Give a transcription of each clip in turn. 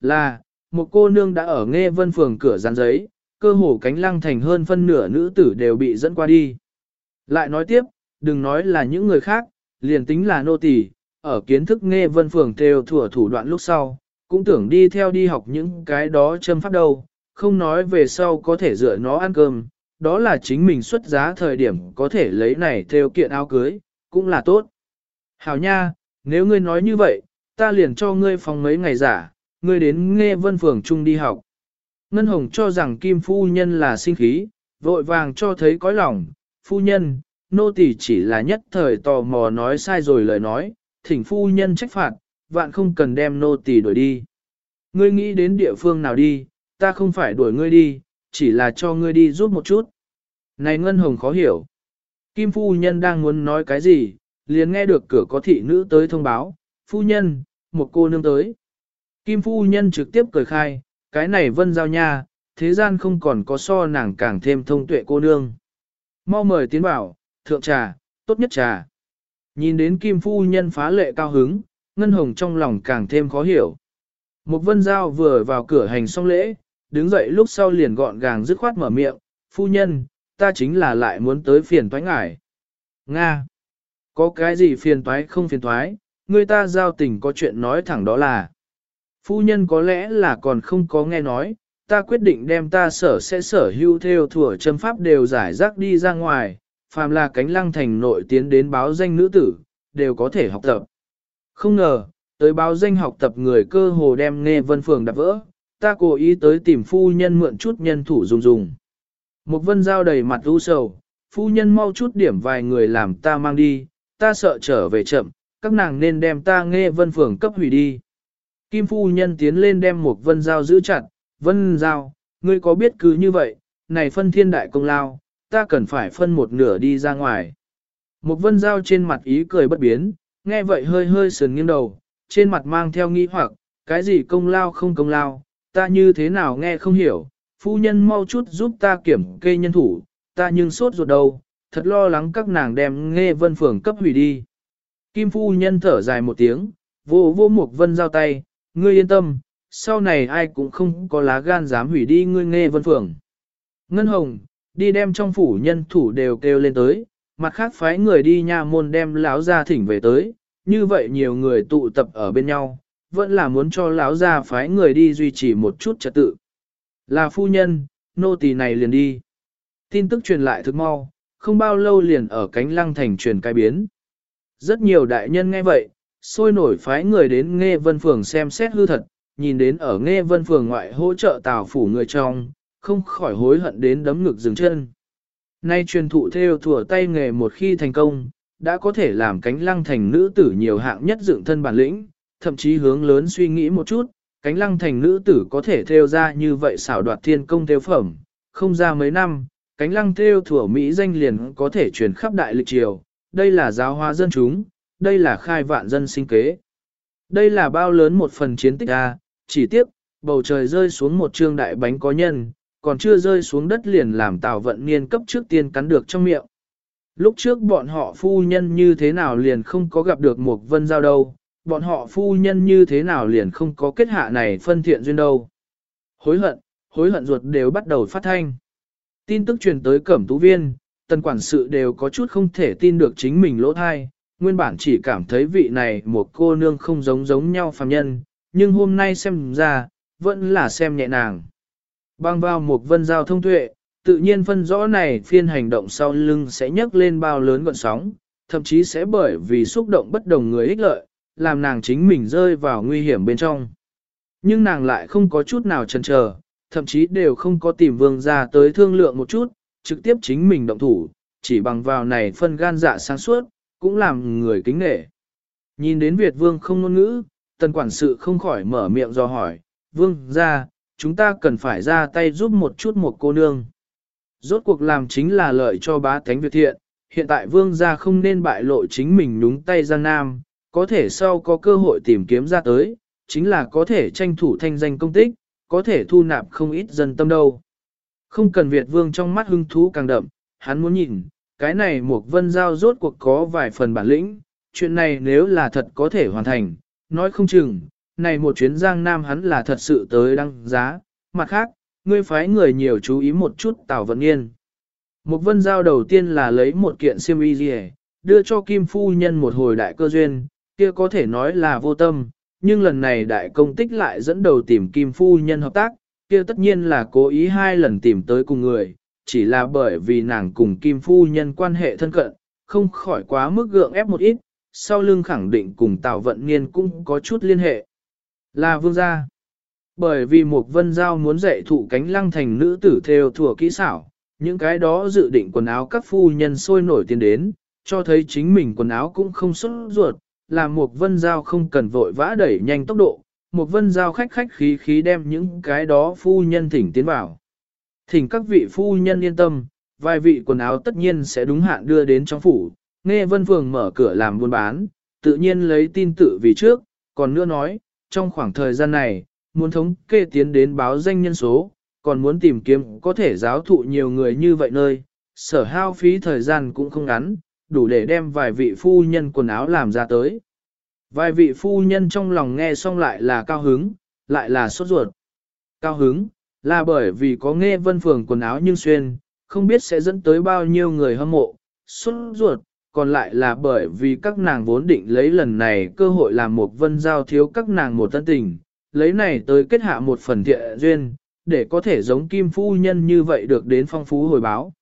Là, một cô nương đã ở nghe vân phường cửa dán giấy, cơ hồ cánh lăng thành hơn phân nửa nữ tử đều bị dẫn qua đi. Lại nói tiếp, đừng nói là những người khác, liền tính là nô tỳ, ở kiến thức nghe vân phường theo thủa thủ đoạn lúc sau, cũng tưởng đi theo đi học những cái đó châm pháp đâu, không nói về sau có thể dựa nó ăn cơm, đó là chính mình xuất giá thời điểm có thể lấy này theo kiện áo cưới, cũng là tốt. Hảo nha, nếu ngươi nói như vậy, ta liền cho ngươi phòng mấy ngày giả, ngươi đến nghe vân phường trung đi học. Ngân Hồng cho rằng Kim Phu Nhân là sinh khí, vội vàng cho thấy cõi lòng, Phu Nhân, nô tỳ chỉ là nhất thời tò mò nói sai rồi lời nói, thỉnh Phu Nhân trách phạt, vạn không cần đem nô tỳ đuổi đi. Ngươi nghĩ đến địa phương nào đi, ta không phải đuổi ngươi đi, chỉ là cho ngươi đi giúp một chút. Này Ngân Hồng khó hiểu. Kim Phu Nhân đang muốn nói cái gì, liền nghe được cửa có thị nữ tới thông báo, Phu Nhân, một cô nương tới. Kim Phu Nhân trực tiếp cười khai, cái này vân giao nha, thế gian không còn có so nàng càng thêm thông tuệ cô nương. Mau mời tiến bảo, thượng trà, tốt nhất trà. Nhìn đến Kim Phu Nhân phá lệ cao hứng, Ngân Hồng trong lòng càng thêm khó hiểu. Một vân giao vừa vào cửa hành xong lễ, đứng dậy lúc sau liền gọn gàng dứt khoát mở miệng, Phu Nhân, ta chính là lại muốn tới phiền toái ngải. Nga! Có cái gì phiền toái không phiền toái, người ta giao tình có chuyện nói thẳng đó là. Phu nhân có lẽ là còn không có nghe nói, ta quyết định đem ta sở sẽ sở hưu theo thừa châm pháp đều giải rác đi ra ngoài, phàm là cánh lăng thành nội tiến đến báo danh nữ tử, đều có thể học tập. Không ngờ, tới báo danh học tập người cơ hồ đem nghe vân phường đạp vỡ, ta cố ý tới tìm phu nhân mượn chút nhân thủ dùng dùng. Một vân giao đầy mặt u sầu, phu nhân mau chút điểm vài người làm ta mang đi, ta sợ trở về chậm, các nàng nên đem ta nghe vân phường cấp hủy đi. Kim phu nhân tiến lên đem một vân dao giữ chặt, vân dao, ngươi có biết cứ như vậy, này phân thiên đại công lao, ta cần phải phân một nửa đi ra ngoài. Một vân dao trên mặt ý cười bất biến, nghe vậy hơi hơi sườn nghiêng đầu, trên mặt mang theo nghi hoặc, cái gì công lao không công lao, ta như thế nào nghe không hiểu, phu nhân mau chút giúp ta kiểm kê nhân thủ, ta nhưng sốt ruột đầu, thật lo lắng các nàng đem nghe vân phường cấp hủy đi. Kim phu nhân thở dài một tiếng, vô vô một vân giao tay, ngươi yên tâm, sau này ai cũng không có lá gan dám hủy đi ngươi nghe vân phường. Ngân Hồng, đi đem trong phủ nhân thủ đều kêu lên tới, mặt khác phái người đi nha môn đem lão gia thỉnh về tới, như vậy nhiều người tụ tập ở bên nhau, vẫn là muốn cho lão gia phái người đi duy trì một chút trật tự. Là phu nhân, nô tỳ này liền đi. Tin tức truyền lại thực mau, không bao lâu liền ở cánh lăng thành truyền cai biến. Rất nhiều đại nhân nghe vậy, sôi nổi phái người đến nghe vân phường xem xét hư thật, nhìn đến ở nghe vân phường ngoại hỗ trợ tào phủ người trong, không khỏi hối hận đến đấm ngực dừng chân. Nay truyền thụ theo thủa tay nghề một khi thành công, đã có thể làm cánh lăng thành nữ tử nhiều hạng nhất dựng thân bản lĩnh, thậm chí hướng lớn suy nghĩ một chút, cánh lăng thành nữ tử có thể theo ra như vậy xảo đoạt thiên công theo phẩm, không ra mấy năm, cánh lăng theo thủa Mỹ danh liền có thể truyền khắp đại lịch triều, đây là giáo hóa dân chúng, đây là khai vạn dân sinh kế. Đây là bao lớn một phần chiến tích a, chỉ tiếc, bầu trời rơi xuống một trương đại bánh có nhân, còn chưa rơi xuống đất liền làm Tào Vận Niên cấp trước tiên cắn được trong miệng. Lúc trước bọn họ phu nhân như thế nào liền không có gặp được một vân giao đâu, bọn họ phu nhân như thế nào liền không có kết hạ này phân thiện duyên đâu. Hối hận, hối hận ruột đều bắt đầu phát thanh. Tin tức truyền tới cẩm tú viên, tần quản sự đều có chút không thể tin được chính mình lỗ thai, nguyên bản chỉ cảm thấy vị này một cô nương không giống giống nhau phàm nhân, nhưng hôm nay xem ra, vẫn là xem nhẹ nàng. Bang vào một vân giao thông tuệ, tự nhiên phân rõ này phiên hành động sau lưng sẽ nhấc lên bao lớn gọn sóng, thậm chí sẽ bởi vì xúc động bất đồng người ích lợi, làm nàng chính mình rơi vào nguy hiểm bên trong. Nhưng nàng lại không có chút nào chần chờ, thậm chí đều không có tìm vương ra tới thương lượng một chút, trực tiếp chính mình động thủ, chỉ bằng vào này phân gan dạ sáng suốt, cũng làm người kính nể. Nhìn đến Việt Vương không ngôn ngữ, tần quản sự không khỏi mở miệng do hỏi, Vương ra, chúng ta cần phải ra tay giúp một chút một cô nương. Rốt cuộc làm chính là lợi cho bá thánh Việt thiện, hiện tại Vương ra không nên bại lộ chính mình đúng tay Giang Nam, có thể sau có cơ hội tìm kiếm ra tới, chính là có thể tranh thủ thanh danh công tích, có thể thu nạp không ít dân tâm đâu. Không cần Việt Vương trong mắt hưng thú càng đậm, hắn muốn nhìn, cái này một vân giao rốt cuộc có vài phần bản lĩnh, chuyện này nếu là thật có thể hoàn thành, nói không chừng, này một chuyến giang nam hắn là thật sự tới đăng giá, mặt khác, ngươi phái người nhiều chú ý một chút Tào Vận Nghiên. Một vân giao đầu tiên là lấy một kiện xiêm y gì đưa cho Kim Phu Nhân một hồi đại cơ duyên, kia có thể nói là vô tâm, nhưng lần này đại công tích lại dẫn đầu tìm Kim Phu Nhân hợp tác, kia tất nhiên là cố ý hai lần tìm tới cùng người, chỉ là bởi vì nàng cùng Kim Phu Nhân quan hệ thân cận, không khỏi quá mức gượng ép một ít, sau lưng khẳng định cùng Tào Vận Niên cũng có chút liên hệ. Là vương gia. Bởi vì một vân giao muốn dạy thụ cánh lăng thành nữ tử theo thủa kỹ xảo, những cái đó dự định quần áo các phu nhân sôi nổi tiến đến, cho thấy chính mình quần áo cũng không xuất ruột, là một vân giao không cần vội vã đẩy nhanh tốc độ, một vân giao khách khách khí khí đem những cái đó phu nhân thỉnh tiến vào. Thỉnh các vị phu nhân yên tâm, vài vị quần áo tất nhiên sẽ đúng hạn đưa đến trong phủ, nghe vân phường mở cửa làm buôn bán, tự nhiên lấy tin tự vì trước, còn nữa nói, trong khoảng thời gian này, muốn thống kê tiến đến báo danh nhân số, còn muốn tìm kiếm có thể giáo thụ nhiều người như vậy nơi, sở hao phí thời gian cũng không ngắn, đủ để đem vài vị phu nhân quần áo làm ra tới. Vài vị phu nhân trong lòng nghe xong lại là cao hứng, lại là sốt ruột. Cao hứng, là bởi vì có nghe vân phường quần áo nhưng xuyên, không biết sẽ dẫn tới bao nhiêu người hâm mộ, xuất ruột, còn lại là bởi vì các nàng vốn định lấy lần này cơ hội làm một vân giao thiếu các nàng một tân tình, lấy này tới kết hạ một phần thiện duyên, để có thể giống kim phu nhân như vậy được đến phong phú hồi báo.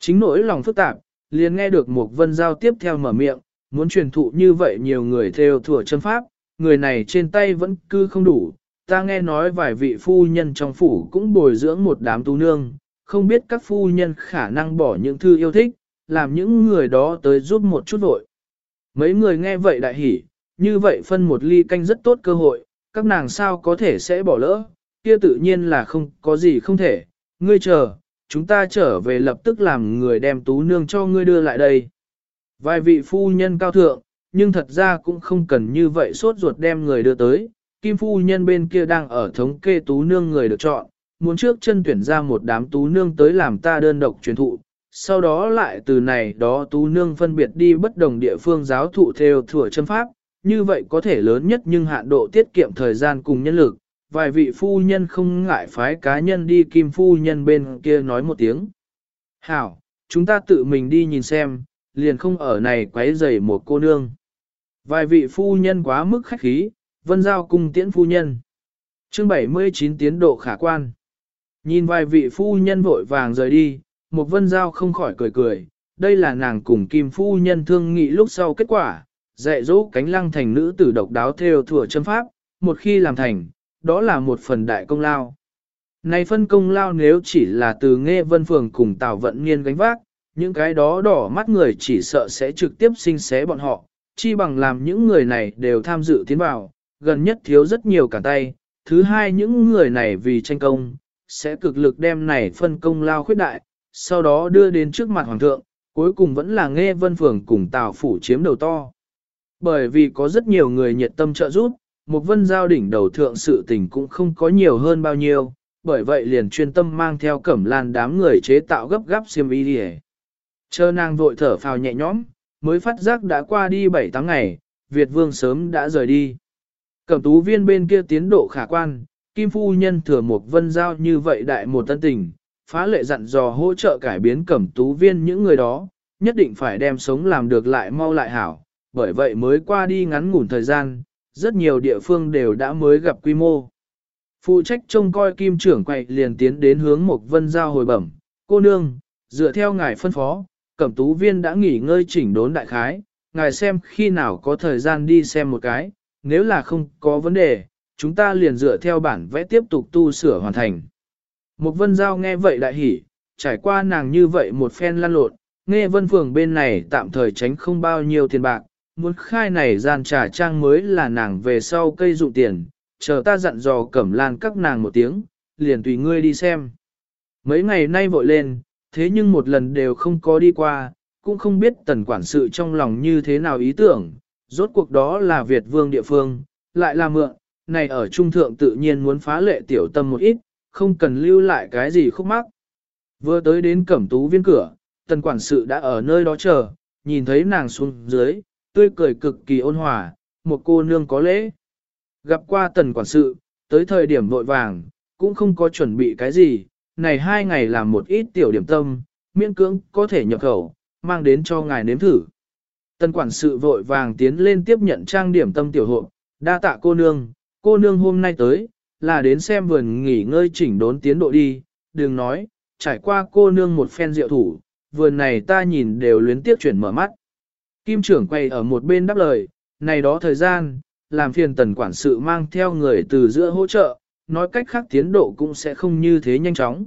Chính nỗi lòng phức tạp, liền nghe được một vân giao tiếp theo mở miệng, muốn truyền thụ như vậy nhiều người theo thừa chân pháp, người này trên tay vẫn cứ không đủ. Ta nghe nói vài vị phu nhân trong phủ cũng bồi dưỡng một đám tú nương, không biết các phu nhân khả năng bỏ những thư yêu thích, làm những người đó tới giúp một chút vội. Mấy người nghe vậy đại hỉ, như vậy phân một ly canh rất tốt cơ hội, các nàng sao có thể sẽ bỏ lỡ, kia tự nhiên là không có gì không thể, ngươi chờ, chúng ta trở về lập tức làm người đem tú nương cho ngươi đưa lại đây. Vài vị phu nhân cao thượng, nhưng thật ra cũng không cần như vậy sốt ruột đem người đưa tới, kim phu nhân bên kia đang ở thống kê tú nương người được chọn, muốn trước chân tuyển ra một đám tú nương tới làm ta đơn độc truyền thụ, sau đó lại từ này đó tú nương phân biệt đi bất đồng địa phương giáo thụ theo thừa chân pháp, như vậy có thể lớn nhất nhưng hạn độ tiết kiệm thời gian cùng nhân lực, vài vị phu nhân không ngại phái cá nhân đi kim phu nhân bên kia nói một tiếng. Hảo, chúng ta tự mình đi nhìn xem, liền không ở này quấy rầy một cô nương. Vài vị phu nhân quá mức khách khí, vân giao cung tiễn phu nhân. chương 79 tiến độ khả quan. Nhìn vài vị phu nhân vội vàng rời đi, một vân giao không khỏi cười cười, đây là nàng cùng kim phu nhân thương nghị lúc sau kết quả, dạy dỗ cánh lăng thành nữ tử độc đáo theo thừa chân pháp, một khi làm thành, đó là một phần đại công lao. Này phân công lao nếu chỉ là từ nghe vân phường cùng Tào Vận Niên gánh vác, những cái đó đỏ mắt người chỉ sợ sẽ trực tiếp sinh xé bọn họ, chi bằng làm những người này đều tham dự tiến vào, gần nhất thiếu rất nhiều cả tay. Thứ hai những người này vì tranh công, sẽ cực lực đem này phân công lao khuyết đại, sau đó đưa đến trước mặt hoàng thượng, cuối cùng vẫn là nghe vân phường cùng Tào phủ chiếm đầu to. Bởi vì có rất nhiều người nhiệt tâm trợ giúp, một vân giao đỉnh đầu thượng sự tình cũng không có nhiều hơn bao nhiêu, bởi vậy liền chuyên tâm mang theo cẩm lan đám người chế tạo gấp gáp xiêm y đi Chờ nàng vội thở phào nhẹ nhõm, mới phát giác đã qua đi 7 tháng ngày, Việt vương sớm đã rời đi. Cẩm tú viên bên kia tiến độ khả quan, Kim Phu Nhân thừa một vân giao như vậy đại một tân tình, phá lệ dặn dò hỗ trợ cải biến cẩm tú viên những người đó, nhất định phải đem sống làm được lại mau lại hảo, bởi vậy mới qua đi ngắn ngủn thời gian, rất nhiều địa phương đều đã mới gặp quy mô. Phụ trách trông coi kim trưởng quậy liền tiến đến hướng một vân giao hồi bẩm, cô nương, dựa theo ngài phân phó, cẩm tú viên đã nghỉ ngơi chỉnh đốn đại khái, ngài xem khi nào có thời gian đi xem một cái, nếu là không có vấn đề, chúng ta liền dựa theo bản vẽ tiếp tục tu sửa hoàn thành. Một vân giao nghe vậy đại hỉ, trải qua nàng như vậy một phen lăn lộn, nghe vân phường bên này tạm thời tránh không bao nhiêu tiền bạc, muốn khai này gian trà trang mới là nàng về sau cây dụ tiền, chờ ta dặn dò cẩm lan các nàng một tiếng, liền tùy ngươi đi xem. Mấy ngày nay vội lên, thế nhưng một lần đều không có đi qua, cũng không biết tần quản sự trong lòng như thế nào ý tưởng, rốt cuộc đó là Việt vương địa phương, lại là mượn, này ở trung thượng tự nhiên muốn phá lệ tiểu tâm một ít, không cần lưu lại cái gì khúc mắc. Vừa tới đến cẩm tú viên cửa, tần quản sự đã ở nơi đó chờ, nhìn thấy nàng xuống dưới, tươi cười cực kỳ ôn hòa, một cô nương có lễ. gặp qua tần quản sự, tới thời điểm vội vàng, cũng không có chuẩn bị cái gì, này hai ngày làm một ít tiểu điểm tâm, miễn cưỡng có thể nhập khẩu, mang đến cho ngài nếm thử. Tần quản sự vội vàng tiến lên tiếp nhận trang điểm tâm tiểu hộ, đa tạ cô nương, cô nương hôm nay tới, là đến xem vườn nghỉ ngơi chỉnh đốn tiến độ đi, đừng nói, trải qua cô nương một phen diệu thủ, vườn này ta nhìn đều luyến tiếc chuyển mở mắt. Kim trưởng quay ở một bên đáp lời, này đó thời gian, làm phiền tần quản sự mang theo người từ giữa hỗ trợ, nói cách khác tiến độ cũng sẽ không như thế nhanh chóng.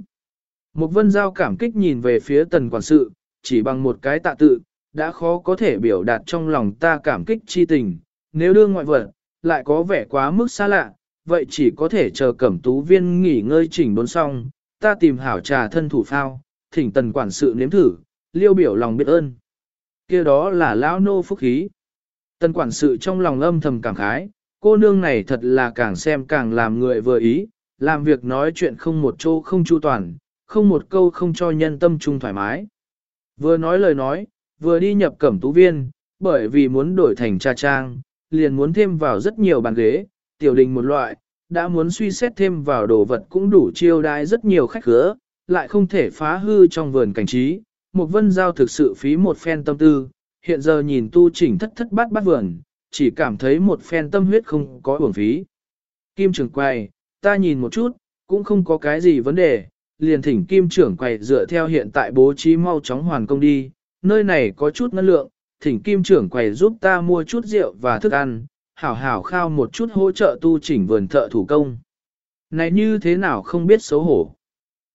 Một vân giao cảm kích nhìn về phía tần quản sự, chỉ bằng một cái tạ tự, đã khó có thể biểu đạt trong lòng ta cảm kích chi tình, nếu đưa ngoại vật, lại có vẻ quá mức xa lạ, vậy chỉ có thể chờ cẩm tú viên nghỉ ngơi chỉnh đốn xong, ta tìm hảo trà thân thủ phao, thỉnh tần quản sự nếm thử, liêu biểu lòng biết ơn. kia đó là lão nô phúc khí. Tần quản sự trong lòng âm thầm cảm khái, cô nương này thật là càng xem càng làm người vừa ý, làm việc nói chuyện không một chỗ không chu toàn, không một câu không cho nhân tâm trung thoải mái. Vừa nói lời nói, vừa đi nhập cẩm tú viên, bởi vì muốn đổi thành trà trang, liền muốn thêm vào rất nhiều bàn ghế, tiểu đình một loại, đã muốn suy xét thêm vào đồ vật cũng đủ chiêu đãi rất nhiều khách khứa, lại không thể phá hư trong vườn cảnh trí. Một vân giao thực sự phí một phen tâm tư, hiện giờ nhìn tu chỉnh thất thất bát bát vườn, chỉ cảm thấy một phen tâm huyết không có uổng phí. Kim trưởng quay, ta nhìn một chút, cũng không có cái gì vấn đề, liền thỉnh kim trưởng quay dựa theo hiện tại bố trí mau chóng hoàn công đi, nơi này có chút ngân lượng, thỉnh kim trưởng quầy giúp ta mua chút rượu và thức ăn, hảo hảo khao một chút hỗ trợ tu chỉnh vườn thợ thủ công. Này như thế nào không biết xấu hổ.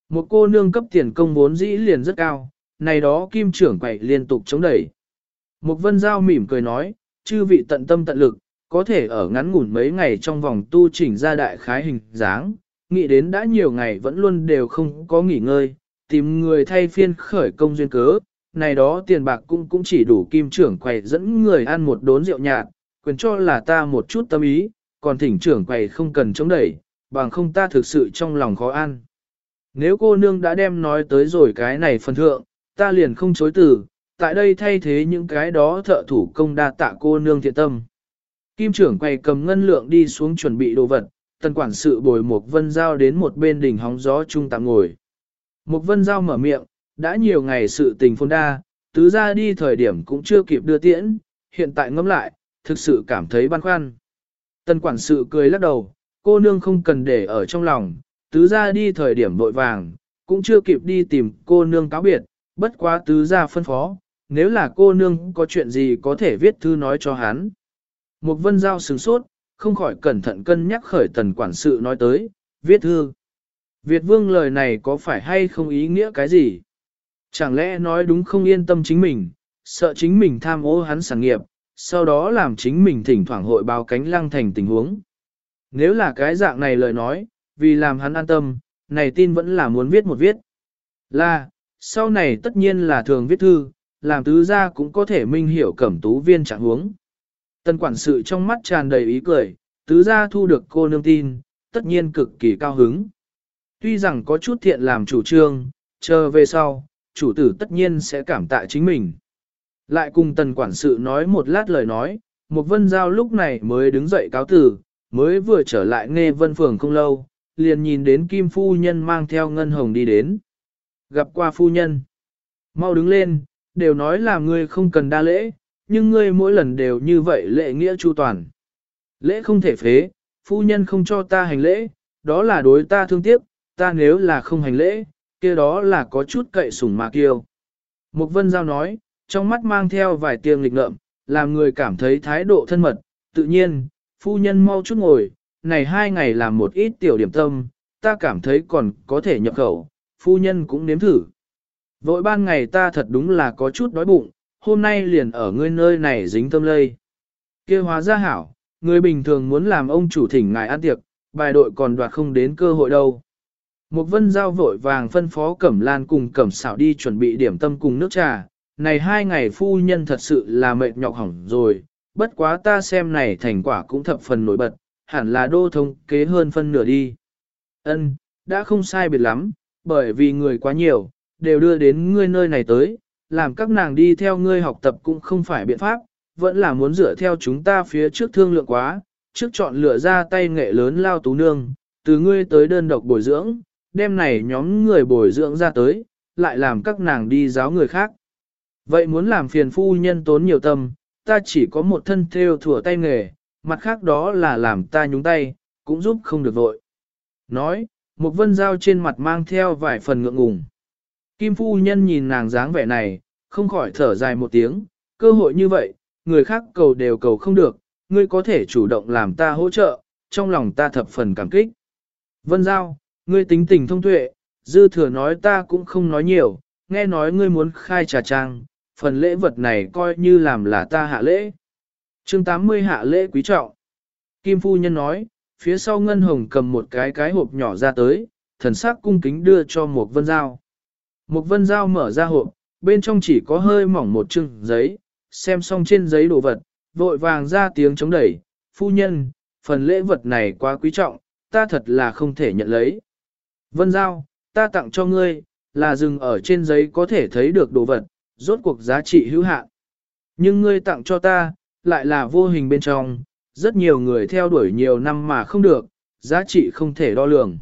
Một cô nương cấp tiền công vốn dĩ liền rất cao, này đó kim trưởng quầy liên tục chống đẩy. Một vân giao mỉm cười nói, chư vị tận tâm tận lực, có thể ở ngắn ngủn mấy ngày trong vòng tu chỉnh ra đại khái hình dáng, nghĩ đến đã nhiều ngày vẫn luôn đều không có nghỉ ngơi, tìm người thay phiên khởi công duyên cớ, này đó tiền bạc cũng cũng chỉ đủ kim trưởng quầy dẫn người ăn một đốn rượu nhạt, quyền cho là ta một chút tâm ý, còn thỉnh trưởng quầy không cần chống đẩy, bằng không ta thực sự trong lòng khó ăn. Nếu cô nương đã đem nói tới rồi cái này phần thượng, ta liền không chối từ, tại đây thay thế những cái đó thợ thủ công đa tạ cô nương thiện tâm. Kim trưởng quầy cầm ngân lượng đi xuống chuẩn bị đồ vật, tần quản sự bồi một vân giao đến một bên đỉnh hóng gió trung tạm ngồi. Mục vân giao mở miệng, đã nhiều ngày sự tình phong đa, tứ ra đi thời điểm cũng chưa kịp đưa tiễn, hiện tại ngẫm lại, thực sự cảm thấy băn khoăn. Tần quản sự cười lắc đầu, cô nương không cần để ở trong lòng, tứ ra đi thời điểm vội vàng, cũng chưa kịp đi tìm cô nương cáo biệt, bất quá tứ ra phân phó, nếu là cô nương có chuyện gì có thể viết thư nói cho hắn. Một vân giao sừng sốt, không khỏi cẩn thận cân nhắc khởi tần quản sự nói tới, viết thư. Việt vương lời này có phải hay không ý nghĩa cái gì? Chẳng lẽ nói đúng không yên tâm chính mình, sợ chính mình tham ô hắn sản nghiệp, sau đó làm chính mình thỉnh thoảng hội báo cánh lăng thành tình huống. Nếu là cái dạng này lời nói, vì làm hắn an tâm, này tin vẫn là muốn viết một viết. Là, sau này tất nhiên là thường viết thư, làm tứ gia cũng có thể minh hiểu cẩm tú viên trạng huống. Tân quản sự trong mắt tràn đầy ý cười, tứ gia thu được cô nương tin, tất nhiên cực kỳ cao hứng. Tuy rằng có chút thiện làm chủ trương, chờ về sau, chủ tử tất nhiên sẽ cảm tạ chính mình. Lại cùng tần quản sự nói một lát lời nói, một vân giao lúc này mới đứng dậy cáo tử, mới vừa trở lại nghe vân phường không lâu, liền nhìn đến kim phu nhân mang theo ngân hồng đi đến. Gặp qua phu nhân. Mau đứng lên, đều nói là ngươi không cần đa lễ, nhưng ngươi mỗi lần đều như vậy lễ nghĩa chu toàn. Lễ không thể phế, phu nhân không cho ta hành lễ, đó là đối ta thương tiếc, ta nếu là không hành lễ, kia đó là có chút cậy sủng mà kiêu. Mục vân giao nói, trong mắt mang theo vài tiếng lịch ngợm, làm người cảm thấy thái độ thân mật, tự nhiên, phu nhân mau chút ngồi, này hai ngày làm một ít tiểu điểm tâm, ta cảm thấy còn có thể nhập khẩu, phu nhân cũng nếm thử. Vội ban ngày ta thật đúng là có chút đói bụng, hôm nay liền ở ngươi nơi này dính tâm lây. kia hóa ra hảo, người bình thường muốn làm ông chủ thỉnh ngài ăn tiệc, bài đội còn đoạt không đến cơ hội đâu. Một vân giao vội vàng phân phó Cẩm Lan cùng Cẩm xảo đi chuẩn bị điểm tâm cùng nước trà. Này hai ngày phu nhân thật sự là mệt nhọc hỏng rồi, bất quá ta xem này thành quả cũng thập phần nổi bật, hẳn là đô thông kế hơn phân nửa đi. Ân, đã không sai biệt lắm, bởi vì người quá nhiều, đều đưa đến ngươi nơi này tới, làm các nàng đi theo ngươi học tập cũng không phải biện pháp, vẫn là muốn dựa theo chúng ta phía trước thương lượng quá, trước chọn lựa ra tay nghệ lớn lao tú nương, từ ngươi tới đơn độc bồi dưỡng, đem này nhóm người bồi dưỡng ra tới, lại làm các nàng đi giáo người khác. Vậy muốn làm phiền phu nhân tốn nhiều tâm, ta chỉ có một thân theo thừa tay nghề, mặt khác đó là làm ta nhúng tay, cũng giúp không được vội. Nói, một vân dao trên mặt mang theo vài phần ngượng ngùng. Kim phu nhân nhìn nàng dáng vẻ này, không khỏi thở dài một tiếng, cơ hội như vậy, người khác cầu đều cầu không được, ngươi có thể chủ động làm ta hỗ trợ, trong lòng ta thập phần cảm kích. Vân Giao, ngươi tính tình thông tuệ, dư thừa nói ta cũng không nói nhiều, nghe nói ngươi muốn khai trà trang, phần lễ vật này coi như làm là ta hạ lễ. chương 80 hạ lễ quý trọng. Kim Phu Nhân nói, phía sau Ngân Hồng cầm một cái cái hộp nhỏ ra tới, thần sắc cung kính đưa cho một vân giao. Một vân giao mở ra hộp, bên trong chỉ có hơi mỏng một chừng giấy, xem xong trên giấy đồ vật, vội vàng ra tiếng chống đẩy, phu nhân, phần lễ vật này quá quý trọng, ta thật là không thể nhận lấy. Vân Giao, ta tặng cho ngươi, là dừng ở trên giấy có thể thấy được đồ vật, rốt cuộc giá trị hữu hạn. Nhưng ngươi tặng cho ta, lại là vô hình bên trong, rất nhiều người theo đuổi nhiều năm mà không được, giá trị không thể đo lường.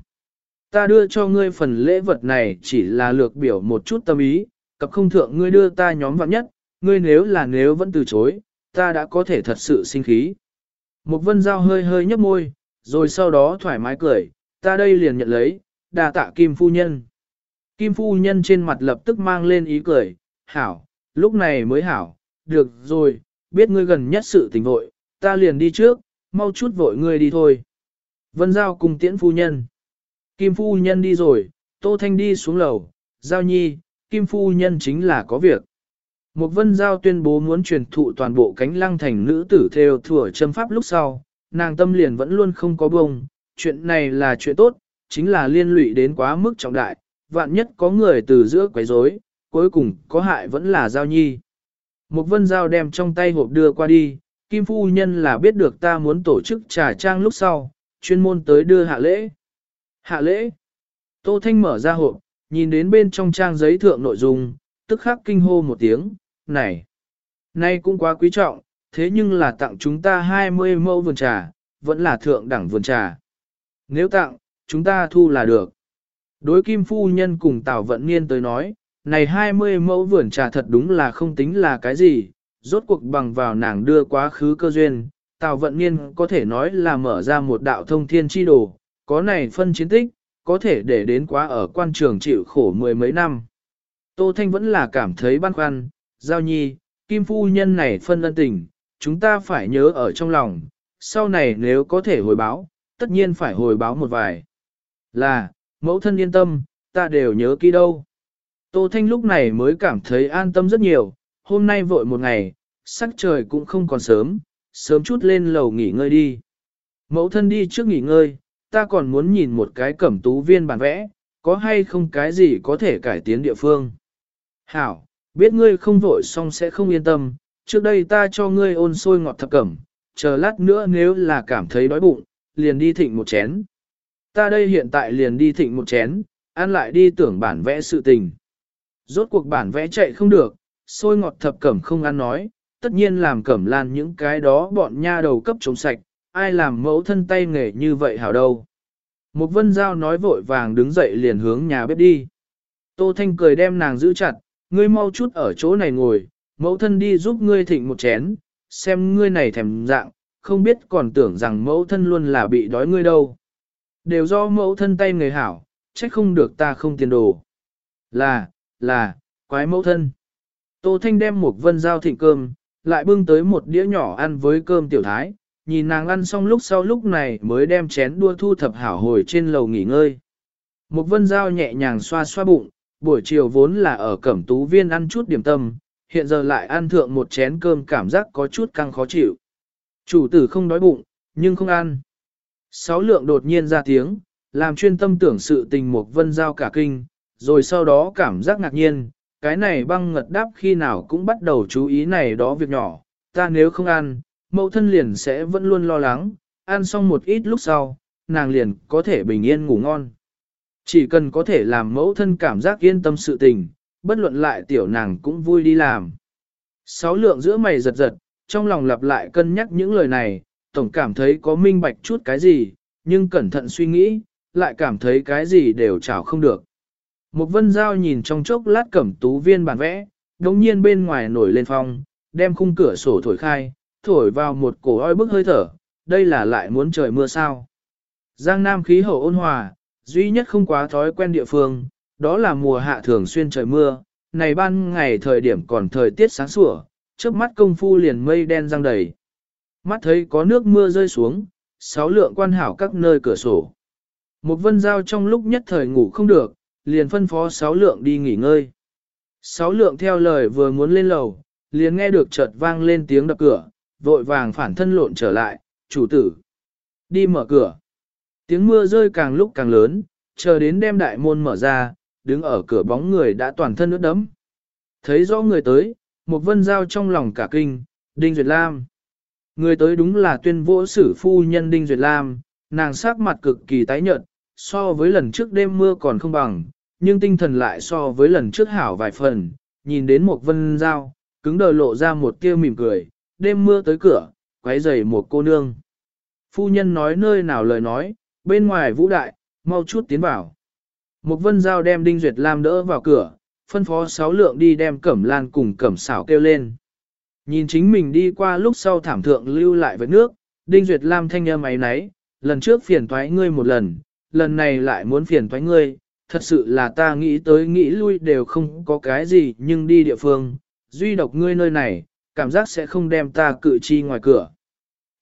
Ta đưa cho ngươi phần lễ vật này chỉ là lược biểu một chút tâm ý, cập không thượng ngươi đưa ta nhóm vạn nhất, ngươi nếu là nếu vẫn từ chối, ta đã có thể thật sự sinh khí. Một vân giao hơi hơi nhấp môi, rồi sau đó thoải mái cười, ta đây liền nhận lấy, đa tạ Kim Phu Nhân. Kim Phu Nhân trên mặt lập tức mang lên ý cười, hảo, lúc này mới hảo, được rồi, biết ngươi gần nhất sự tình vội, ta liền đi trước, mau chút vội ngươi đi thôi. Vân Giao cùng tiễn Phu Nhân. Kim Phu Nhân đi rồi, Tô Thanh đi xuống lầu, Giao Nhi, Kim Phu Nhân chính là có việc. Một vân giao tuyên bố muốn truyền thụ toàn bộ cánh lăng thành nữ tử theo thừa châm pháp lúc sau, nàng tâm liền vẫn luôn không có bông, chuyện này là chuyện tốt, chính là liên lụy đến quá mức trọng đại, vạn nhất có người từ giữa quấy rối, cuối cùng có hại vẫn là giao nhi. Một vân giao đem trong tay hộp đưa qua đi, Kim Phu Nhân là biết được ta muốn tổ chức trà trang lúc sau, chuyên môn tới đưa hạ lễ. Hạ lễ. Tô Thanh mở ra hộp, nhìn đến bên trong trang giấy thượng nội dung, tức khắc kinh hô một tiếng, này, nay cũng quá quý trọng, thế nhưng là tặng chúng ta 20 mẫu vườn trà, vẫn là thượng đẳng vườn trà. Nếu tặng, chúng ta thu là được. Đối kim phu nhân cùng Tào Vận Niên tới nói, này 20 mẫu vườn trà thật đúng là không tính là cái gì, rốt cuộc bằng vào nàng đưa quá khứ cơ duyên, Tào Vận Niên có thể nói là mở ra một đạo thông thiên chi đồ, có này phân chiến tích, có thể để đến quá ở quan trường chịu khổ mười mấy năm. Tô Thanh vẫn là cảm thấy băn khoăn, Giao nhi, kim phu nhân này phân ân tình, chúng ta phải nhớ ở trong lòng, sau này nếu có thể hồi báo, tất nhiên phải hồi báo một vài. Là, mẫu thân yên tâm, ta đều nhớ kỹ đâu. Tô Thanh lúc này mới cảm thấy an tâm rất nhiều, hôm nay vội một ngày, sắc trời cũng không còn sớm, sớm chút lên lầu nghỉ ngơi đi. Mẫu thân đi trước nghỉ ngơi, ta còn muốn nhìn một cái cẩm tú viên bản vẽ, có hay không cái gì có thể cải tiến địa phương. Hảo, biết ngươi không vội xong sẽ không yên tâm, trước đây ta cho ngươi ôn sôi ngọt thập cẩm, chờ lát nữa nếu là cảm thấy đói bụng, liền đi thịnh một chén. Ta đây hiện tại liền đi thịnh một chén, ăn lại đi tưởng bản vẽ sự tình. Rốt cuộc bản vẽ chạy không được, sôi ngọt thập cẩm không ăn nói, tất nhiên làm cẩm lan những cái đó bọn nha đầu cấp chống sạch, ai làm mẫu thân tay nghề như vậy hảo đâu. Một vân giao nói vội vàng đứng dậy liền hướng nhà bếp đi. Tô Thanh cười đem nàng giữ chặt, ngươi mau chút ở chỗ này ngồi, mẫu thân đi giúp ngươi thịnh một chén, xem ngươi này thèm dạng, không biết còn tưởng rằng mẫu thân luôn là bị đói ngươi đâu. Đều do mẫu thân tay người hảo, trách không được ta không tiền đồ. Là, là, quái mẫu thân. Tô Thanh đem một vân dao thịnh cơm, lại bưng tới một đĩa nhỏ ăn với cơm tiểu thái, nhìn nàng ăn xong lúc sau lúc này mới đem chén đua thu thập hảo hồi trên lầu nghỉ ngơi. Một vân dao nhẹ nhàng xoa xoa bụng, buổi chiều vốn là ở cẩm tú viên ăn chút điểm tâm, hiện giờ lại ăn thượng một chén cơm cảm giác có chút căng khó chịu. Chủ tử không đói bụng, nhưng không ăn. Sáu lượng đột nhiên ra tiếng, làm chuyên tâm tưởng sự tình một vân giao cả kinh, rồi sau đó cảm giác ngạc nhiên, cái này băng ngật đáp khi nào cũng bắt đầu chú ý này đó việc nhỏ, ta nếu không ăn, mẫu thân liền sẽ vẫn luôn lo lắng, ăn xong một ít lúc sau, nàng liền có thể bình yên ngủ ngon. Chỉ cần có thể làm mẫu thân cảm giác yên tâm sự tình, bất luận lại tiểu nàng cũng vui đi làm. Sáu lượng giữa mày giật giật, trong lòng lặp lại cân nhắc những lời này, tổng cảm thấy có minh bạch chút cái gì, nhưng cẩn thận suy nghĩ, lại cảm thấy cái gì đều chảo không được. Một vân giao nhìn trong chốc lát cẩm tú viên bản vẽ, đồng nhiên bên ngoài nổi lên phong, đem khung cửa sổ thổi khai, thổi vào một cổ oi bức hơi thở, đây là lại muốn trời mưa sao. Giang Nam khí hậu ôn hòa, duy nhất không quá thói quen địa phương, đó là mùa hạ thường xuyên trời mưa, này ban ngày thời điểm còn thời tiết sáng sủa, trước mắt công phu liền mây đen răng đầy. Mắt thấy có nước mưa rơi xuống, sáu lượng quan hảo các nơi cửa sổ. Một vân giao trong lúc nhất thời ngủ không được, liền phân phó sáu lượng đi nghỉ ngơi. Sáu lượng theo lời vừa muốn lên lầu, liền nghe được chợt vang lên tiếng đập cửa, vội vàng phản thân lộn trở lại, chủ tử. Đi mở cửa. Tiếng mưa rơi càng lúc càng lớn, chờ đến đem đại môn mở ra, đứng ở cửa bóng người đã toàn thân ướt đẫm. Thấy rõ người tới, một vân giao trong lòng cả kinh, Đinh Duyệt Lam. Người tới đúng là tuyên vỗ sử phu nhân Đinh Duyệt Lam, nàng sắc mặt cực kỳ tái nhợt, so với lần trước đêm mưa còn không bằng, nhưng tinh thần lại so với lần trước hảo vài phần, nhìn đến một vân giao, cứng đờ lộ ra một tia mỉm cười, đêm mưa tới cửa, quấy rầy một cô nương. Phu nhân nói nơi nào lời nói, bên ngoài vũ đại, mau chút tiến vào. Một vân giao đem Đinh Duyệt Lam đỡ vào cửa, phân phó sáu lượng đi đem cẩm lan cùng cẩm xảo kêu lên. Nhìn chính mình đi qua lúc sau thảm thượng lưu lại với nước, Đinh Duyệt Lam thanh âm ấy nấy, lần trước phiền toái ngươi một lần, lần này lại muốn phiền toái ngươi, thật sự là ta nghĩ tới nghĩ lui đều không có cái gì nhưng đi địa phương, duy độc ngươi nơi này, cảm giác sẽ không đem ta cự chi ngoài cửa.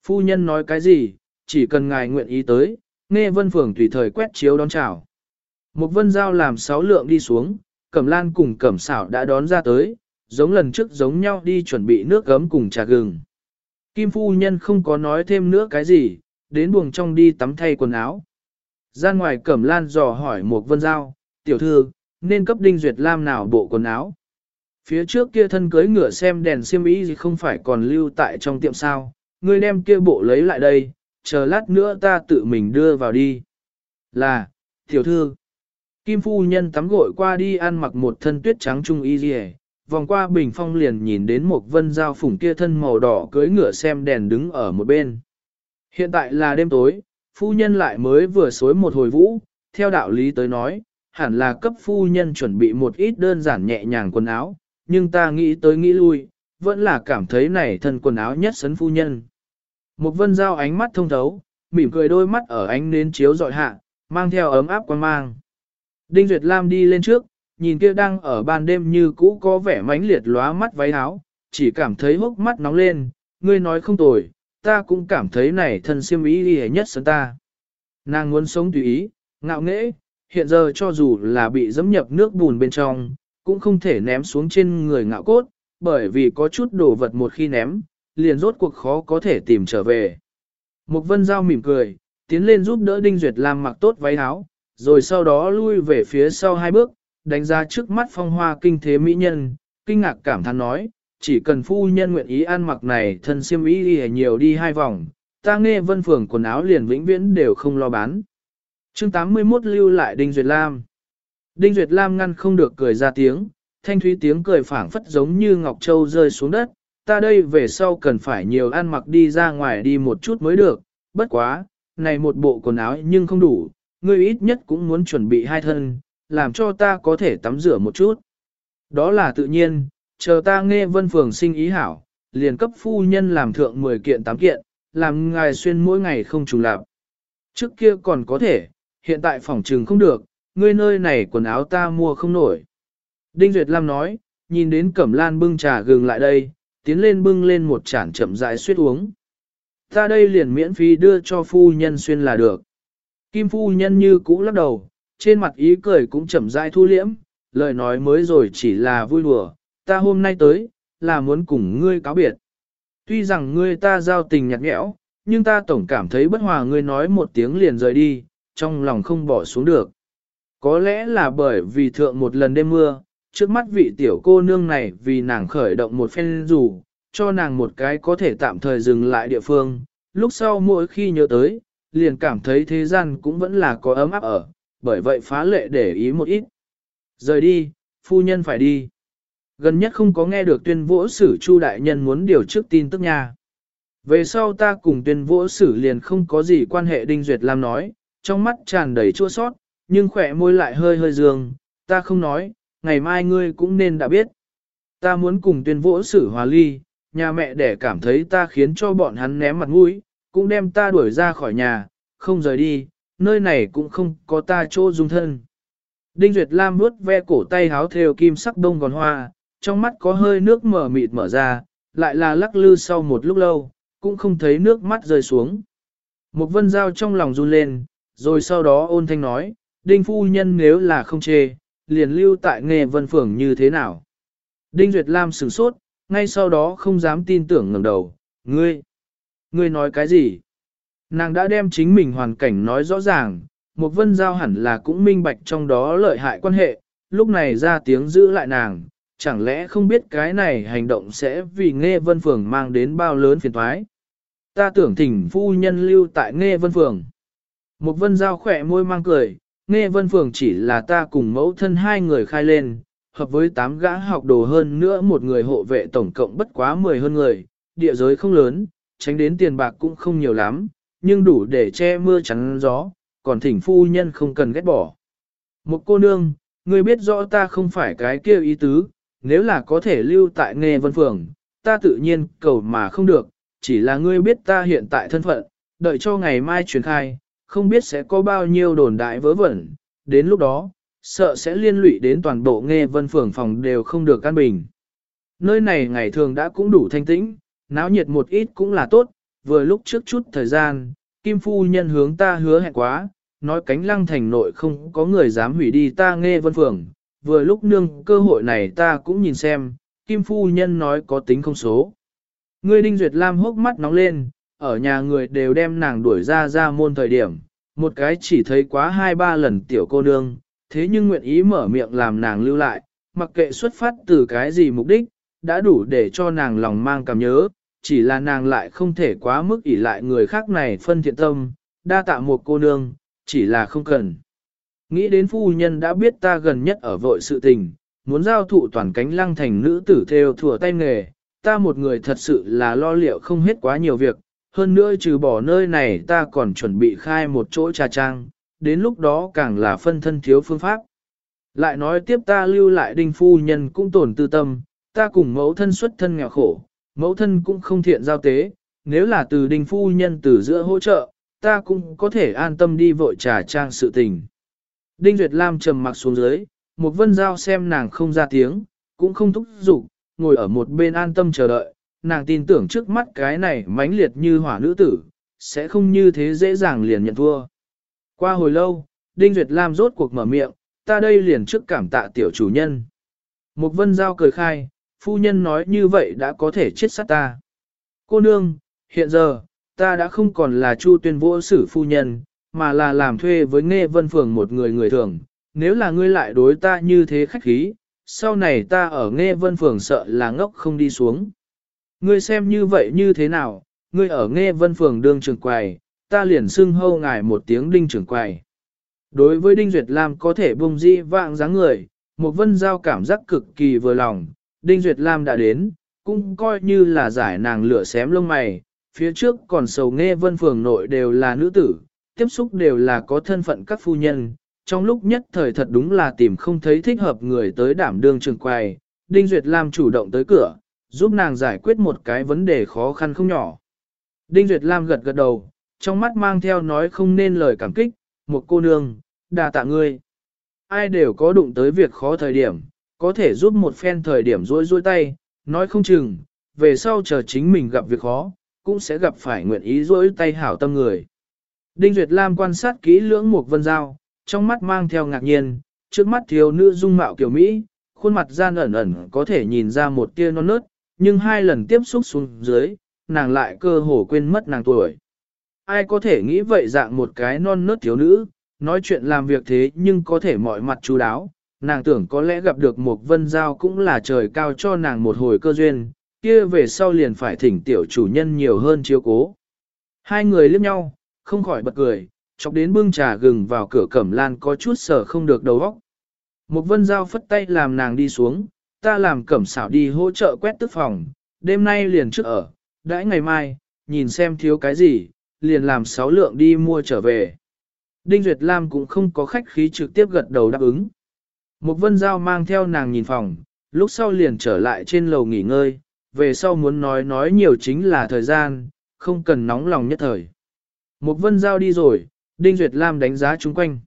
Phu nhân nói cái gì, chỉ cần ngài nguyện ý tới, nghe vân phường tùy thời quét chiếu đón chào. Một vân giao làm sáu lượng đi xuống, cẩm lan cùng cẩm xảo đã đón ra tới, giống lần trước giống nhau đi chuẩn bị nước gấm cùng trà gừng. Kim phu nhân không có nói thêm nữa cái gì, đến buồng trong đi tắm thay quần áo. Ra ngoài cẩm lan dò hỏi một vân giao, tiểu thư, nên cấp đinh duyệt lam nào bộ quần áo. Phía trước kia thân cưới ngựa xem đèn xiêm y gì không phải còn lưu tại trong tiệm sao, ngươi đem kia bộ lấy lại đây, chờ lát nữa ta tự mình đưa vào đi. Là, tiểu thư, Kim phu nhân tắm gội qua đi ăn mặc một thân tuyết trắng trung y dì vòng qua bình phong liền nhìn đến một vân giao phủng kia thân màu đỏ cưới ngựa xem đèn đứng ở một bên. Hiện tại là đêm tối, phu nhân lại mới vừa xối một hồi vũ, theo đạo lý tới nói, hẳn là cấp phu nhân chuẩn bị một ít đơn giản nhẹ nhàng quần áo, nhưng ta nghĩ tới nghĩ lui, vẫn là cảm thấy này thân quần áo nhất sấn phu nhân. Một vân giao ánh mắt thông thấu, mỉm cười đôi mắt ở ánh nến chiếu dọi hạ, mang theo ấm áp quan mang. Đinh Duyệt Lam đi lên trước, nhìn kia đang ở ban đêm như cũ có vẻ mánh liệt lóa mắt váy áo, chỉ cảm thấy hốc mắt nóng lên, ngươi nói không tồi, ta cũng cảm thấy này thân siêm ý đi nhất sân ta. Nàng muốn sống tùy ý, ngạo nghễ, hiện giờ cho dù là bị dẫm nhập nước bùn bên trong, cũng không thể ném xuống trên người ngạo cốt, bởi vì có chút đồ vật một khi ném, liền rốt cuộc khó có thể tìm trở về. mục vân giao mỉm cười, tiến lên giúp đỡ Đinh Duyệt làm mặc tốt váy áo, rồi sau đó lui về phía sau hai bước, đánh ra trước mắt phong hoa kinh thế mỹ nhân, kinh ngạc cảm thán nói, chỉ cần phu nhân nguyện ý ăn mặc này thân siêm ý đi nhiều đi hai vòng, ta nghe vân phường quần áo liền vĩnh viễn đều không lo bán. chương 81 lưu lại Đinh Duyệt Lam. Đinh Duyệt Lam ngăn không được cười ra tiếng, thanh thúy tiếng cười phảng phất giống như Ngọc Châu rơi xuống đất, ta đây về sau cần phải nhiều ăn mặc đi ra ngoài đi một chút mới được, bất quá, này một bộ quần áo nhưng không đủ, ngươi ít nhất cũng muốn chuẩn bị hai thân, làm cho ta có thể tắm rửa một chút. Đó là tự nhiên, chờ ta nghe vân phường sinh ý hảo, liền cấp phu nhân làm thượng 10 kiện 8 kiện, làm ngài xuyên mỗi ngày không trùng lạp. Trước kia còn có thể, hiện tại phòng trừng không được, ngươi nơi này quần áo ta mua không nổi. Đinh Duyệt Lam nói, nhìn đến Cẩm Lan bưng trà gừng lại đây, tiến lên bưng lên một chản chậm rãi suyết uống. Ta đây liền miễn phí đưa cho phu nhân xuyên là được. Kim phu nhân như cũ lắc đầu, trên mặt ý cười cũng chậm rãi thu liễm, lời nói mới rồi chỉ là vui đùa, ta hôm nay tới, là muốn cùng ngươi cáo biệt. Tuy rằng ngươi ta giao tình nhạt nhẽo, nhưng ta tổng cảm thấy bất hòa ngươi nói một tiếng liền rời đi, trong lòng không bỏ xuống được. Có lẽ là bởi vì thượng một lần đêm mưa, trước mắt vị tiểu cô nương này vì nàng khởi động một phen rủ, cho nàng một cái có thể tạm thời dừng lại địa phương, lúc sau mỗi khi nhớ tới, liền cảm thấy thế gian cũng vẫn là có ấm áp ở, bởi vậy phá lệ để ý một ít. Rời đi, phu nhân phải đi. Gần nhất không có nghe được tuyên vỗ sử Chu đại nhân muốn điều trước tin tức nha. Về sau ta cùng tuyên vỗ sử liền không có gì quan hệ Đinh Duyệt Lam nói, trong mắt tràn đầy chua sót, nhưng khỏe môi lại hơi hơi dương, ta không nói, ngày mai ngươi cũng nên đã biết. Ta muốn cùng tuyên vỗ sử hòa ly, nhà mẹ để cảm thấy ta khiến cho bọn hắn ném mặt mũi, cũng đem ta đuổi ra khỏi nhà, không rời đi, nơi này cũng không có ta chỗ dung thân. Đinh Duyệt Lam vuốt ve cổ tay háo theo kim sắc đông gòn hoa, trong mắt có hơi nước mở mịt mở ra, lại là lắc lư sau một lúc lâu, cũng không thấy nước mắt rơi xuống. Một vân dao trong lòng run lên, rồi sau đó ôn thanh nói, Đinh Phu Nhân nếu là không chê, liền lưu tại nghề vân phường như thế nào. Đinh Duyệt Lam sửng sốt, ngay sau đó không dám tin tưởng ngẩng đầu, ngươi, ngươi nói cái gì? Nàng đã đem chính mình hoàn cảnh nói rõ ràng, một vân giao hẳn là cũng minh bạch trong đó lợi hại quan hệ, lúc này ra tiếng giữ lại nàng, chẳng lẽ không biết cái này hành động sẽ vì nghe vân phường mang đến bao lớn phiền thoái. Ta tưởng thỉnh phu nhân lưu tại nghe vân phường. Một vân giao khỏe môi mang cười, nghe vân phường chỉ là ta cùng mẫu thân hai người khai lên, hợp với tám gã học đồ hơn nữa một người hộ vệ tổng cộng bất quá 10 hơn người, địa giới không lớn, tránh đến tiền bạc cũng không nhiều lắm, nhưng đủ để che mưa chắn gió, còn thỉnh phu nhân không cần ghét bỏ. Một cô nương, ngươi biết rõ ta không phải cái kia ý tứ, nếu là có thể lưu tại nghề vân phường, ta tự nhiên cầu mà không được, chỉ là ngươi biết ta hiện tại thân phận, đợi cho ngày mai truyền khai, không biết sẽ có bao nhiêu đồn đại vớ vẩn, đến lúc đó, sợ sẽ liên lụy đến toàn bộ nghe vân phường phòng đều không được căn bình. Nơi này ngày thường đã cũng đủ thanh tĩnh, náo nhiệt một ít cũng là tốt, vừa lúc trước chút thời gian, Kim Phu Nhân hướng ta hứa hẹn quá, nói cánh lăng thành nội không có người dám hủy đi ta nghe vân phường, vừa lúc nương cơ hội này ta cũng nhìn xem, Kim Phu Nhân nói có tính không số. Ngươi Đinh Duyệt Lam hốc mắt nóng lên, ở nhà người đều đem nàng đuổi ra ra môn thời điểm, một cái chỉ thấy quá hai ba lần tiểu cô nương, thế nhưng nguyện ý mở miệng làm nàng lưu lại, mặc kệ xuất phát từ cái gì mục đích, đã đủ để cho nàng lòng mang cảm nhớ, chỉ là nàng lại không thể quá mức ỷ lại người khác này phân thiện tâm, đa tạ một cô nương, chỉ là không cần. Nghĩ đến phu nhân đã biết ta gần nhất ở vội sự tình, muốn giao thụ toàn cánh lăng thành nữ tử theo thừa tay nghề, ta một người thật sự là lo liệu không hết quá nhiều việc, hơn nữa trừ bỏ nơi này ta còn chuẩn bị khai một chỗ trà trang, đến lúc đó càng là phân thân thiếu phương pháp. Lại nói tiếp ta lưu lại đinh phu nhân cũng tổn tư tâm, ta cùng mẫu thân xuất thân nghèo khổ, mẫu thân cũng không thiện giao tế, nếu là từ đinh phu nhân từ giữa hỗ trợ, ta cũng có thể an tâm đi vội trà trang sự tình. Đinh Duyệt Lam trầm mặc xuống dưới, một vân giao xem nàng không ra tiếng, cũng không thúc giục, ngồi ở một bên an tâm chờ đợi, nàng tin tưởng trước mắt cái này mãnh liệt như hỏa nữ tử, sẽ không như thế dễ dàng liền nhận thua. Qua hồi lâu, Đinh Duyệt Lam rốt cuộc mở miệng, ta đây liền trước cảm tạ tiểu chủ nhân. Một vân giao cười khai, phu nhân nói như vậy đã có thể chết sát ta. Cô nương, hiện giờ, ta đã không còn là chu tuyên vô sử phu nhân, mà là làm thuê với nghe vân phường một người người thường. Nếu là ngươi lại đối ta như thế khách khí, sau này ta ở nghe vân phường sợ là ngốc không đi xuống. Ngươi xem như vậy như thế nào, ngươi ở nghe vân phường đương trưởng quầy, ta liền xưng hâu ngài một tiếng đinh trưởng quầy. Đối với Đinh Duyệt Lam có thể bông di vạng dáng người, một vân giao cảm giác cực kỳ vừa lòng, Đinh Duyệt Lam đã đến, cũng coi như là giải nàng lửa xém lông mày, phía trước còn sầu nghe vân phường nội đều là nữ tử, tiếp xúc đều là có thân phận các phu nhân, trong lúc nhất thời thật đúng là tìm không thấy thích hợp người tới đảm đương trường quầy, Đinh Duyệt Lam chủ động tới cửa, giúp nàng giải quyết một cái vấn đề khó khăn không nhỏ. Đinh Duyệt Lam gật gật đầu, trong mắt mang theo nói không nên lời cảm kích, một cô nương, đà tạ ngươi. Ai đều có đụng tới việc khó thời điểm, có thể giúp một phen thời điểm rối rối tay, nói không chừng, về sau chờ chính mình gặp việc khó, cũng sẽ gặp phải nguyện ý rối tay hảo tâm người. Đinh Duyệt Lam quan sát kỹ lưỡng một vân giao, trong mắt mang theo ngạc nhiên, trước mắt thiếu nữ dung mạo kiểu Mỹ, khuôn mặt gian ẩn ẩn có thể nhìn ra một tia non nớt, nhưng hai lần tiếp xúc xuống dưới, nàng lại cơ hồ quên mất nàng tuổi. Ai có thể nghĩ vậy dạng một cái non nớt thiếu nữ, nói chuyện làm việc thế nhưng có thể mọi mặt chú đáo, nàng tưởng có lẽ gặp được một vân giao cũng là trời cao cho nàng một hồi cơ duyên, kia về sau liền phải thỉnh tiểu chủ nhân nhiều hơn chiếu cố. Hai người liếc nhau, không khỏi bật cười, chọc đến bưng trà gừng vào cửa cẩm lan có chút sở không được đầu óc. Một vân giao phất tay làm nàng đi xuống, ta làm cẩm xảo đi hỗ trợ quét tức phòng, đêm nay liền trước ở, đãi ngày mai, nhìn xem thiếu cái gì, liền làm sáu lượng đi mua trở về. Đinh Duyệt Lam cũng không có khách khí trực tiếp gật đầu đáp ứng. Một vân giao mang theo nàng nhìn phòng, lúc sau liền trở lại trên lầu nghỉ ngơi, về sau muốn nói nói nhiều chính là thời gian, không cần nóng lòng nhất thời. Một vân giao đi rồi, Đinh Duyệt Lam đánh giá chung quanh.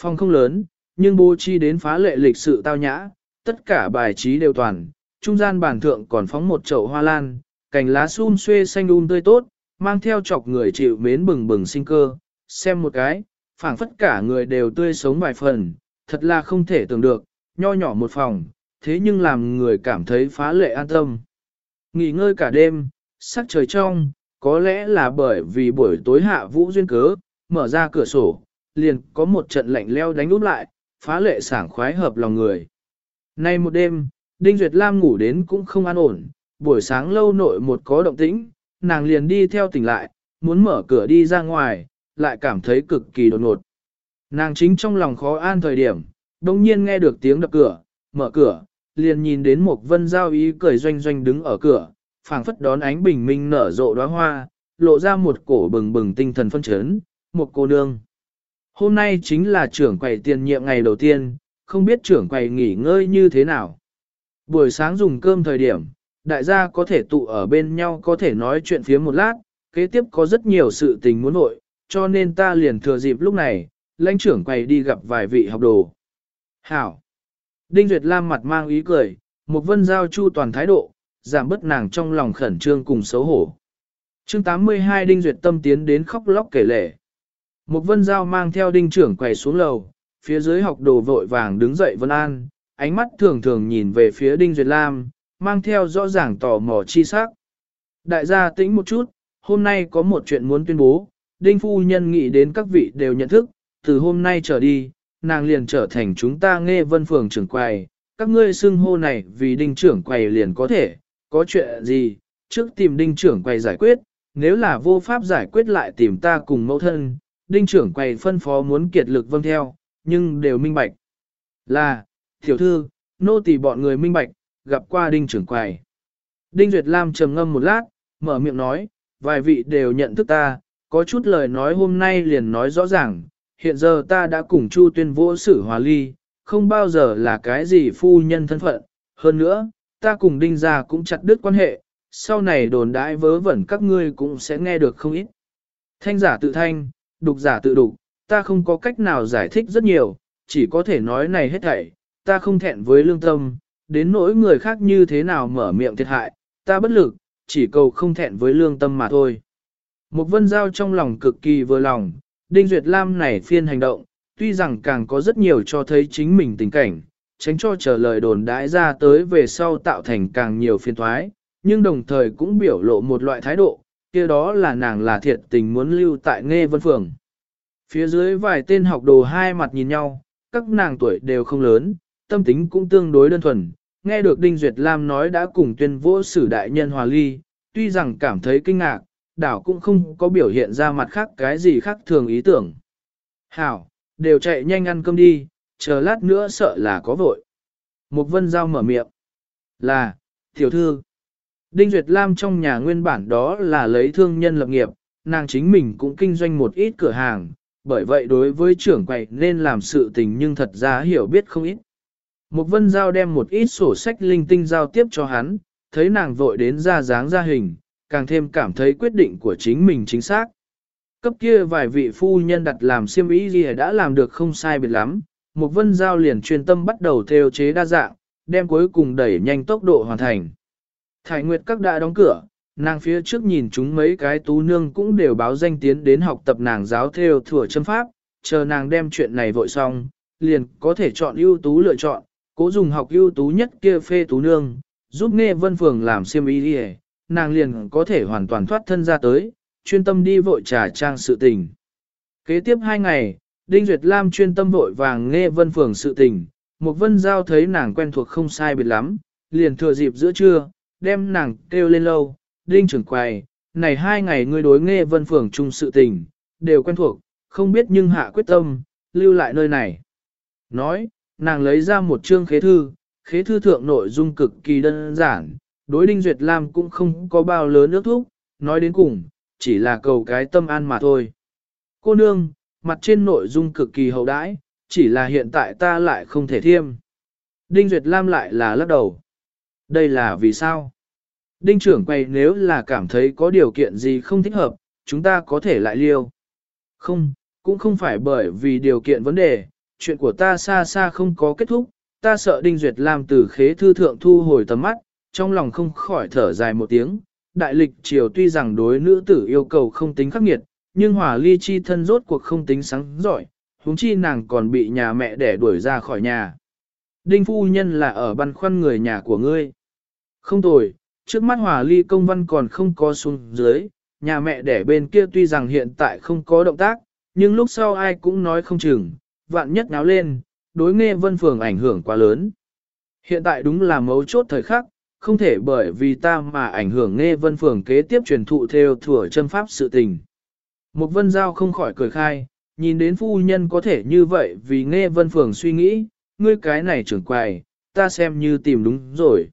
Phòng không lớn, nhưng bố chi đến phá lệ lịch sự tao nhã, tất cả bài trí đều toàn, trung gian bàn thượng còn phóng một chậu hoa lan, cành lá sum xuê xanh um tươi tốt, mang theo chọc người chịu mến bừng bừng sinh cơ, xem một cái, phảng phất cả người đều tươi sống vài phần, thật là không thể tưởng được, nho nhỏ một phòng, thế nhưng làm người cảm thấy phá lệ an tâm. Nghỉ ngơi cả đêm, sắc trời trong, có lẽ là bởi vì buổi tối hạ vũ duyên cớ, mở ra cửa sổ, liền có một trận lạnh leo đánh úp lại, phá lệ sảng khoái hợp lòng người. Nay một đêm, Đinh Duyệt Lam ngủ đến cũng không an ổn, buổi sáng lâu nội một có động tĩnh, nàng liền đi theo tỉnh lại, muốn mở cửa đi ra ngoài, lại cảm thấy cực kỳ đột ngột. Nàng chính trong lòng khó an thời điểm, đồng nhiên nghe được tiếng đập cửa, mở cửa, liền nhìn đến một vân giao ý cười doanh doanh đứng ở cửa, phảng phất đón ánh bình minh nở rộ đóa hoa, lộ ra một cổ bừng bừng tinh thần phân chấn, một cô nương. Hôm nay chính là trưởng quầy tiền nhiệm ngày đầu tiên, không biết trưởng quầy nghỉ ngơi như thế nào. Buổi sáng dùng cơm thời điểm, đại gia có thể tụ ở bên nhau có thể nói chuyện phía một lát, kế tiếp có rất nhiều sự tình muốn nội, cho nên ta liền thừa dịp lúc này, lãnh trưởng quầy đi gặp vài vị học đồ. Hảo! Đinh Duyệt Lam mặt mang ý cười, một vân giao chu toàn thái độ, giảm bớt nàng trong lòng khẩn trương cùng xấu hổ. chương 82 Đinh Duyệt tâm tiến đến khóc lóc kể lể. Một vân giao mang theo đinh trưởng quầy xuống lầu, phía dưới học đồ vội vàng đứng dậy vân an, ánh mắt thường thường nhìn về phía đinh duyệt lam, mang theo rõ ràng tò mò chi sắc. Đại gia tĩnh một chút, hôm nay có một chuyện muốn tuyên bố, đinh phu nhân nghĩ đến các vị đều nhận thức, từ hôm nay trở đi, nàng liền trở thành chúng ta nghe vân phường trưởng quầy, các ngươi xưng hô này vì đinh trưởng quầy liền có thể, có chuyện gì, trước tìm đinh trưởng quầy giải quyết, nếu là vô pháp giải quyết lại tìm ta cùng mẫu thân, đinh trưởng quầy phân phó muốn kiệt lực vâng theo, nhưng đều minh bạch. Là, tiểu thư, nô tỳ bọn người minh bạch, gặp qua đinh trưởng quầy. Đinh Duyệt Lam trầm ngâm một lát, mở miệng nói, vài vị đều nhận thức ta, có chút lời nói hôm nay liền nói rõ ràng, hiện giờ ta đã cùng Chu tuyên vô xử hòa ly, không bao giờ là cái gì phu nhân thân phận, hơn nữa, ta cùng đinh gia cũng chặt đứt quan hệ, sau này đồn đãi vớ vẩn các ngươi cũng sẽ nghe được không ít. Thanh giả tự thanh, đục giả tự đục, ta không có cách nào giải thích rất nhiều, chỉ có thể nói này hết thảy, ta không thẹn với lương tâm, đến nỗi người khác như thế nào mở miệng thiệt hại, ta bất lực, chỉ cầu không thẹn với lương tâm mà thôi. Một vân giao trong lòng cực kỳ vừa lòng, Đinh Duyệt Lam này phiên hành động, tuy rằng càng có rất nhiều cho thấy chính mình tình cảnh, tránh cho chờ lời đồn đãi ra tới về sau tạo thành càng nhiều phiên thoái, nhưng đồng thời cũng biểu lộ một loại thái độ, kia đó là nàng là thiệt tình muốn lưu tại nghe vân phường. Phía dưới vài tên học đồ hai mặt nhìn nhau, các nàng tuổi đều không lớn, tâm tính cũng tương đối đơn thuần, nghe được Đinh Duyệt Lam nói đã cùng tuyên vô sử đại nhân hòa ly, tuy rằng cảm thấy kinh ngạc, đảo cũng không có biểu hiện ra mặt khác cái gì khác thường ý tưởng. Hảo, đều chạy nhanh ăn cơm đi, chờ lát nữa sợ là có vội. mục vân giao mở miệng. Là, tiểu thư. Đinh Duyệt Lam trong nhà nguyên bản đó là lấy thương nhân lập nghiệp, nàng chính mình cũng kinh doanh một ít cửa hàng, bởi vậy đối với trưởng quầy nên làm sự tình nhưng thật ra hiểu biết không ít. mục vân giao đem một ít sổ sách linh tinh giao tiếp cho hắn, thấy nàng vội đến ra dáng ra hình, càng thêm cảm thấy quyết định của chính mình chính xác. Cấp kia vài vị phu nhân đặt làm siêm ý gì đã làm được không sai biệt lắm, một vân giao liền chuyên tâm bắt đầu theo chế đa dạng, đem cuối cùng đẩy nhanh tốc độ hoàn thành. Thải Nguyệt các đã đóng cửa, nàng phía trước nhìn chúng mấy cái tú nương cũng đều báo danh tiến đến học tập nàng giáo theo thừa châm pháp, chờ nàng đem chuyện này vội xong, liền có thể chọn ưu tú lựa chọn, cố dùng học ưu tú nhất kia phê tú nương, giúp nghe vân phường làm siêm ý đi nàng liền có thể hoàn toàn thoát thân ra tới, chuyên tâm đi vội trà trang sự tình. Kế tiếp hai ngày, Đinh Duyệt Lam chuyên tâm vội vàng nghe vân phường sự tình, một vân giao thấy nàng quen thuộc không sai biệt lắm, liền thừa dịp giữa trưa, đem nàng kêu lên lâu, đinh trưởng quầy, này hai ngày ngươi đối nghe vân phường chung sự tình, đều quen thuộc, không biết nhưng hạ quyết tâm, lưu lại nơi này. Nói, nàng lấy ra một chương khế thư, khế thư thượng nội dung cực kỳ đơn giản, đối đinh duyệt lam cũng không có bao lớn nước thúc, nói đến cùng, chỉ là cầu cái tâm an mà thôi. Cô nương, mặt trên nội dung cực kỳ hậu đãi, chỉ là hiện tại ta lại không thể thiêm. Đinh Duyệt Lam lại là lắc đầu. Đây là vì sao? Đinh trưởng quay nếu là cảm thấy có điều kiện gì không thích hợp, chúng ta có thể lại liêu. Không, cũng không phải bởi vì điều kiện vấn đề, chuyện của ta xa xa không có kết thúc, ta sợ Đinh Duyệt Lam từ khế thư thượng thu hồi tầm mắt, trong lòng không khỏi thở dài một tiếng. Đại lịch triều tuy rằng đối nữ tử yêu cầu không tính khắc nghiệt, nhưng hỏa ly chi thân rốt cuộc không tính sáng giỏi, huống chi nàng còn bị nhà mẹ đẻ đuổi ra khỏi nhà. Đinh phu nhân là ở băn khoăn người nhà của ngươi. Không tồi, trước mắt hòa ly công văn còn không có xuống dưới, nhà mẹ đẻ bên kia tuy rằng hiện tại không có động tác, nhưng lúc sau ai cũng nói không chừng, vạn nhất náo lên, đối nghe vân phường ảnh hưởng quá lớn. Hiện tại đúng là mấu chốt thời khắc, không thể bởi vì ta mà ảnh hưởng nghe vân phường kế tiếp truyền thụ theo thừa chân pháp sự tình. Một vân giao không khỏi cười khai, nhìn đến phu nhân có thể như vậy vì nghe vân phường suy nghĩ, ngươi cái này trưởng quài, ta xem như tìm đúng rồi.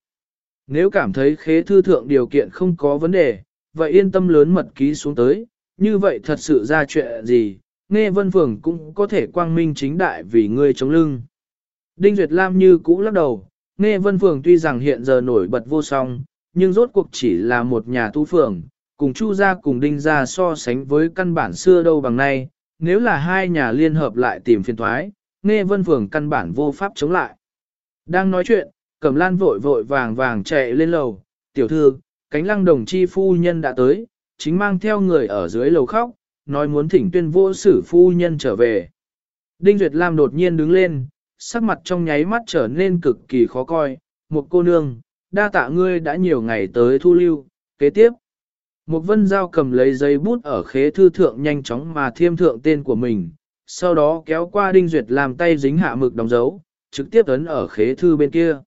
Nếu cảm thấy khế thư thượng điều kiện không có vấn đề, vậy yên tâm lớn mật ký xuống tới, như vậy thật sự ra chuyện gì, nghe vân phường cũng có thể quang minh chính đại vì ngươi chống lưng. Đinh Duyệt Lam như cũ lắc đầu, nghe vân phường tuy rằng hiện giờ nổi bật vô song, nhưng rốt cuộc chỉ là một nhà tu phường, cùng chu gia cùng đinh gia so sánh với căn bản xưa đâu bằng nay, nếu là hai nhà liên hợp lại tìm phiền thoái, nghe vân phường căn bản vô pháp chống lại. Đang nói chuyện, cẩm lan vội vội vàng vàng chạy lên lầu, tiểu thư, cánh lăng đồng chi phu nhân đã tới, chính mang theo người ở dưới lầu khóc, nói muốn thỉnh tuyên vô sử phu nhân trở về. Đinh Duyệt Lam đột nhiên đứng lên, sắc mặt trong nháy mắt trở nên cực kỳ khó coi, một cô nương, đa tạ ngươi đã nhiều ngày tới thu lưu, kế tiếp. Một vân giao cầm lấy giấy bút ở khế thư thượng nhanh chóng mà thiêm thượng tên của mình, sau đó kéo qua Đinh Duyệt làm tay dính hạ mực đóng dấu, trực tiếp ấn ở khế thư bên kia.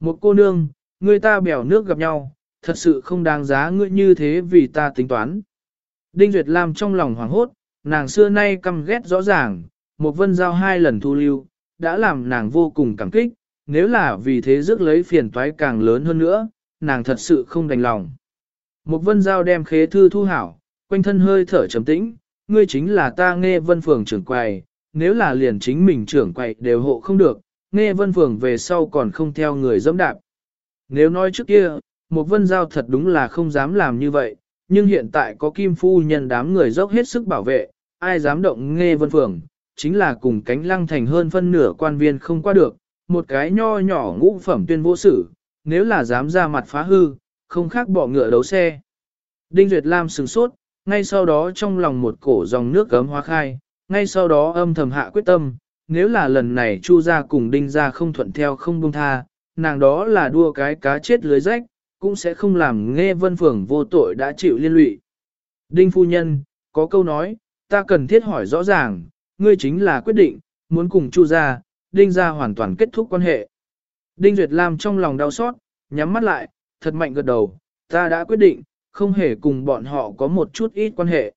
Một cô nương, người ta bèo nước gặp nhau, thật sự không đáng giá ngươi như thế vì ta tính toán. Đinh Duyệt Lam trong lòng hoảng hốt, nàng xưa nay căm ghét rõ ràng, một vân giao hai lần thu lưu, đã làm nàng vô cùng cảm kích, nếu là vì thế rước lấy phiền toái càng lớn hơn nữa, nàng thật sự không đành lòng. Một vân giao đem khế thư thu hảo, quanh thân hơi thở trầm tĩnh, ngươi chính là ta nghe vân phường trưởng quầy, nếu là liền chính mình trưởng quầy đều hộ không được, nghe vân phường về sau còn không theo người dẫm đạp. Nếu nói trước kia, một vân giao thật đúng là không dám làm như vậy, nhưng hiện tại có kim phu nhân đám người dốc hết sức bảo vệ, ai dám động nghe vân phường, chính là cùng cánh lăng thành hơn phân nửa quan viên không qua được, một cái nho nhỏ ngũ phẩm tuyên vô sử, nếu là dám ra mặt phá hư, không khác bỏ ngựa đấu xe. Đinh Duyệt Lam sừng sốt, ngay sau đó trong lòng một cổ dòng nước cấm hóa khai, ngay sau đó âm thầm hạ quyết tâm, nếu là lần này Chu gia cùng Đinh gia không thuận theo không buông tha, nàng đó là đua cái cá chết lưới rách, cũng sẽ không làm nghe vân phường vô tội đã chịu liên lụy. Đinh phu nhân, có câu nói, ta cần thiết hỏi rõ ràng, ngươi chính là quyết định, muốn cùng Chu gia, Đinh gia hoàn toàn kết thúc quan hệ. Đinh Duyệt Lam trong lòng đau xót, nhắm mắt lại, thật mạnh gật đầu, ta đã quyết định, không hề cùng bọn họ có một chút ít quan hệ.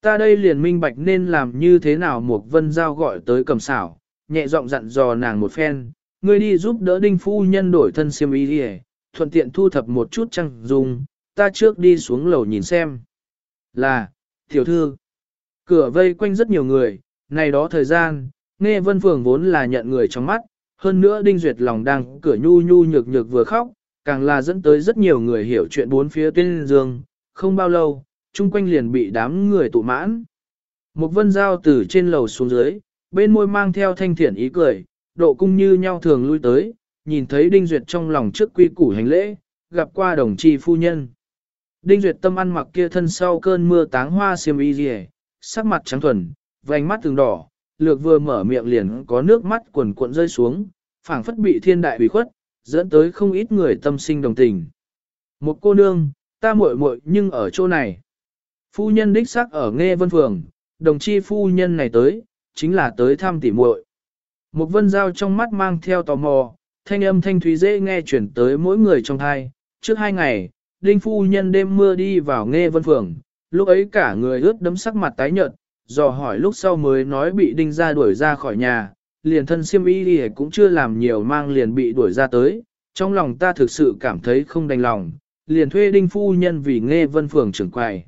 Ta đây liền minh bạch nên làm như thế nào Mục vân giao gọi tới cầm xảo, nhẹ giọng dặn dò nàng một phen, ngươi đi giúp đỡ đinh phu nhân đổi thân siêm y đi thuận tiện thu thập một chút trăng dùng, ta trước đi xuống lầu nhìn xem. Là, tiểu thư, cửa vây quanh rất nhiều người, này đó thời gian, nghe vân phường vốn là nhận người trong mắt, hơn nữa đinh duyệt lòng đang cửa nhu nhu nhược nhược vừa khóc, càng là dẫn tới rất nhiều người hiểu chuyện bốn phía tuyên dương, không bao lâu, chung quanh liền bị đám người tụ mãn. Một vân giao từ trên lầu xuống dưới, bên môi mang theo thanh thiện ý cười, độ cung như nhau thường lui tới, nhìn thấy Đinh Duyệt trong lòng trước quy củ hành lễ, gặp qua đồng chi phu nhân. Đinh Duyệt tâm ăn mặc kia thân sau cơn mưa táng hoa xiêm y rìa, sắc mặt trắng thuần, vành mắt từng đỏ, lược vừa mở miệng liền có nước mắt quần cuộn rơi xuống, phảng phất bị thiên đại bị khuất, dẫn tới không ít người tâm sinh đồng tình. Một cô nương, ta muội muội nhưng ở chỗ này. Phu nhân đích xác ở nghe vân phường, đồng chi phu nhân này tới, chính là tới thăm tỉ muội. Một vân giao trong mắt mang theo tò mò, thanh âm thanh thúy dễ nghe chuyển tới mỗi người trong thai. Trước hai ngày, đinh phu nhân đêm mưa đi vào nghe vân phường, lúc ấy cả người ướt đấm sắc mặt tái nhợt, dò hỏi lúc sau mới nói bị đinh ra đuổi ra khỏi nhà, liền thân siêm y đi cũng chưa làm nhiều mang liền bị đuổi ra tới, trong lòng ta thực sự cảm thấy không đành lòng, liền thuê đinh phu nhân vì nghe vân phường trưởng quài.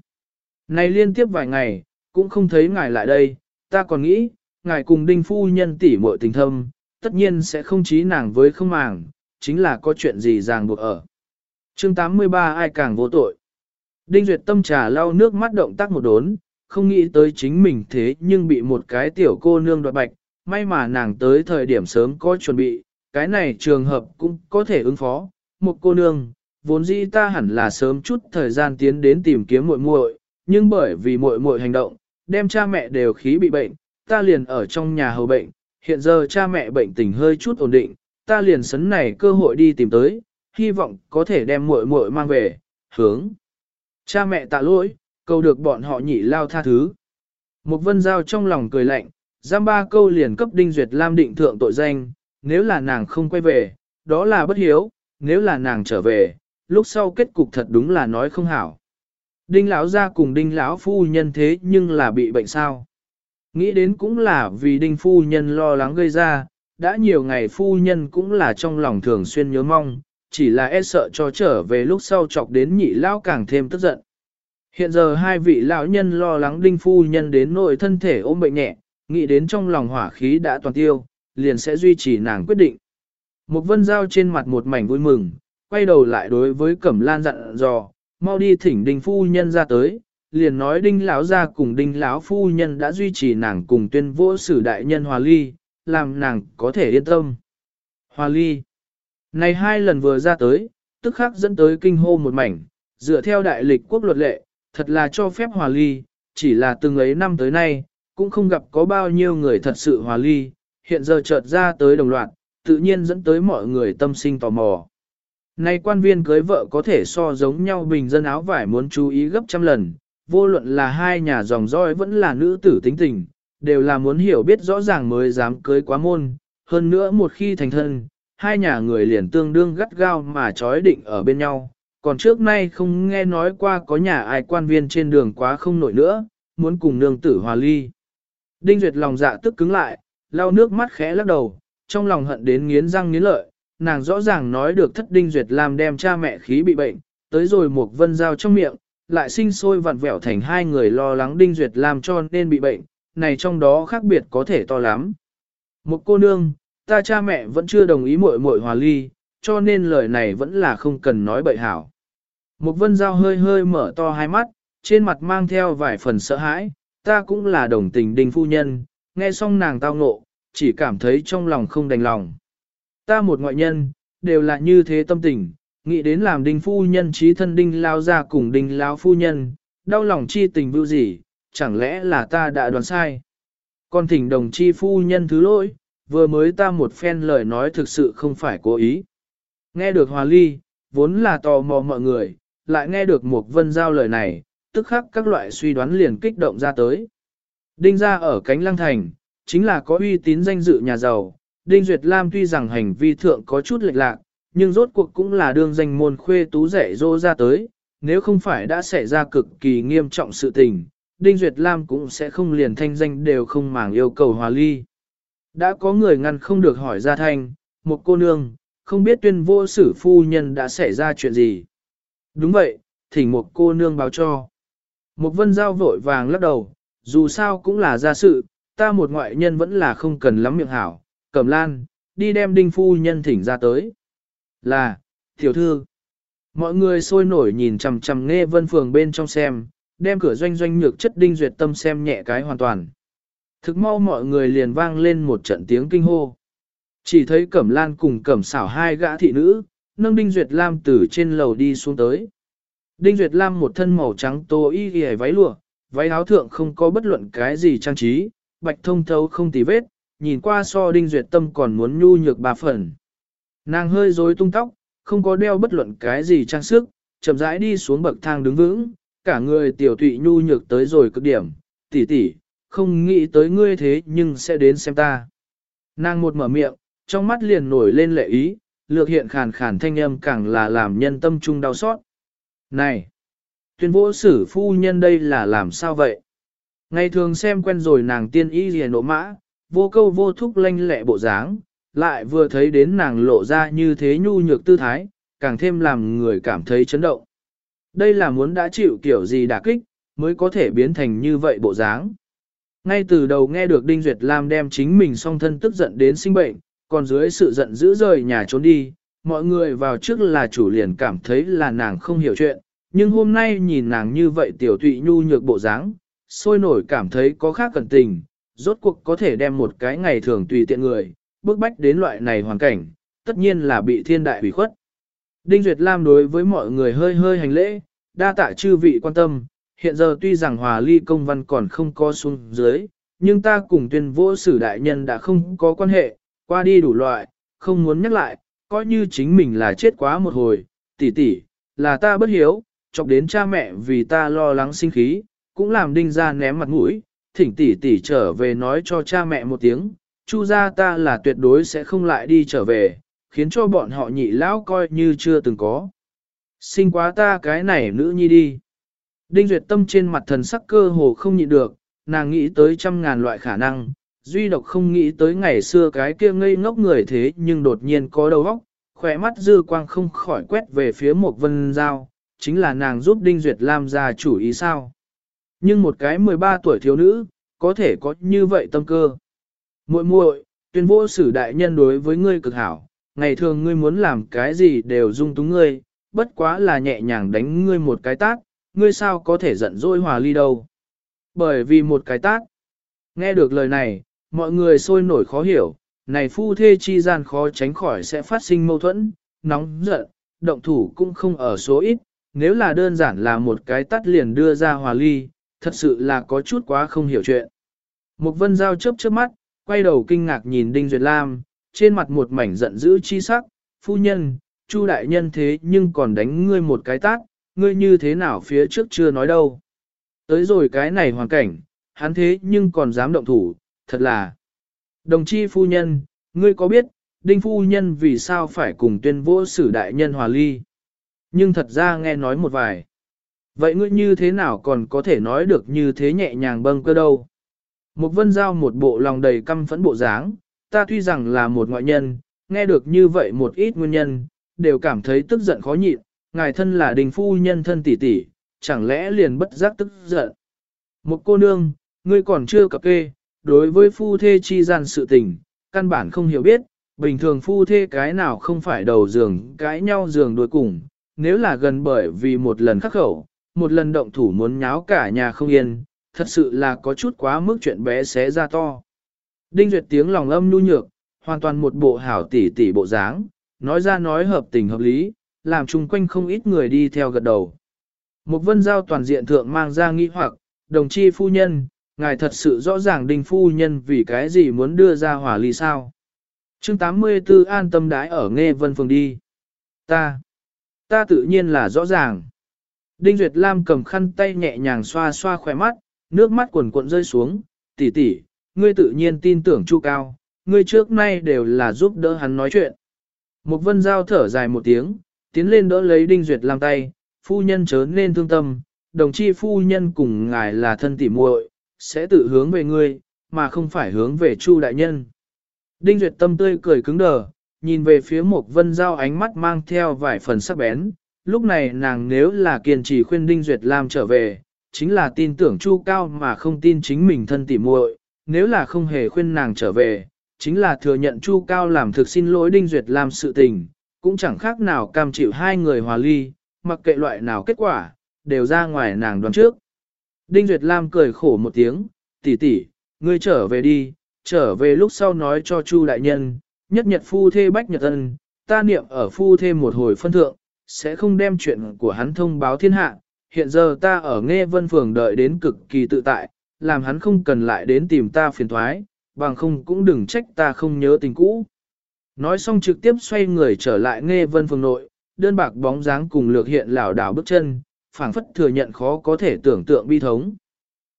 Này liên tiếp vài ngày, cũng không thấy ngài lại đây, ta còn nghĩ, ngài cùng đinh phu nhân tỉ muội tình thâm, tất nhiên sẽ không trí nàng với không màng, chính là có chuyện gì ràng buộc ở. chương 83 ai càng vô tội. Đinh Duyệt tâm trà lau nước mắt động tác một đốn, không nghĩ tới chính mình thế nhưng bị một cái tiểu cô nương đoạt bạch, may mà nàng tới thời điểm sớm có chuẩn bị, cái này trường hợp cũng có thể ứng phó. Một cô nương, vốn dĩ ta hẳn là sớm chút thời gian tiến đến tìm kiếm muội muội, nhưng bởi vì muội muội hành động, đem cha mẹ đều khí bị bệnh, ta liền ở trong nhà hầu bệnh, hiện giờ cha mẹ bệnh tình hơi chút ổn định, ta liền sấn này cơ hội đi tìm tới, hy vọng có thể đem muội muội mang về, hướng. Cha mẹ tạ lỗi, cầu được bọn họ nhị lao tha thứ. Một vân giao trong lòng cười lạnh, giam ba câu liền cấp Đinh Duyệt Lam định thượng tội danh, nếu là nàng không quay về, đó là bất hiếu, nếu là nàng trở về, lúc sau kết cục thật đúng là nói không hảo. Đinh lão ra cùng đinh lão phu nhân thế nhưng là bị bệnh sao. Nghĩ đến cũng là vì đinh phu nhân lo lắng gây ra, đã nhiều ngày phu nhân cũng là trong lòng thường xuyên nhớ mong, chỉ là e sợ cho trở về lúc sau chọc đến nhị lão càng thêm tức giận. Hiện giờ hai vị lão nhân lo lắng đinh phu nhân đến nội thân thể ôm bệnh nhẹ, nghĩ đến trong lòng hỏa khí đã toàn tiêu, liền sẽ duy trì nàng quyết định. Một vân giao trên mặt một mảnh vui mừng, quay đầu lại đối với Cẩm Lan dặn dò, mau đi thỉnh đinh phu nhân ra tới, liền nói đinh lão ra cùng đinh lão phu nhân đã duy trì nàng cùng tuyên vô sử đại nhân hòa ly, làm nàng có thể yên tâm. Hòa ly. Này hai lần vừa ra tới, tức khắc dẫn tới kinh hô một mảnh, dựa theo đại lịch quốc luật lệ, thật là cho phép hòa ly, chỉ là từng ấy năm tới nay, cũng không gặp có bao nhiêu người thật sự hòa ly, hiện giờ chợt ra tới đồng loạt, tự nhiên dẫn tới mọi người tâm sinh tò mò. Nay quan viên cưới vợ có thể so giống nhau bình dân áo vải muốn chú ý gấp trăm lần, vô luận là hai nhà dòng roi vẫn là nữ tử tính tình, đều là muốn hiểu biết rõ ràng mới dám cưới quá môn, hơn nữa một khi thành thân, hai nhà người liền tương đương gắt gao mà chói định ở bên nhau, còn trước nay không nghe nói qua có nhà ai quan viên trên đường quá không nổi nữa, muốn cùng nương tử hòa ly. Đinh Duyệt lòng dạ tức cứng lại, lau nước mắt khẽ lắc đầu, trong lòng hận đến nghiến răng nghiến lợi, nàng rõ ràng nói được thất Đinh Duyệt làm đem cha mẹ khí bị bệnh, tới rồi một vân dao trong miệng, lại sinh sôi vặn vẹo thành hai người lo lắng Đinh Duyệt làm cho nên bị bệnh, này trong đó khác biệt có thể to lắm. Một cô nương, ta cha mẹ vẫn chưa đồng ý muội muội hòa ly, cho nên lời này vẫn là không cần nói bậy hảo. Mục vân giao hơi hơi mở to hai mắt, trên mặt mang theo vài phần sợ hãi, ta cũng là đồng tình đình phu nhân, nghe xong nàng tao ngộ, chỉ cảm thấy trong lòng không đành lòng. Ta một ngoại nhân, đều là như thế tâm tình, nghĩ đến làm đinh phu nhân trí thân đinh lao ra cùng đinh lao phu nhân, đau lòng chi tình vưu gì, chẳng lẽ là ta đã đoán sai. Còn thỉnh đồng chi phu nhân thứ lỗi, vừa mới ta một phen lời nói thực sự không phải cố ý. Nghe được hòa ly, vốn là tò mò mọi người, lại nghe được một vân giao lời này, tức khắc các loại suy đoán liền kích động ra tới. Đinh ra ở cánh lăng thành, chính là có uy tín danh dự nhà giàu. Đinh Duyệt Lam tuy rằng hành vi thượng có chút lệch lạc, nhưng rốt cuộc cũng là đương danh môn khuê tú rẻ rô ra tới, nếu không phải đã xảy ra cực kỳ nghiêm trọng sự tình, Đinh Duyệt Lam cũng sẽ không liền thanh danh đều không màng yêu cầu hòa ly. Đã có người ngăn không được hỏi ra thanh, một cô nương, không biết tuyên vô sử phu nhân đã xảy ra chuyện gì. Đúng vậy, thỉnh một cô nương báo cho. Một vân giao vội vàng lắc đầu, dù sao cũng là gia sự, ta một ngoại nhân vẫn là không cần lắm miệng hảo, cẩm lan, đi đem đinh phu nhân thỉnh ra tới. Là, tiểu thư. Mọi người sôi nổi nhìn chằm chằm nghe vân phường bên trong xem, đem cửa doanh doanh nhược chất đinh duyệt tâm xem nhẹ cái hoàn toàn. Thực mau mọi người liền vang lên một trận tiếng kinh hô. Chỉ thấy cẩm lan cùng cẩm xảo hai gã thị nữ, nâng đinh duyệt lam từ trên lầu đi xuống tới. Đinh Duyệt Lam một thân màu trắng tô y ghi váy lụa, váy áo thượng không có bất luận cái gì trang trí, bạch thông thấu không tì vết, nhìn qua so Đinh Duyệt Tâm còn muốn nhu nhược bà phần. Nàng hơi rối tung tóc, không có đeo bất luận cái gì trang sức, chậm rãi đi xuống bậc thang đứng vững, cả người tiểu tụy nhu nhược tới rồi cực điểm, tỷ tỷ, không nghĩ tới ngươi thế nhưng sẽ đến xem ta. Nàng một mở miệng, trong mắt liền nổi lên lệ ý, lược hiện khàn khàn thanh âm càng là làm nhân tâm trung đau xót. Này! Tuyên vô sử phu nhân đây là làm sao vậy? Ngày thường xem quen rồi nàng tiên y liền nộ mã, vô câu vô thúc lanh lẹ bộ dáng, lại vừa thấy đến nàng lộ ra như thế nhu nhược tư thái, càng thêm làm người cảm thấy chấn động. Đây là muốn đã chịu kiểu gì đả kích, mới có thể biến thành như vậy bộ dáng. Ngay từ đầu nghe được Đinh Duyệt Lam đem chính mình song thân tức giận đến sinh bệnh, còn dưới sự giận dữ rời nhà trốn đi, mọi người vào trước là chủ liền cảm thấy là nàng không hiểu chuyện, nhưng hôm nay nhìn nàng như vậy tiểu tụy nhu nhược bộ dáng, sôi nổi cảm thấy có khác cần tình, rốt cuộc có thể đem một cái ngày thường tùy tiện người, bước bách đến loại này hoàn cảnh, tất nhiên là bị thiên đại hủy khuất. Đinh Duyệt Lam đối với mọi người hơi hơi hành lễ, đa tạ chư vị quan tâm, hiện giờ tuy rằng hòa ly công văn còn không có xuống dưới, nhưng ta cùng tuyên vô sử đại nhân đã không có quan hệ, qua đi đủ loại, không muốn nhắc lại, coi như chính mình là chết quá một hồi, tỷ tỷ, là ta bất hiếu, chọc đến cha mẹ vì ta lo lắng sinh khí, cũng làm đinh ra ném mặt mũi, thỉnh tỷ tỷ trở về nói cho cha mẹ một tiếng, chu ra ta là tuyệt đối sẽ không lại đi trở về, khiến cho bọn họ nhị lão coi như chưa từng có. Sinh quá ta cái này nữ nhi đi. Đinh Duyệt Tâm trên mặt thần sắc cơ hồ không nhịn được, nàng nghĩ tới trăm ngàn loại khả năng, duy độc không nghĩ tới ngày xưa cái kia ngây ngốc người thế nhưng đột nhiên có đầu óc, khỏe mắt dư quang không khỏi quét về phía một vân giao, chính là nàng giúp Đinh Duyệt Lam ra chủ ý sao. Nhưng một cái 13 tuổi thiếu nữ, có thể có như vậy tâm cơ. muội muội, tuyên vô sử đại nhân đối với ngươi cực hảo, ngày thường ngươi muốn làm cái gì đều dung túng ngươi, bất quá là nhẹ nhàng đánh ngươi một cái tát, ngươi sao có thể giận dỗi hòa ly đâu. Bởi vì một cái tát. Nghe được lời này, mọi người sôi nổi khó hiểu, này phu thê chi gian khó tránh khỏi sẽ phát sinh mâu thuẫn, nóng giận, động thủ cũng không ở số ít, nếu là đơn giản là một cái tắt liền đưa ra hòa ly, thật sự là có chút quá không hiểu chuyện. Mục vân giao chớp chớp mắt, quay đầu kinh ngạc nhìn Đinh Duyệt Lam, trên mặt một mảnh giận dữ chi sắc, phu nhân, Chu đại nhân thế nhưng còn đánh ngươi một cái tát, ngươi như thế nào phía trước chưa nói đâu. Tới rồi cái này hoàn cảnh, hắn thế nhưng còn dám động thủ, thật là. Đồng chi phu nhân, ngươi có biết, đinh phu nhân vì sao phải cùng tuyên vô sử đại nhân hòa ly? Nhưng thật ra nghe nói một vài. Vậy ngươi như thế nào còn có thể nói được như thế nhẹ nhàng bâng cơ đâu? Một vân giao một bộ lòng đầy căm phẫn bộ dáng, ta tuy rằng là một ngoại nhân, nghe được như vậy một ít nguyên nhân, đều cảm thấy tức giận khó nhịn, ngài thân là đình phu nhân thân tỷ tỷ, chẳng lẽ liền bất giác tức giận. Một cô nương, ngươi còn chưa cập kê, đối với phu thê chi gian sự tình, căn bản không hiểu biết, bình thường phu thê cái nào không phải đầu giường cãi nhau giường đuôi cùng, nếu là gần bởi vì một lần khắc khẩu, một lần động thủ muốn nháo cả nhà không yên, thật sự là có chút quá mức chuyện bé xé ra to. Đinh Duyệt tiếng lòng âm nhu nhược, hoàn toàn một bộ hảo tỷ tỷ bộ dáng, nói ra nói hợp tình hợp lý, làm chung quanh không ít người đi theo gật đầu. Một vân giao toàn diện thượng mang ra nghi hoặc, đồng chi phu nhân, ngài thật sự rõ ràng đinh phu nhân vì cái gì muốn đưa ra hỏa ly sao. chương 84 an tâm đái ở nghe vân phường đi. Ta, ta tự nhiên là rõ ràng. Đinh Duyệt Lam cầm khăn tay nhẹ nhàng xoa xoa khỏe mắt, nước mắt quần cuộn rơi xuống, tỷ tỷ, ngươi tự nhiên tin tưởng Chu Cao, ngươi trước nay đều là giúp đỡ hắn nói chuyện. Một vân giao thở dài một tiếng, tiến lên đỡ lấy Đinh Duyệt Lam tay, phu nhân chớ nên thương tâm, đồng chi phu nhân cùng ngài là thân tỉ muội, sẽ tự hướng về ngươi, mà không phải hướng về Chu đại nhân. Đinh Duyệt tâm tươi cười cứng đờ, nhìn về phía Mục vân giao ánh mắt mang theo vài phần sắc bén, lúc này nàng nếu là kiên trì khuyên Đinh Duyệt Lam trở về, chính là tin tưởng Chu Cao mà không tin chính mình thân tỉ muội, nếu là không hề khuyên nàng trở về, chính là thừa nhận Chu Cao làm thực xin lỗi Đinh Duyệt Lam sự tình, cũng chẳng khác nào cam chịu hai người hòa ly, mặc kệ loại nào kết quả, đều ra ngoài nàng đoán trước. Đinh Duyệt Lam cười khổ một tiếng, tỷ tỷ, ngươi trở về đi, trở về lúc sau nói cho Chu đại nhân, nhất nhật phu thê bách nhật ân, ta niệm ở phu thê một hồi phân thượng, sẽ không đem chuyện của hắn thông báo thiên hạ, hiện giờ ta ở nghe vân phường đợi đến cực kỳ tự tại, làm hắn không cần lại đến tìm ta phiền thoái, bằng không cũng đừng trách ta không nhớ tình cũ. Nói xong trực tiếp xoay người trở lại nghe vân phường nội, đơn bạc bóng dáng cùng lược hiện lảo đảo bước chân, phảng phất thừa nhận khó có thể tưởng tượng bi thống.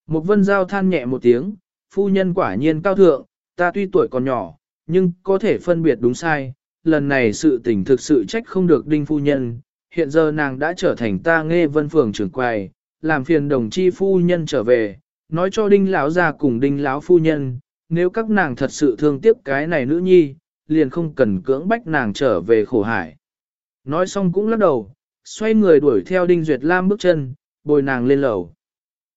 Một vân giao than nhẹ một tiếng, phu nhân quả nhiên cao thượng, ta tuy tuổi còn nhỏ, nhưng có thể phân biệt đúng sai, lần này sự tình thực sự trách không được đinh phu nhân, hiện giờ nàng đã trở thành ta nghe vân phường trưởng quầy, làm phiền đồng chi phu nhân trở về, nói cho đinh lão ra cùng đinh lão phu nhân, nếu các nàng thật sự thương tiếc cái này nữ nhi, liền không cần cưỡng bách nàng trở về khổ hải. Nói xong cũng lắc đầu, xoay người đuổi theo Đinh Duyệt Lam bước chân, bồi nàng lên lầu.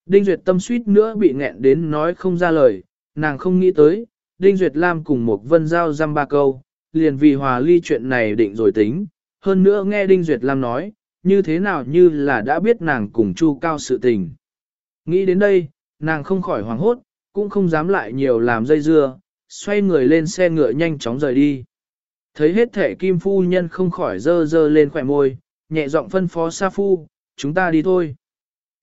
Đinh Duyệt tâm suýt nữa bị nghẹn đến nói không ra lời, nàng không nghĩ tới, Đinh Duyệt Lam cùng một vân giao dăm ba câu, liền vì hòa ly chuyện này định rồi tính, hơn nữa nghe Đinh Duyệt Lam nói, như thế nào như là đã biết nàng cùng Chu Cao sự tình. Nghĩ đến đây, nàng không khỏi hoảng hốt, cũng không dám lại nhiều làm dây dưa, xoay người lên xe ngựa nhanh chóng rời đi. Thấy hết thể kim phu nhân không khỏi dơ dơ lên khỏe môi, nhẹ giọng phân phó Sa Phu, chúng ta đi thôi.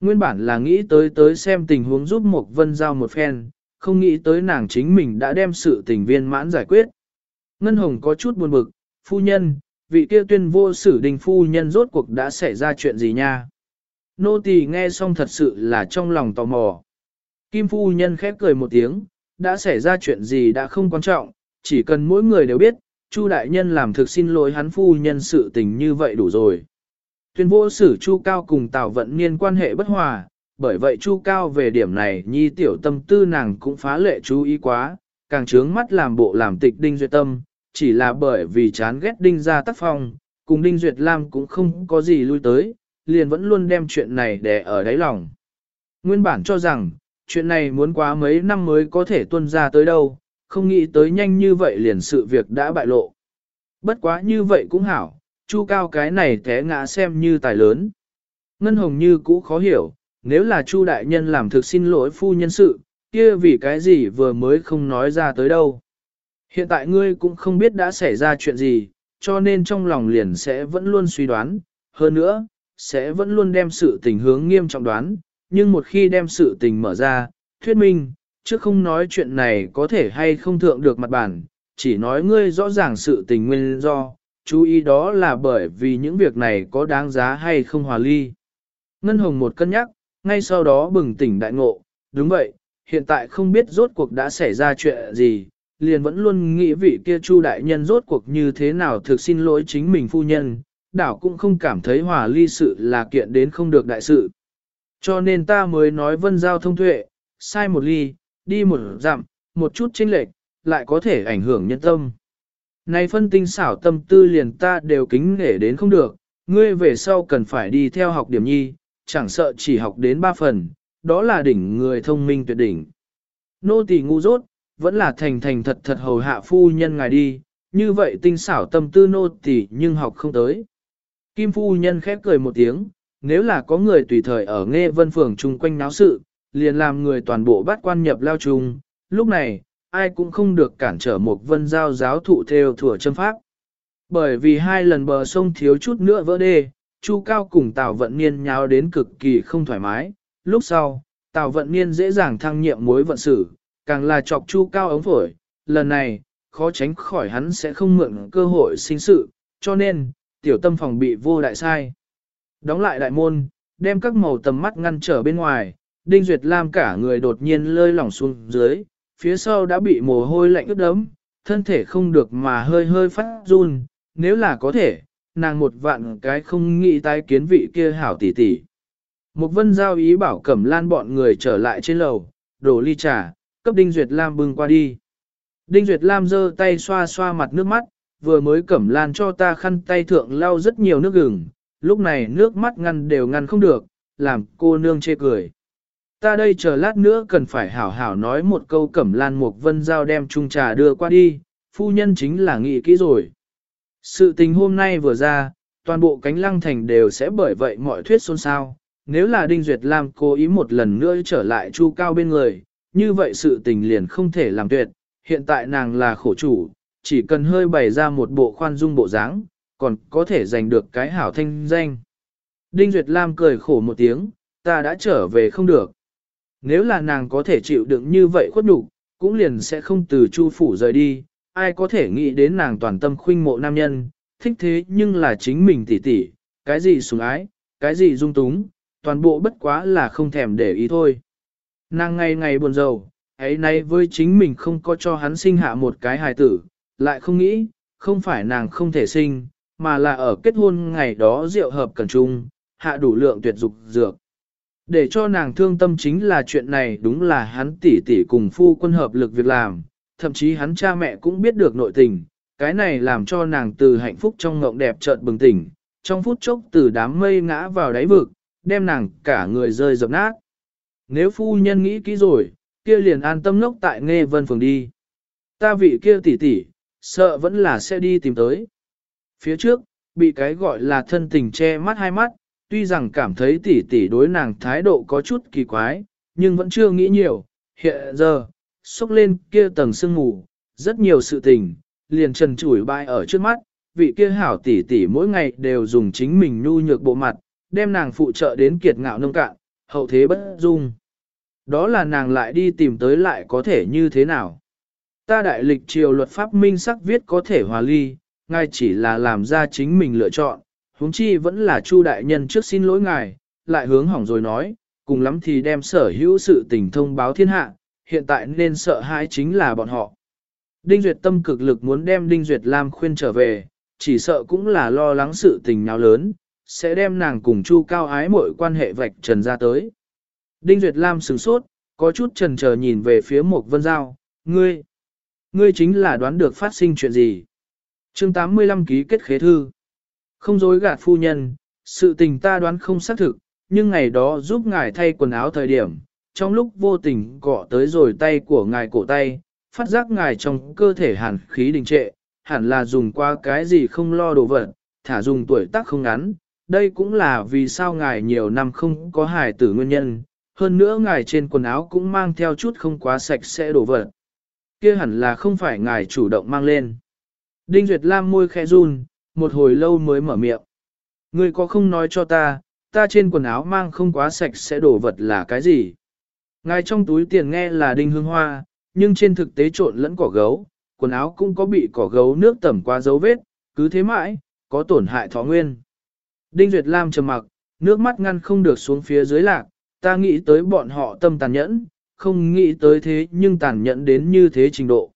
Nguyên bản là nghĩ tới tới xem tình huống giúp một vân giao một phen, không nghĩ tới nàng chính mình đã đem sự tình viên mãn giải quyết. Ngân Hồng có chút buồn bực, phu nhân, vị kia tuyên vô sử đình phu nhân rốt cuộc đã xảy ra chuyện gì nha. Nô tỳ nghe xong thật sự là trong lòng tò mò. Kim phu nhân khép cười một tiếng, đã xảy ra chuyện gì đã không quan trọng, chỉ cần mỗi người đều biết, Chu đại nhân làm thực xin lỗi hắn phu nhân sự tình như vậy đủ rồi. Tuyên vô sử Chu Cao cùng Tào Vận Niên quan hệ bất hòa, bởi vậy Chu Cao về điểm này nhi tiểu tâm tư nàng cũng phá lệ chú ý quá, càng trướng mắt làm bộ làm tịch Đinh Duyệt Tâm, chỉ là bởi vì chán ghét Đinh ra tác phong, cùng Đinh Duyệt Lam cũng không có gì lui tới, liền vẫn luôn đem chuyện này để ở đáy lòng. Nguyên bản cho rằng, chuyện này muốn quá mấy năm mới có thể tuân ra tới đâu, không nghĩ tới nhanh như vậy liền sự việc đã bại lộ. Bất quá như vậy cũng hảo, chu cao cái này té ngã xem như tài lớn. Ngân Hồng như cũ khó hiểu, nếu là chu đại nhân làm thực xin lỗi phu nhân sự, kia vì cái gì vừa mới không nói ra tới đâu. Hiện tại ngươi cũng không biết đã xảy ra chuyện gì, cho nên trong lòng liền sẽ vẫn luôn suy đoán, hơn nữa, sẽ vẫn luôn đem sự tình hướng nghiêm trọng đoán, nhưng một khi đem sự tình mở ra, thuyết minh, chứ không nói chuyện này có thể hay không thượng được mặt bản, chỉ nói ngươi rõ ràng sự tình nguyên do, chú ý đó là bởi vì những việc này có đáng giá hay không hòa ly. Ngân Hồng một cân nhắc, ngay sau đó bừng tỉnh đại ngộ, đúng vậy, hiện tại không biết rốt cuộc đã xảy ra chuyện gì, liền vẫn luôn nghĩ vị kia Chu đại nhân rốt cuộc như thế nào thực xin lỗi chính mình phu nhân, đảo cũng không cảm thấy hòa ly sự là kiện đến không được đại sự. Cho nên ta mới nói vân giao thông tuệ, sai một ly, đi một dặm, một chút chênh lệch, lại có thể ảnh hưởng nhân tâm. Này phân tinh xảo tâm tư liền ta đều kính nể đến không được, ngươi về sau cần phải đi theo học điểm nhi, chẳng sợ chỉ học đến ba phần, đó là đỉnh người thông minh tuyệt đỉnh. Nô tỳ ngu dốt, vẫn là thành thành thật thật hầu hạ phu nhân ngài đi, như vậy tinh xảo tâm tư nô tỳ nhưng học không tới. Kim phu nhân khép cười một tiếng, nếu là có người tùy thời ở nghe vân phường chung quanh náo sự, liền làm người toàn bộ bắt quan nhập lao chung, lúc này, ai cũng không được cản trở một vân giao giáo thụ theo thừa châm pháp. Bởi vì hai lần bờ sông thiếu chút nữa vỡ đê, Chu Cao cùng Tào Vận Niên nháo đến cực kỳ không thoải mái, lúc sau, Tào Vận Niên dễ dàng thăng nhiệm mối vận xử, càng là chọc Chu Cao ống phổi, lần này, khó tránh khỏi hắn sẽ không mượn cơ hội sinh sự, cho nên, tiểu tâm phòng bị vô đại sai. Đóng lại đại môn, đem các màu tầm mắt ngăn trở bên ngoài, Đinh Duyệt Lam cả người đột nhiên lơi lỏng xuống dưới, phía sau đã bị mồ hôi lạnh ướt đẫm, thân thể không được mà hơi hơi phát run, nếu là có thể, nàng một vạn cái không nghĩ tái kiến vị kia hảo tỷ tỷ. Một vân giao ý bảo cẩm lan bọn người trở lại trên lầu, đổ ly trà, cấp Đinh Duyệt Lam bưng qua đi. Đinh Duyệt Lam giơ tay xoa xoa mặt nước mắt, vừa mới cẩm lan cho ta khăn tay thượng lau rất nhiều nước gừng, lúc này nước mắt ngăn đều ngăn không được, làm cô nương chê cười. Ta đây chờ lát nữa cần phải hảo hảo nói một câu cẩm lan mục vân giao đem chung trà đưa qua đi, phu nhân chính là nghĩ kỹ rồi. Sự tình hôm nay vừa ra, toàn bộ cánh lăng thành đều sẽ bởi vậy mọi thuyết xôn xao. Nếu là Đinh Duyệt Lam cố ý một lần nữa trở lại chu cao bên người, như vậy sự tình liền không thể làm tuyệt. Hiện tại nàng là khổ chủ, chỉ cần hơi bày ra một bộ khoan dung bộ dáng, còn có thể giành được cái hảo thanh danh. Đinh Duyệt Lam cười khổ một tiếng, ta đã trở về không được. Nếu là nàng có thể chịu đựng như vậy khuất nhục, cũng liền sẽ không từ chu phủ rời đi, ai có thể nghĩ đến nàng toàn tâm khuynh mộ nam nhân, thích thế nhưng là chính mình tỉ tỉ, cái gì sủng ái, cái gì dung túng, toàn bộ bất quá là không thèm để ý thôi. Nàng ngày ngày buồn rầu, ấy nay với chính mình không có cho hắn sinh hạ một cái hài tử, lại không nghĩ, không phải nàng không thể sinh, mà là ở kết hôn ngày đó rượu hợp cần chung, hạ đủ lượng tuyệt dục dược. Để cho nàng thương tâm chính là chuyện này đúng là hắn tỷ tỷ cùng phu quân hợp lực việc làm, thậm chí hắn cha mẹ cũng biết được nội tình, cái này làm cho nàng từ hạnh phúc trong ngộng đẹp chợt bừng tỉnh, trong phút chốc từ đám mây ngã vào đáy vực, đem nàng cả người rơi dập nát. Nếu phu nhân nghĩ kỹ rồi, kia liền an tâm lốc tại nghe vân phường đi. Ta vị kia tỷ tỷ, sợ vẫn là sẽ đi tìm tới. Phía trước, bị cái gọi là thân tình che mắt hai mắt, tuy rằng cảm thấy tỷ tỷ đối nàng thái độ có chút kỳ quái, nhưng vẫn chưa nghĩ nhiều. Hiện giờ, xúc lên kia tầng sương mù, rất nhiều sự tình, liền trần chủi bay ở trước mắt, vị kia hảo tỷ tỷ mỗi ngày đều dùng chính mình nhu nhược bộ mặt, đem nàng phụ trợ đến kiệt ngạo nông cạn, hậu thế bất dung. Đó là nàng lại đi tìm tới lại có thể như thế nào. Ta đại lịch triều luật pháp minh sắc viết có thể hòa ly, ngay chỉ là làm ra chính mình lựa chọn, huống chi vẫn là Chu đại nhân trước xin lỗi ngài, lại hướng hỏng rồi nói, cùng lắm thì đem sở hữu sự tình thông báo thiên hạ, hiện tại nên sợ hãi chính là bọn họ. Đinh Duyệt tâm cực lực muốn đem Đinh Duyệt Lam khuyên trở về, chỉ sợ cũng là lo lắng sự tình nào lớn, sẽ đem nàng cùng Chu Cao ái mọi quan hệ vạch trần ra tới. Đinh Duyệt Lam sửng sốt, có chút trần chờ nhìn về phía một vân giao, ngươi, ngươi chính là đoán được phát sinh chuyện gì. chương 85 ký kết khế thư. Không dối gạt phu nhân, sự tình ta đoán không xác thực, nhưng ngày đó giúp ngài thay quần áo thời điểm, trong lúc vô tình cọ tới rồi tay của ngài cổ tay, phát giác ngài trong cơ thể hàn khí đình trệ, hẳn là dùng qua cái gì không lo đồ vật, thả dùng tuổi tác không ngắn. Đây cũng là vì sao ngài nhiều năm không có hài tử nguyên nhân, hơn nữa ngài trên quần áo cũng mang theo chút không quá sạch sẽ đồ vật. Kia hẳn là không phải ngài chủ động mang lên. Đinh Duyệt Lam môi khẽ run, một hồi lâu mới mở miệng. Ngươi có không nói cho ta, ta trên quần áo mang không quá sạch sẽ đổ vật là cái gì? Ngài trong túi tiền nghe là đinh hương hoa, nhưng trên thực tế trộn lẫn cỏ gấu, quần áo cũng có bị cỏ gấu nước tẩm qua dấu vết, cứ thế mãi, có tổn hại thó nguyên. Đinh Duyệt Lam trầm mặc, nước mắt ngăn không được xuống phía dưới lạc, ta nghĩ tới bọn họ tâm tàn nhẫn, không nghĩ tới thế nhưng tàn nhẫn đến như thế trình độ.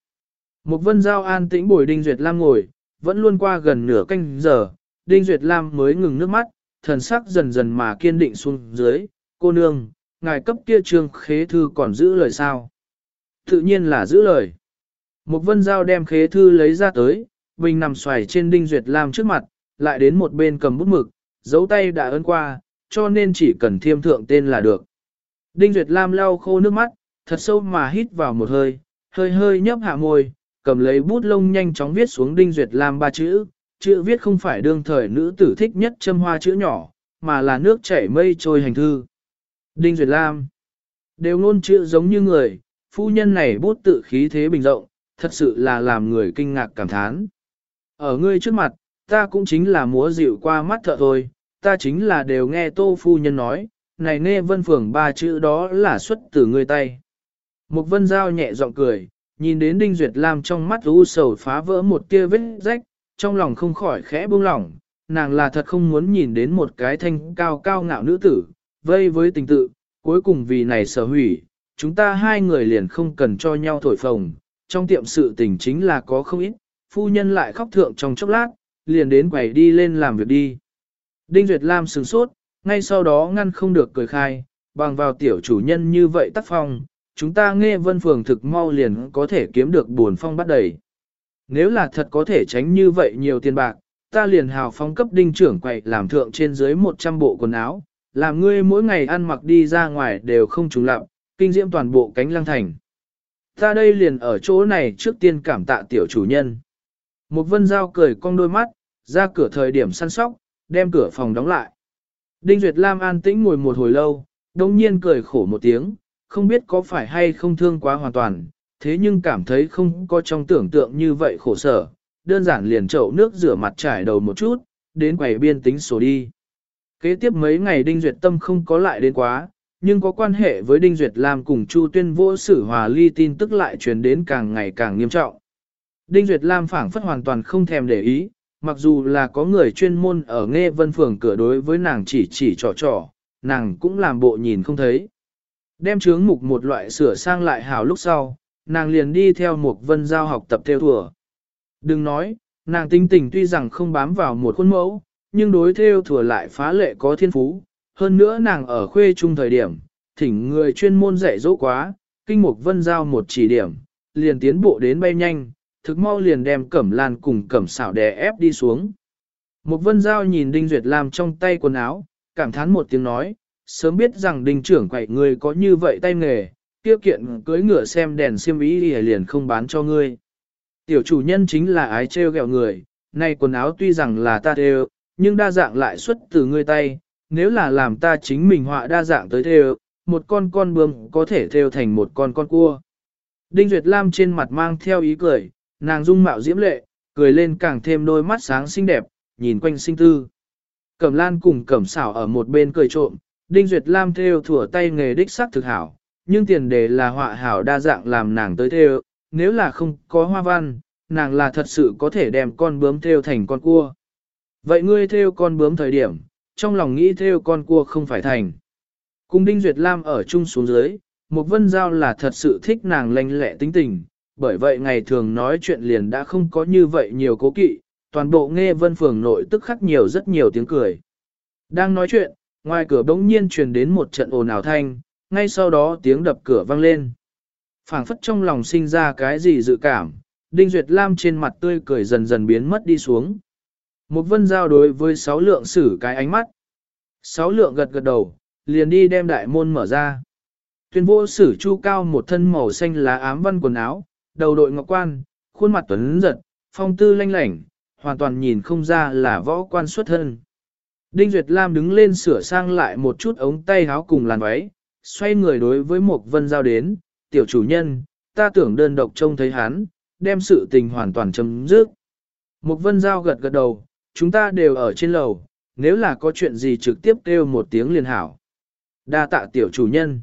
Một vân giao an tĩnh bồi Đinh Duyệt Lam ngồi, vẫn luôn qua gần nửa canh giờ, Đinh Duyệt Lam mới ngừng nước mắt, thần sắc dần dần mà kiên định xuống dưới, cô nương, ngài cấp kia trương khế thư còn giữ lời sao? Tự nhiên là giữ lời. Một vân giao đem khế thư lấy ra tới, bình nằm xoài trên Đinh Duyệt Lam trước mặt, lại đến một bên cầm bút mực, dấu tay đã ấn qua, cho nên chỉ cần thiêm thượng tên là được. Đinh Duyệt Lam lau khô nước mắt, thật sâu mà hít vào một hơi, hơi hơi nhấp hạ môi, cầm lấy bút lông nhanh chóng viết xuống Đinh Duyệt Lam ba chữ, chữ viết không phải đương thời nữ tử thích nhất châm hoa chữ nhỏ, mà là nước chảy mây trôi hành thư. Đinh Duyệt Lam đều ngôn chữ giống như người, phu nhân này bút tự khí thế bình rộng, thật sự là làm người kinh ngạc cảm thán. Ở ngươi trước mặt, ta cũng chính là múa dịu qua mắt thợ thôi, ta chính là đều nghe tô phu nhân nói, này nghe vân phường ba chữ đó là xuất từ ngươi tay. Một vân giao nhẹ giọng cười, nhìn đến Đinh Duyệt Lam trong mắt u sầu phá vỡ một tia vết rách, trong lòng không khỏi khẽ buông lỏng, nàng là thật không muốn nhìn đến một cái thanh cao cao ngạo nữ tử, vây với tình tự, cuối cùng vì này sở hủy, chúng ta hai người liền không cần cho nhau thổi phồng, trong tiệm sự tình chính là có không ít, phu nhân lại khóc thượng trong chốc lát, liền đến quầy đi lên làm việc đi. Đinh Duyệt Lam sừng sốt, ngay sau đó ngăn không được cười khai, bằng vào tiểu chủ nhân như vậy tác phong, chúng ta nghe vân phường thực mau liền có thể kiếm được buồn phong bắt đầy. Nếu là thật có thể tránh như vậy nhiều tiền bạc, ta liền hào phong cấp đinh trưởng quậy làm thượng trên dưới 100 bộ quần áo, làm ngươi mỗi ngày ăn mặc đi ra ngoài đều không trùng lặng, kinh diễm toàn bộ cánh lăng thành. Ta đây liền ở chỗ này trước tiên cảm tạ tiểu chủ nhân. Một vân giao cười cong đôi mắt, ra cửa thời điểm săn sóc, đem cửa phòng đóng lại. Đinh Duyệt Lam an tĩnh ngồi một hồi lâu, đông nhiên cười khổ một tiếng, không biết có phải hay không thương quá hoàn toàn, thế nhưng cảm thấy không có trong tưởng tượng như vậy khổ sở, đơn giản liền chậu nước rửa mặt trải đầu một chút, đến quầy biên tính sổ đi. Kế tiếp mấy ngày Đinh Duyệt Tâm không có lại đến quá, nhưng có quan hệ với Đinh Duyệt Lam cùng Chu Tuyên vô sử hòa ly tin tức lại truyền đến càng ngày càng nghiêm trọng. Đinh Duyệt Lam phảng phất hoàn toàn không thèm để ý, mặc dù là có người chuyên môn ở nghe vân phường cửa đối với nàng chỉ chỉ trò trò, nàng cũng làm bộ nhìn không thấy. Đem chướng mục một loại sửa sang lại hảo lúc sau, nàng liền đi theo một vân giao học tập theo thùa. Đừng nói, nàng tinh tình tuy rằng không bám vào một khuôn mẫu, nhưng đối theo thùa lại phá lệ có thiên phú. Hơn nữa nàng ở khuê trung thời điểm, thỉnh người chuyên môn dạy dỗ quá, kinh mục vân giao một chỉ điểm, liền tiến bộ đến bay nhanh, thực mau liền đem cẩm lan cùng cẩm xảo đè ép đi xuống. Một vân giao nhìn Đinh Duyệt Lam trong tay quần áo, cảm thán một tiếng nói, sớm biết rằng đình trưởng quậy người có như vậy tay nghề, tiêu kiện cưới ngựa xem đèn xiêm ý thì liền không bán cho ngươi. Tiểu chủ nhân chính là ái trêu ghẹo người, nay quần áo tuy rằng là ta thêu, nhưng đa dạng lại xuất từ ngươi tay, nếu là làm ta chính mình họa đa dạng tới thêu, một con con bướm có thể thêu thành một con con cua. Đinh Duyệt Lam trên mặt mang theo ý cười, nàng dung mạo diễm lệ, cười lên càng thêm đôi mắt sáng xinh đẹp, nhìn quanh sinh tư. Cẩm Lan cùng Cẩm Xảo ở một bên cười trộm, Đinh Duyệt Lam theo thủa tay nghề đích sắc thực hảo, nhưng tiền đề là họa hảo đa dạng làm nàng tới theo, nếu là không có hoa văn, nàng là thật sự có thể đem con bướm theo thành con cua. Vậy ngươi theo con bướm thời điểm, trong lòng nghĩ theo con cua không phải thành. Cùng Đinh Duyệt Lam ở chung xuống dưới, một vân giao là thật sự thích nàng lanh lẹ tính tình, bởi vậy ngày thường nói chuyện liền đã không có như vậy nhiều cố kỵ, toàn bộ nghe vân phường nội tức khắc nhiều rất nhiều tiếng cười. Đang nói chuyện, ngoài cửa bỗng nhiên truyền đến một trận ồn ào thanh, ngay sau đó tiếng đập cửa vang lên. phảng phất trong lòng sinh ra cái gì dự cảm, Đinh Duyệt Lam trên mặt tươi cười dần dần biến mất đi xuống. Một vân giao đối với sáu lượng xử cái ánh mắt. Sáu lượng gật gật đầu, liền đi đem đại môn mở ra. Tuyên vô sử chu cao một thân màu xanh lá ám văn quần áo, đầu đội ngọc quan, khuôn mặt tuấn giật, phong tư lanh lảnh, hoàn toàn nhìn không ra là võ quan xuất thân. Đinh Duyệt Lam đứng lên sửa sang lại một chút ống tay áo cùng làn váy, xoay người đối với Mộc vân giao đến, tiểu chủ nhân, ta tưởng đơn độc trông thấy hắn, đem sự tình hoàn toàn chấm dứt. Mộc vân giao gật gật đầu, chúng ta đều ở trên lầu, nếu là có chuyện gì trực tiếp kêu một tiếng liền hảo. Đa tạ tiểu chủ nhân.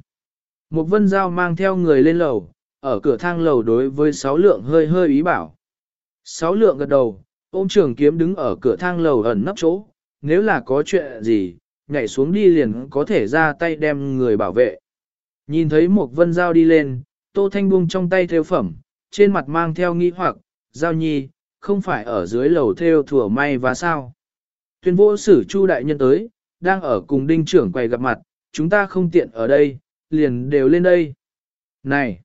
Mộc vân giao mang theo người lên lầu, ở cửa thang lầu đối với sáu lượng hơi hơi ý bảo. Sáu lượng gật đầu, ôm trường kiếm đứng ở cửa thang lầu ẩn nấp chỗ, nếu là có chuyện gì, nhảy xuống đi liền có thể ra tay đem người bảo vệ. Nhìn thấy một vân giao đi lên, tô thanh buông trong tay theo phẩm, trên mặt mang theo nghi hoặc, giao nhi, không phải ở dưới lầu theo thừa may và sao. Tuyên vô sử chu đại nhân tới, đang ở cùng đinh trưởng quầy gặp mặt, chúng ta không tiện ở đây, liền đều lên đây. Này!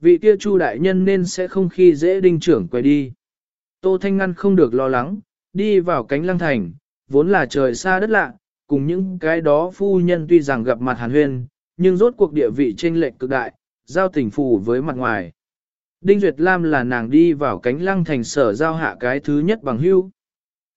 Vị kia chu đại nhân nên sẽ không khi dễ đinh trưởng quầy đi. Tô Thanh Ngăn không được lo lắng, đi vào cánh lăng thành, vốn là trời xa đất lạ, cùng những cái đó phu nhân tuy rằng gặp mặt hàn huyên, nhưng rốt cuộc địa vị trên lệch cực đại, giao tình phù với mặt ngoài. Đinh Duyệt Lam là nàng đi vào cánh lăng thành sở giao hạ cái thứ nhất bằng hưu.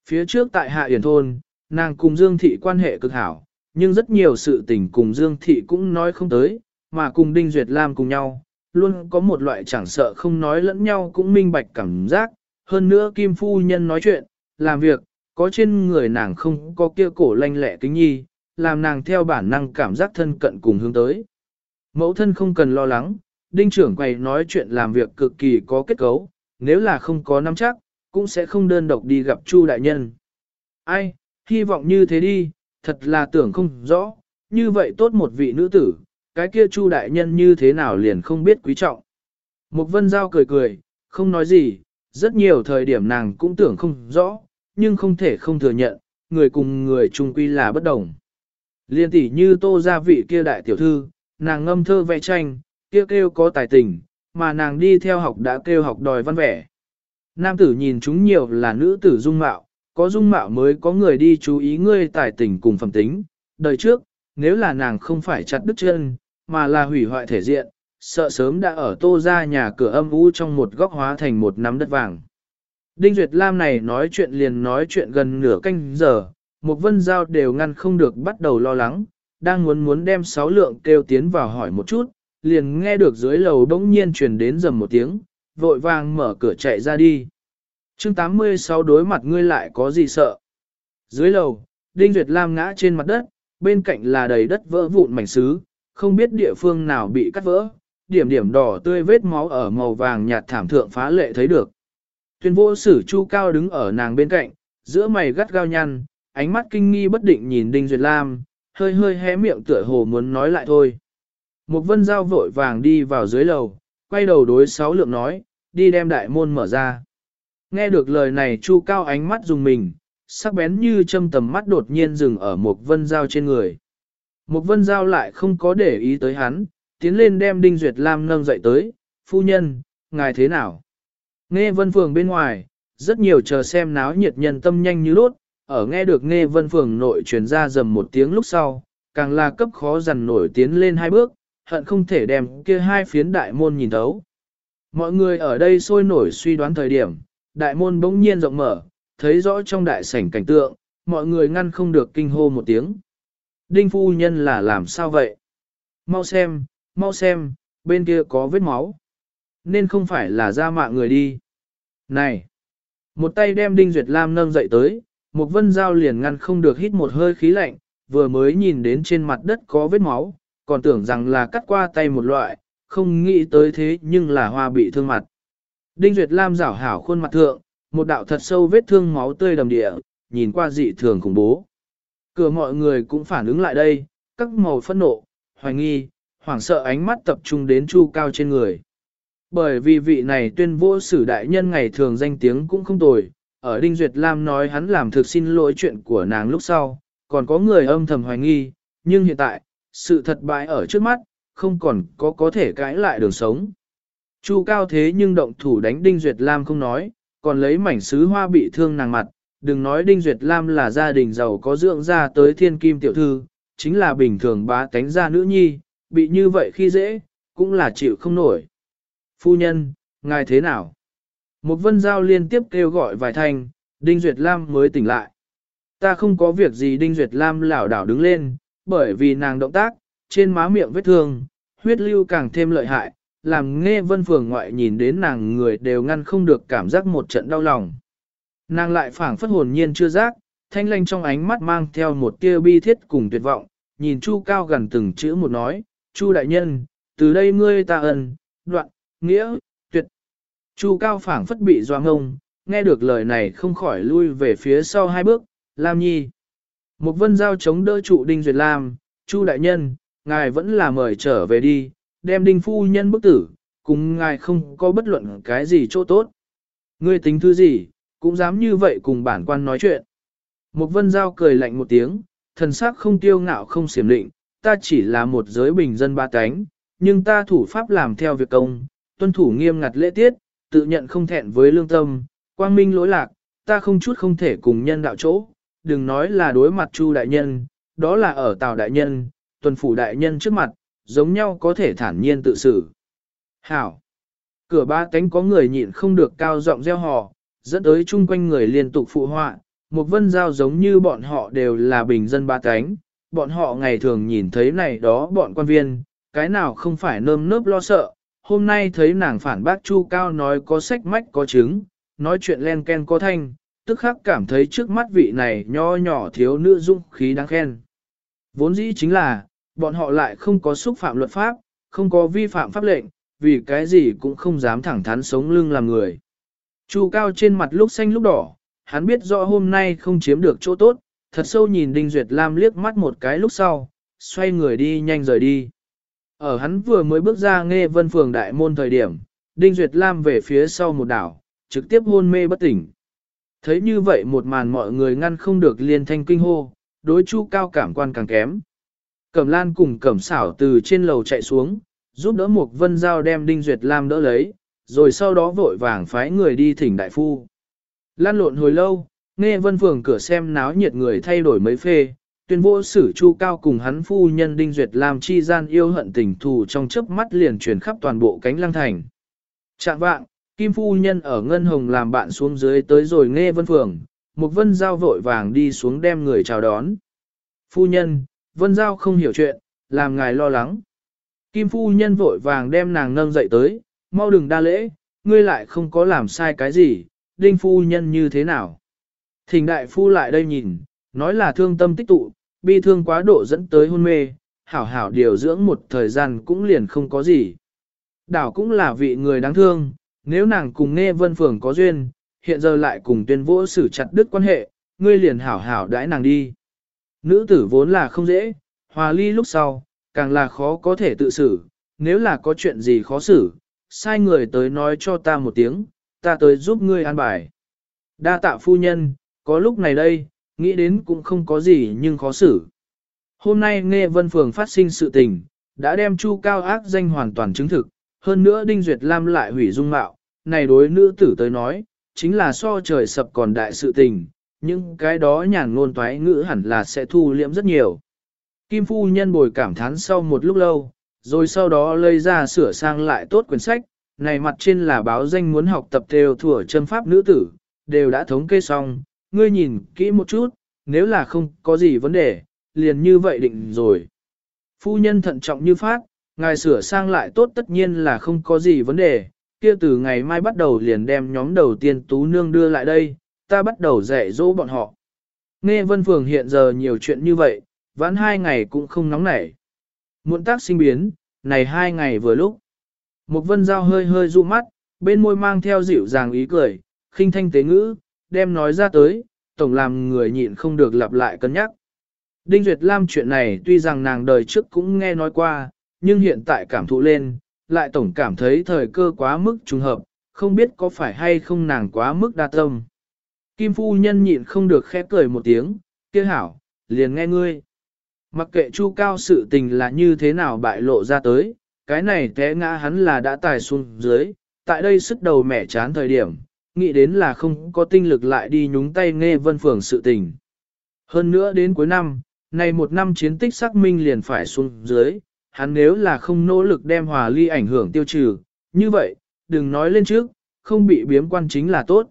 Phía trước tại Hạ Yển Thôn, nàng cùng Dương Thị quan hệ cực hảo, nhưng rất nhiều sự tình cùng Dương Thị cũng nói không tới, mà cùng Đinh Duyệt Lam cùng nhau, luôn có một loại chẳng sợ không nói lẫn nhau cũng minh bạch cảm giác, hơn nữa Kim Phu Nhân nói chuyện, làm việc, có trên người nàng không có kia cổ lanh lẹ kính nhi, làm nàng theo bản năng cảm giác thân cận cùng hướng tới. Mẫu thân không cần lo lắng, đinh trưởng quầy nói chuyện làm việc cực kỳ có kết cấu, nếu là không có nắm chắc, cũng sẽ không đơn độc đi gặp Chu đại nhân. Ai, hy vọng như thế đi, thật là tưởng không rõ, như vậy tốt một vị nữ tử, cái kia Chu đại nhân như thế nào liền không biết quý trọng. Một vân giao cười cười, không nói gì, rất nhiều thời điểm nàng cũng tưởng không rõ, nhưng không thể không thừa nhận, người cùng người chung quy là bất đồng. Liên tỷ như tô gia vị kia đại tiểu thư, nàng ngâm thơ vẽ tranh, kia kêu có tài tình, mà nàng đi theo học đã kêu học đòi văn vẻ. Nam tử nhìn chúng nhiều là nữ tử dung mạo, có dung mạo mới có người đi chú ý ngươi tài tình cùng phẩm tính. Đời trước, nếu là nàng không phải chặt đứt chân, mà là hủy hoại thể diện, sợ sớm đã ở tô ra nhà cửa âm u trong một góc hóa thành một nắm đất vàng. Đinh Duyệt Lam này nói chuyện liền nói chuyện gần nửa canh giờ, một vân giao đều ngăn không được bắt đầu lo lắng, đang muốn muốn đem sáu lượng kêu tiến vào hỏi một chút, liền nghe được dưới lầu đống nhiên truyền đến dầm một tiếng, vội vàng mở cửa chạy ra đi. chương 86 đối mặt ngươi lại có gì sợ? Dưới lầu, Đinh Duyệt Lam ngã trên mặt đất, bên cạnh là đầy đất vỡ vụn mảnh sứ, không biết địa phương nào bị cắt vỡ, điểm điểm đỏ tươi vết máu ở màu vàng nhạt thảm thượng phá lệ thấy được. Thuyền vô sử chu cao đứng ở nàng bên cạnh, giữa mày gắt gao nhăn, ánh mắt kinh nghi bất định nhìn Đinh Duyệt Lam, hơi hơi hé miệng tựa hồ muốn nói lại thôi. Một vân giao vội vàng đi vào dưới lầu, quay đầu đối sáu lượng nói, đi đem đại môn mở ra. Nghe được lời này chu cao ánh mắt dùng mình, sắc bén như châm tầm mắt đột nhiên dừng ở một vân giao trên người. Một vân giao lại không có để ý tới hắn, tiến lên đem Đinh Duyệt Lam nâng dậy tới, phu nhân, ngài thế nào? Nghe vân phường bên ngoài, rất nhiều chờ xem náo nhiệt nhân tâm nhanh như lốt ở nghe được nghe vân phường nội truyền ra dầm một tiếng lúc sau, càng là cấp khó dằn nổi tiến lên hai bước, hận không thể đem kia hai phiến đại môn nhìn thấu. Mọi người ở đây sôi nổi suy đoán thời điểm, đại môn bỗng nhiên rộng mở, thấy rõ trong đại sảnh cảnh tượng, mọi người ngăn không được kinh hô một tiếng. Đinh phu nhân là làm sao vậy? Mau xem, mau xem, bên kia có vết máu. Nên không phải là ra mạng người đi. Này! Một tay đem Đinh Duyệt Lam nâng dậy tới, một vân dao liền ngăn không được hít một hơi khí lạnh, vừa mới nhìn đến trên mặt đất có vết máu, còn tưởng rằng là cắt qua tay một loại, không nghĩ tới thế nhưng là hoa bị thương mặt. Đinh Duyệt Lam rảo hảo khuôn mặt thượng, một đạo thật sâu vết thương máu tươi đầm địa, nhìn qua dị thường khủng bố. Cửa mọi người cũng phản ứng lại đây, các màu phẫn nộ, hoài nghi, hoảng sợ ánh mắt tập trung đến chu cao trên người. Bởi vì vị này tuyên vô sử đại nhân ngày thường danh tiếng cũng không tồi, ở Đinh Duyệt Lam nói hắn làm thực xin lỗi chuyện của nàng lúc sau, còn có người âm thầm hoài nghi, nhưng hiện tại, sự thật bại ở trước mắt, không còn có có thể cãi lại đường sống. Chu cao thế nhưng động thủ đánh Đinh Duyệt Lam không nói, còn lấy mảnh sứ hoa bị thương nàng mặt, đừng nói Đinh Duyệt Lam là gia đình giàu có dưỡng ra tới thiên kim tiểu thư, chính là bình thường bá tánh gia nữ nhi, bị như vậy khi dễ, cũng là chịu không nổi. Phu nhân, ngài thế nào? Một vân giao liên tiếp kêu gọi vài thanh, Đinh Duyệt Lam mới tỉnh lại. Ta không có việc gì Đinh Duyệt Lam lảo đảo đứng lên, bởi vì nàng động tác, trên má miệng vết thương, huyết lưu càng thêm lợi hại, làm nghe vân phường ngoại nhìn đến nàng người đều ngăn không được cảm giác một trận đau lòng. Nàng lại phảng phất hồn nhiên chưa giác, thanh lanh trong ánh mắt mang theo một tia bi thiết cùng tuyệt vọng, nhìn Chu Cao gần từng chữ một nói, Chu đại nhân, từ đây ngươi ta ân, đoạn, nghĩa, tuyệt. Chu Cao phảng phất bị doa ngông, nghe được lời này không khỏi lui về phía sau hai bước, Lam Nhi. Một vân giao chống đỡ trụ Đinh Duyệt Lam, Chu đại nhân, ngài vẫn là mời trở về đi, đem Đinh phu nhân bức tử, cùng ngài không có bất luận cái gì chỗ tốt. Ngươi tính thứ gì, cũng dám như vậy cùng bản quan nói chuyện. Một vân giao cười lạnh một tiếng, thần sắc không tiêu ngạo không xiểm định, ta chỉ là một giới bình dân ba cánh, nhưng ta thủ pháp làm theo việc công, tuân thủ nghiêm ngặt lễ tiết, tự nhận không thẹn với lương tâm, quang minh lỗi lạc, ta không chút không thể cùng nhân đạo chỗ, đừng nói là đối mặt chu đại nhân, đó là ở Tào đại nhân, tuần phủ đại nhân trước mặt, giống nhau có thể thản nhiên tự xử. Hảo! Cửa ba cánh có người nhịn không được cao giọng gieo hò, dẫn tới chung quanh người liên tục phụ họa, một vân giao giống như bọn họ đều là bình dân ba cánh, bọn họ ngày thường nhìn thấy này đó bọn quan viên, cái nào không phải nơm nớp lo sợ, hôm nay thấy nàng phản bác Chu Cao nói có sách mách có chứng, nói chuyện len ken có thanh, tức khắc cảm thấy trước mắt vị này nho nhỏ thiếu nữ dung khí đáng khen. Vốn dĩ chính là, bọn họ lại không có xúc phạm luật pháp, không có vi phạm pháp lệnh, vì cái gì cũng không dám thẳng thắn sống lưng làm người. Chu Cao trên mặt lúc xanh lúc đỏ, hắn biết rõ hôm nay không chiếm được chỗ tốt, thật sâu nhìn Đinh Duyệt Lam liếc mắt một cái lúc sau, xoay người đi nhanh rời đi. Ở hắn vừa mới bước ra nghe vân phường đại môn thời điểm, Đinh Duyệt Lam về phía sau một đảo, trực tiếp hôn mê bất tỉnh. Thấy như vậy một màn mọi người ngăn không được liên thanh kinh hô, đối chu cao cảm quan càng kém. Cẩm lan cùng cẩm xảo từ trên lầu chạy xuống, giúp đỡ một vân giao đem Đinh Duyệt Lam đỡ lấy, rồi sau đó vội vàng phái người đi thỉnh đại phu. Lan lộn hồi lâu, nghe vân phường cửa xem náo nhiệt người thay đổi mấy phê, tuyên vô sử chu cao cùng hắn phu nhân Đinh Duyệt làm chi gian yêu hận tình thù trong chớp mắt liền truyền khắp toàn bộ cánh lăng thành. Trạng vạng, Kim phu nhân ở Ngân Hồng làm bạn xuống dưới tới rồi nghe vân phường, một vân giao vội vàng đi xuống đem người chào đón. Phu nhân, vân giao không hiểu chuyện, làm ngài lo lắng. Kim phu nhân vội vàng đem nàng nâng dậy tới, mau đừng đa lễ, ngươi lại không có làm sai cái gì, đinh phu nhân như thế nào. Thỉnh đại phu lại đây nhìn, nói là thương tâm tích tụ, bi thương quá độ dẫn tới hôn mê, hảo hảo điều dưỡng một thời gian cũng liền không có gì. Đảo cũng là vị người đáng thương, nếu nàng cùng nghe vân phường có duyên, hiện giờ lại cùng tuyên vỗ xử chặt đứt quan hệ, ngươi liền hảo hảo đãi nàng đi. Nữ tử vốn là không dễ, hòa ly lúc sau, càng là khó có thể tự xử, nếu là có chuyện gì khó xử, sai người tới nói cho ta một tiếng, ta tới giúp ngươi an bài. Đa tạ phu nhân, có lúc này đây, nghĩ đến cũng không có gì nhưng khó xử. Hôm nay nghe vân phường phát sinh sự tình, đã đem chu cao ác danh hoàn toàn chứng thực, hơn nữa Đinh Duyệt Lam lại hủy dung mạo, này đối nữ tử tới nói, chính là so trời sập còn đại sự tình, những cái đó nhàn ngôn toái ngữ hẳn là sẽ thu liễm rất nhiều. Kim phu nhân bồi cảm thán sau một lúc lâu, rồi sau đó lấy ra sửa sang lại tốt quyển sách, này mặt trên là báo danh muốn học tập theo thủa chân pháp nữ tử, đều đã thống kê xong, ngươi nhìn kỹ một chút, nếu là không có gì vấn đề, liền như vậy định rồi. Phu nhân thận trọng như phát, ngài sửa sang lại tốt tất nhiên là không có gì vấn đề, kia từ ngày mai bắt đầu liền đem nhóm đầu tiên tú nương đưa lại đây, ta bắt đầu dạy dỗ bọn họ. Nghe vân phường hiện giờ nhiều chuyện như vậy, vãn hai ngày cũng không nóng nảy. Muộn tác sinh biến, này hai ngày vừa lúc. Một vân giao hơi hơi dụ mắt, bên môi mang theo dịu dàng ý cười, khinh thanh tế ngữ, đem nói ra tới, tổng làm người nhịn không được lặp lại cân nhắc. Đinh Duyệt Lam chuyện này tuy rằng nàng đời trước cũng nghe nói qua, nhưng hiện tại cảm thụ lên, lại tổng cảm thấy thời cơ quá mức trùng hợp, không biết có phải hay không nàng quá mức đa tâm. Kim phu nhân nhịn không được khẽ cười một tiếng, kia hảo, liền nghe ngươi. Mặc kệ chu cao sự tình là như thế nào bại lộ ra tới, cái này té ngã hắn là đã tài xuống dưới, tại đây sức đầu mẻ chán thời điểm, nghĩ đến là không có tinh lực lại đi nhúng tay nghe vân phường sự tình. Hơn nữa đến cuối năm, nay một năm chiến tích xác minh liền phải xuống dưới, hắn nếu là không nỗ lực đem hòa ly ảnh hưởng tiêu trừ, như vậy, đừng nói lên trước, không bị biếm quan chính là tốt.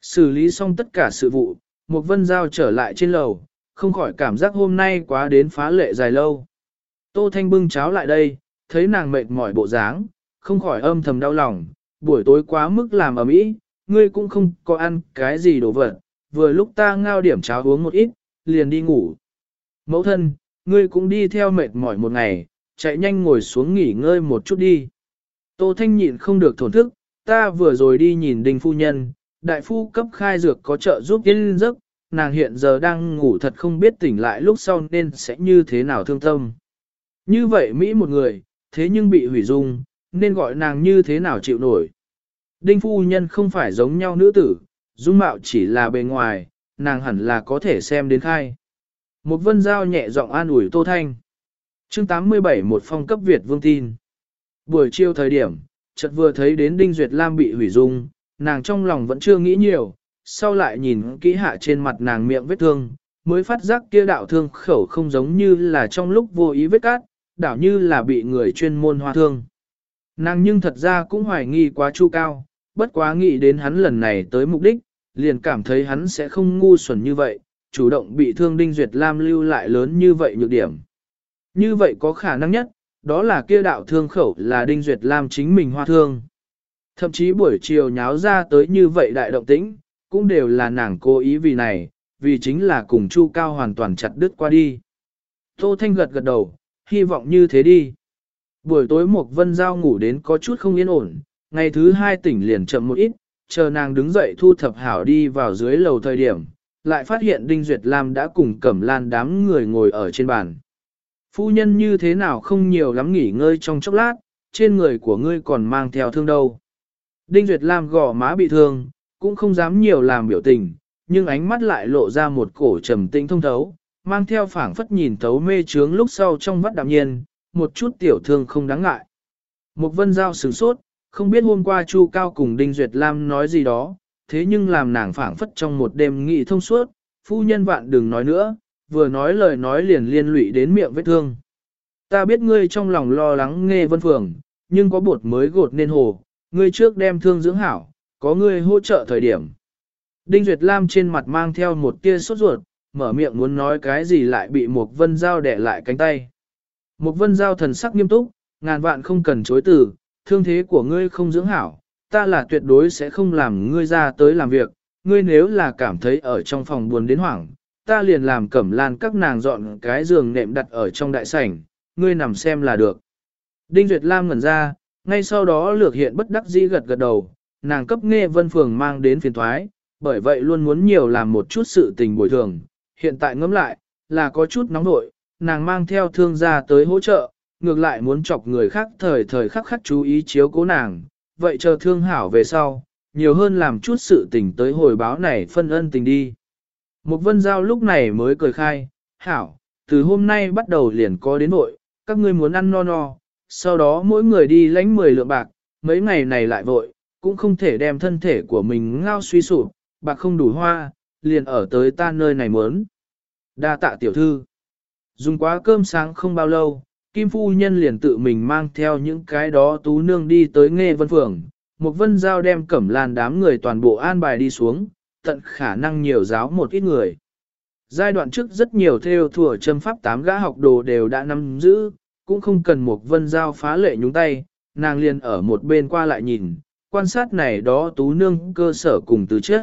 Xử lý xong tất cả sự vụ, một vân giao trở lại trên lầu, không khỏi cảm giác hôm nay quá đến phá lệ dài lâu. Tô Thanh bưng cháo lại đây, thấy nàng mệt mỏi bộ dáng, không khỏi âm thầm đau lòng, buổi tối quá mức làm ở mỹ, ngươi cũng không có ăn cái gì đồ vật, vừa lúc ta ngao điểm cháo uống một ít, liền đi ngủ. Mẫu thân, ngươi cũng đi theo mệt mỏi một ngày, chạy nhanh ngồi xuống nghỉ ngơi một chút đi. Tô Thanh nhịn không được thổn thức, ta vừa rồi đi nhìn đình phu nhân, đại phu cấp khai dược có trợ giúp yên giấc, nàng hiện giờ đang ngủ thật không biết tỉnh lại lúc sau nên sẽ như thế nào thương tâm. Như vậy Mỹ một người, thế nhưng bị hủy dung, nên gọi nàng như thế nào chịu nổi. Đinh phu nhân không phải giống nhau nữ tử, dung mạo chỉ là bề ngoài, nàng hẳn là có thể xem đến khai. Một vân giao nhẹ giọng an ủi Tô Thanh. chương 87 một phong cấp Việt vương tin. Buổi chiều thời điểm, chợt vừa thấy đến Đinh Duyệt Lam bị hủy dung, nàng trong lòng vẫn chưa nghĩ nhiều, sau lại nhìn kỹ hạ trên mặt nàng miệng vết thương, mới phát giác kia đạo thương khẩu không giống như là trong lúc vô ý vết cát, đảo như là bị người chuyên môn hoa thương. Nàng nhưng thật ra cũng hoài nghi quá chu cao, bất quá nghĩ đến hắn lần này tới mục đích, liền cảm thấy hắn sẽ không ngu xuẩn như vậy, chủ động bị thương Đinh Duyệt Lam lưu lại lớn như vậy nhược điểm. Như vậy có khả năng nhất, đó là kia đạo thương khẩu là Đinh Duyệt Lam chính mình hoa thương. Thậm chí buổi chiều nháo ra tới như vậy đại động tĩnh, cũng đều là nàng cố ý vì này, vì chính là cùng Chu Cao hoàn toàn chặt đứt qua đi. Tô Thanh gật gật đầu, hy vọng như thế đi. Buổi tối Mộc Vân Giao ngủ đến có chút không yên ổn, ngày thứ hai tỉnh liền chậm một ít, chờ nàng đứng dậy thu thập hảo đi vào dưới lầu thời điểm, lại phát hiện Đinh Duyệt Lam đã cùng cẩm lan đám người ngồi ở trên bàn. Phu nhân như thế nào không nhiều lắm nghỉ ngơi trong chốc lát, trên người của ngươi còn mang theo thương đâu. Đinh Duyệt Lam gò má bị thương, cũng không dám nhiều làm biểu tình, nhưng ánh mắt lại lộ ra một cổ trầm tĩnh thông thấu, mang theo phảng phất nhìn thấu mê trướng lúc sau trong vắt đạm nhiên, một chút tiểu thương không đáng ngại. Một vân giao sửng sốt, không biết hôm qua Chu Cao cùng Đinh Duyệt Lam nói gì đó, thế nhưng làm nàng phảng phất trong một đêm nghị thông suốt, phu nhân vạn đừng nói nữa, vừa nói lời nói liền liên lụy đến miệng vết thương. Ta biết ngươi trong lòng lo lắng nghe vân phường, nhưng có bột mới gột nên hồ, ngươi trước đem thương dưỡng hảo, có ngươi hỗ trợ thời điểm. Đinh Duyệt Lam trên mặt mang theo một tia sốt ruột, mở miệng muốn nói cái gì lại bị một vân giao đẻ lại cánh tay. Một vân giao thần sắc nghiêm túc, ngàn vạn không cần chối từ, thương thế của ngươi không dưỡng hảo, ta là tuyệt đối sẽ không làm ngươi ra tới làm việc, ngươi nếu là cảm thấy ở trong phòng buồn đến hoảng, ta liền làm cẩm lan các nàng dọn cái giường nệm đặt ở trong đại sảnh, ngươi nằm xem là được. Đinh Duyệt Lam ngẩn ra, ngay sau đó lược hiện bất đắc dĩ gật gật đầu, nàng cấp nghe vân phường mang đến phiền thoái, bởi vậy luôn muốn nhiều làm một chút sự tình bồi thường. Hiện tại ngẫm lại, là có chút nóng nội, nàng mang theo thương gia tới hỗ trợ, ngược lại muốn chọc người khác thời thời khắc khắc chú ý chiếu cố nàng, vậy chờ thương hảo về sau, nhiều hơn làm chút sự tình tới hồi báo này phân ân tình đi. Một vân giao lúc này mới cười khai, hảo, từ hôm nay bắt đầu liền có đến vội, các ngươi muốn ăn no no, sau đó mỗi người đi lãnh 10 lượng bạc, mấy ngày này lại vội, cũng không thể đem thân thể của mình ngao suy sụp, bạc không đủ hoa, liền ở tới ta nơi này muốn. Đa tạ tiểu thư. Dùng quá cơm sáng không bao lâu, Kim Phu Nhân liền tự mình mang theo những cái đó tú nương đi tới nghe vân phường. Một vân giao đem cẩm lan đám người toàn bộ an bài đi xuống, tận khả năng nhiều giáo một ít người. Giai đoạn trước rất nhiều theo thủa châm pháp tám gã học đồ đều đã nắm giữ, cũng không cần một vân giao phá lệ nhúng tay, nàng liền ở một bên qua lại nhìn, quan sát này đó tú nương cơ sở cùng từ trước.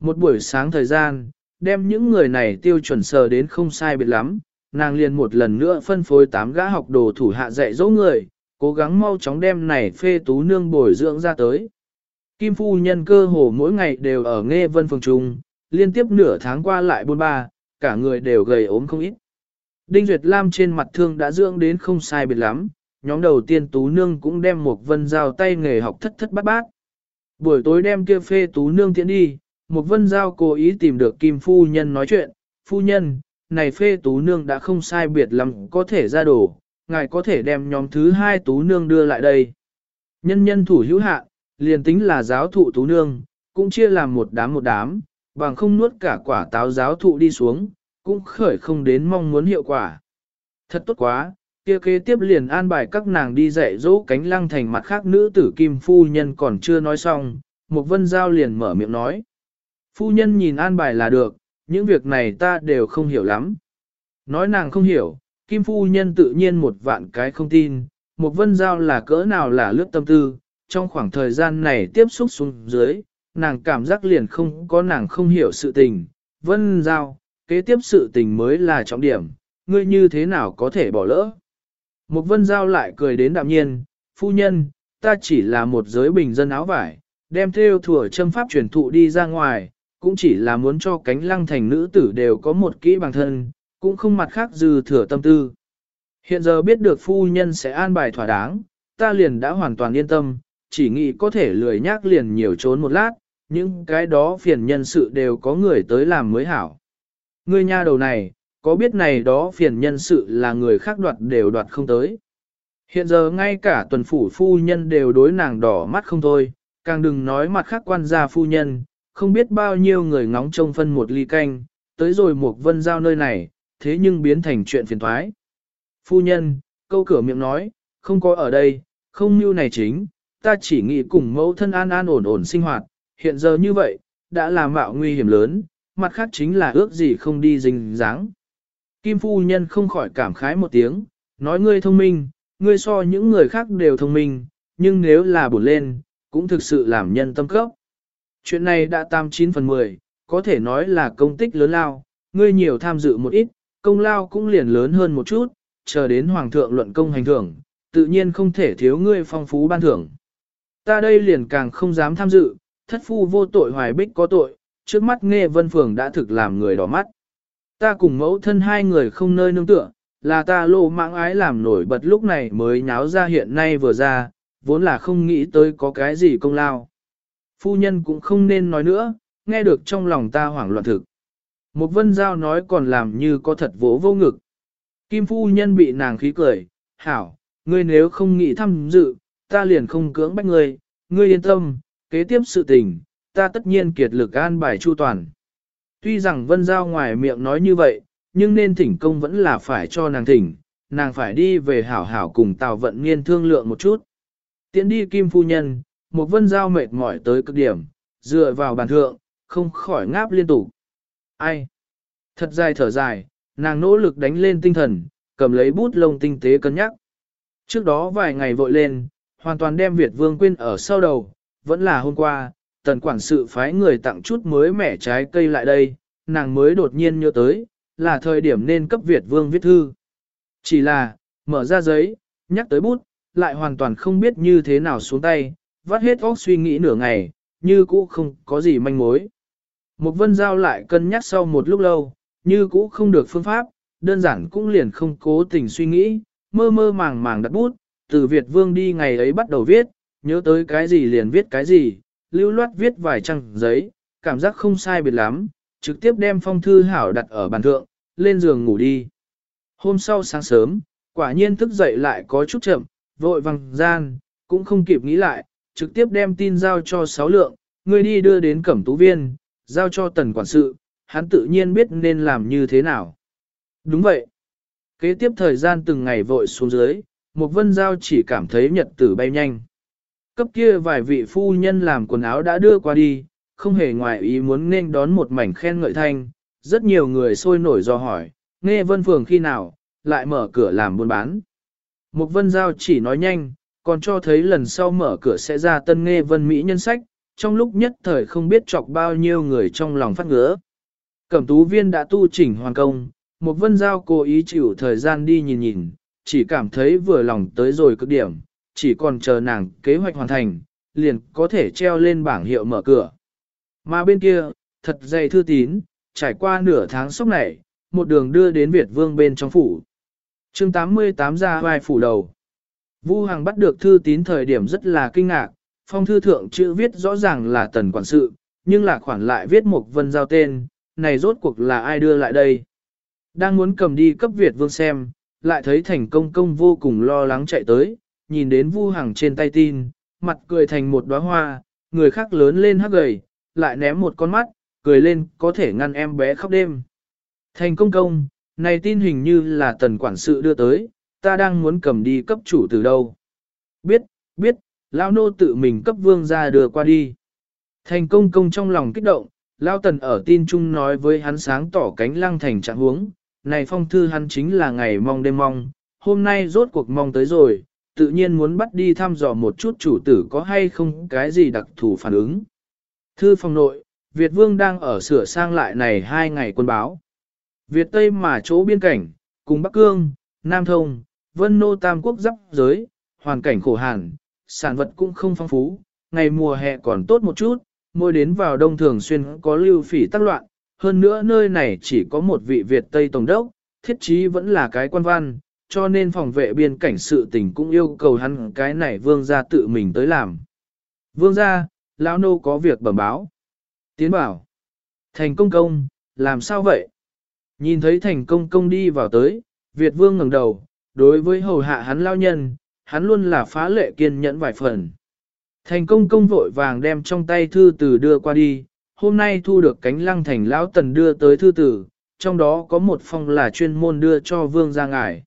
Một buổi sáng thời gian, đem những người này tiêu chuẩn sờ đến không sai biệt lắm, nàng liền một lần nữa phân phối tám gã học đồ thủ hạ dạy dỗ người, cố gắng mau chóng đem này phê tú nương bồi dưỡng ra tới. Kim phu nhân cơ hồ mỗi ngày đều ở nghe vân phường trung, liên tiếp nửa tháng qua lại buôn ba, cả người đều gầy ốm không ít. Đinh Duyệt Lam trên mặt thương đã dưỡng đến không sai biệt lắm, nhóm đầu tiên tú nương cũng đem một vân giao tay nghề học thất thất bát bát. Buổi tối đem kia phê tú nương tiễn đi, một vân giao cố ý tìm được Kim Phu Nhân nói chuyện, Phu Nhân, này phê tú nương đã không sai biệt lắm có thể ra đồ, ngài có thể đem nhóm thứ hai tú nương đưa lại đây. Nhân nhân thủ hữu hạ, liền tính là giáo thụ tú nương, cũng chia làm một đám một đám, bằng không nuốt cả quả táo giáo thụ đi xuống, cũng khởi không đến mong muốn hiệu quả. Thật tốt quá, kia kế tiếp liền an bài các nàng đi dạy dỗ cánh lăng thành mặt khác nữ tử kim phu nhân còn chưa nói xong, một vân giao liền mở miệng nói. Phu nhân nhìn an bài là được, những việc này ta đều không hiểu lắm. Nói nàng không hiểu, kim phu nhân tự nhiên một vạn cái không tin, một vân giao là cỡ nào là lướt tâm tư, trong khoảng thời gian này tiếp xúc xuống dưới, nàng cảm giác liền không có nàng không hiểu sự tình. Vân giao, kế tiếp sự tình mới là trọng điểm, ngươi như thế nào có thể bỏ lỡ. Một vân giao lại cười đến đạm nhiên, phu nhân, ta chỉ là một giới bình dân áo vải, đem theo thừa châm pháp truyền thụ đi ra ngoài, cũng chỉ là muốn cho cánh lăng thành nữ tử đều có một kỹ bằng thân, cũng không mặt khác dư thừa tâm tư. Hiện giờ biết được phu nhân sẽ an bài thỏa đáng, ta liền đã hoàn toàn yên tâm, chỉ nghĩ có thể lười nhác liền nhiều trốn một lát, những cái đó phiền nhân sự đều có người tới làm mới hảo. Ngươi nha đầu này, có biết này đó phiền nhân sự là người khác đoạt đều đoạt không tới. Hiện giờ ngay cả tuần phủ phu nhân đều đối nàng đỏ mắt không thôi, càng đừng nói mặt khác quan gia phu nhân, không biết bao nhiêu người ngóng trông phân một ly canh, tới rồi một vân giao nơi này, thế nhưng biến thành chuyện phiền thoái. Phu nhân, câu cửa miệng nói, không có ở đây, không như này chính, ta chỉ nghĩ cùng mẫu thân an an ổn ổn sinh hoạt, hiện giờ như vậy, đã làm mạo nguy hiểm lớn, mặt khác chính là ước gì không đi dình dáng. Kim phu nhân không khỏi cảm khái một tiếng, nói ngươi thông minh, ngươi so những người khác đều thông minh, nhưng nếu là bổn lên, cũng thực sự làm nhân tâm cấp. Chuyện này đã tam 9 phần 10, có thể nói là công tích lớn lao, ngươi nhiều tham dự một ít, công lao cũng liền lớn hơn một chút, chờ đến hoàng thượng luận công hành thưởng, tự nhiên không thể thiếu ngươi phong phú ban thưởng. Ta đây liền càng không dám tham dự, thất phu vô tội hoài bích có tội, trước mắt nghe vân phường đã thực làm người đỏ mắt. Ta cùng mẫu thân hai người không nơi nương tựa, là ta lộ mạng ái làm nổi bật lúc này mới nháo ra hiện nay vừa ra, vốn là không nghĩ tới có cái gì công lao. Phu nhân cũng không nên nói nữa, nghe được trong lòng ta hoảng loạn thực. Một vân giao nói còn làm như có thật vỗ vô ngực. Kim phu nhân bị nàng khí cười, hảo, ngươi nếu không nghĩ thăm dự, ta liền không cưỡng bách ngươi, ngươi yên tâm, kế tiếp sự tình, ta tất nhiên kiệt lực an bài chu toàn. Tuy rằng vân giao ngoài miệng nói như vậy, nhưng nên thỉnh công vẫn là phải cho nàng thỉnh, nàng phải đi về hảo hảo cùng Tào Vận Nghiên thương lượng một chút. Tiến đi Kim Phu Nhân, một vân giao mệt mỏi tới cực điểm, dựa vào bàn thượng, không khỏi ngáp liên tục. Ai? Thật dài thở dài, nàng nỗ lực đánh lên tinh thần, cầm lấy bút lông tinh tế cân nhắc. Trước đó vài ngày vội lên, hoàn toàn đem Việt Vương quên ở sau đầu, vẫn là hôm qua, tần quản sự phái người tặng chút mới mẻ trái cây lại đây, nàng mới đột nhiên nhớ tới, là thời điểm nên cấp Việt Vương viết thư. Chỉ là, mở ra giấy, nhắc tới bút, lại hoàn toàn không biết như thế nào xuống tay, vắt hết óc suy nghĩ nửa ngày, như cũ không có gì manh mối. Một vân giao lại cân nhắc sau một lúc lâu, như cũ không được phương pháp, đơn giản cũng liền không cố tình suy nghĩ, mơ mơ màng màng đặt bút, từ Việt Vương đi ngày ấy bắt đầu viết, nhớ tới cái gì liền viết cái gì, lưu loát viết vài trang giấy, cảm giác không sai biệt lắm, trực tiếp đem phong thư hảo đặt ở bàn thượng, lên giường ngủ đi. Hôm sau sáng sớm, quả nhiên thức dậy lại có chút chậm, vội vàng gian, cũng không kịp nghĩ lại, trực tiếp đem tin giao cho sáu lượng, người đi đưa đến cẩm tú viên, giao cho tần quản sự, hắn tự nhiên biết nên làm như thế nào. Đúng vậy. Kế tiếp thời gian từng ngày vội xuống dưới, một vân giao chỉ cảm thấy nhật tử bay nhanh. Cấp kia vài vị phu nhân làm quần áo đã đưa qua đi, không hề ngoài ý muốn nên đón một mảnh khen ngợi thanh, rất nhiều người sôi nổi do hỏi, nghe vân phường khi nào, lại mở cửa làm buôn bán. Một vân giao chỉ nói nhanh, còn cho thấy lần sau mở cửa sẽ ra tân nghe vân Mỹ nhân sách, trong lúc nhất thời không biết chọc bao nhiêu người trong lòng phát ngứa. Cẩm tú viên đã tu chỉnh hoàn công, một vân giao cố ý chịu thời gian đi nhìn nhìn, chỉ cảm thấy vừa lòng tới rồi cực điểm, chỉ còn chờ nàng kế hoạch hoàn thành, liền có thể treo lên bảng hiệu mở cửa. Mà bên kia, thật dày thư tín, trải qua nửa tháng sốc này, một đường đưa đến Việt Vương bên trong phủ. chương 88 ra vai phủ đầu. Vu Hằng bắt được thư tín thời điểm rất là kinh ngạc, phong thư thượng chữ viết rõ ràng là tần quản sự, nhưng là khoản lại viết một vân giao tên, này rốt cuộc là ai đưa lại đây. Đang muốn cầm đi cấp Việt Vương xem, lại thấy thành công công vô cùng lo lắng chạy tới, nhìn đến Vu Hằng trên tay tin, mặt cười thành một đóa hoa, người khác lớn lên hắc gầy, lại ném một con mắt, cười lên có thể ngăn em bé khóc đêm. Thành công công, này tin hình như là tần quản sự đưa tới, ta đang muốn cầm đi cấp chủ từ đâu. Biết, biết, lão nô tự mình cấp vương ra đưa qua đi. Thành công công trong lòng kích động, lão tần ở tin chung nói với hắn sáng tỏ cánh lăng thành trạng huống, này phong thư hắn chính là ngày mong đêm mong, hôm nay rốt cuộc mong tới rồi, tự nhiên muốn bắt đi thăm dò một chút chủ tử có hay không cái gì đặc thù phản ứng. Thư phòng nội, Việt Vương đang ở sửa sang lại này hai ngày quân báo. Việt Tây mà chỗ biên cảnh, cùng Bắc Cương, Nam Thông, Vân Nô Tam Quốc giáp giới, hoàn cảnh khổ hàn, sản vật cũng không phong phú, ngày mùa hè còn tốt một chút, môi đến vào đông thường xuyên có lưu phỉ tác loạn, hơn nữa nơi này chỉ có một vị Việt Tây Tổng đốc, thiết chí vẫn là cái quan văn, cho nên phòng vệ biên cảnh sự tình cũng yêu cầu hắn cái này vương gia tự mình tới làm. Vương gia, lão nô có việc bẩm báo. Tiến bảo. Thành công công, làm sao vậy? Nhìn thấy thành công công đi vào tới, Việt vương ngẩng đầu, đối với hầu hạ hắn lao nhân, hắn luôn là phá lệ kiên nhẫn vài phần. Thành công công vội vàng đem trong tay thư từ đưa qua đi, hôm nay thu được cánh lăng thành lão tần đưa tới thư tử, trong đó có một phong là chuyên môn đưa cho vương ra ngải.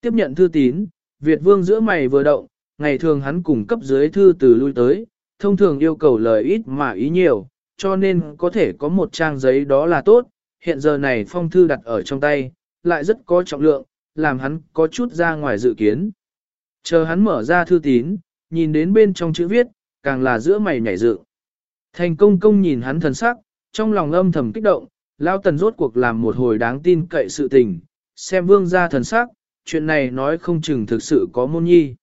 Tiếp nhận thư tín, Việt vương giữa mày vừa động, ngày thường hắn cùng cấp dưới thư từ lui tới, thông thường yêu cầu lời ít mà ý nhiều, cho nên có thể có một trang giấy đó là tốt, hiện giờ này phong thư đặt ở trong tay, lại rất có trọng lượng, làm hắn có chút ra ngoài dự kiến. Chờ hắn mở ra thư tín, nhìn đến bên trong chữ viết, càng là giữa mày nhảy dự. Thành công công nhìn hắn thần sắc, trong lòng âm thầm kích động, lao tần rốt cuộc làm một hồi đáng tin cậy sự tình, xem vương ra thần sắc, chuyện này nói không chừng thực sự có môn nhi.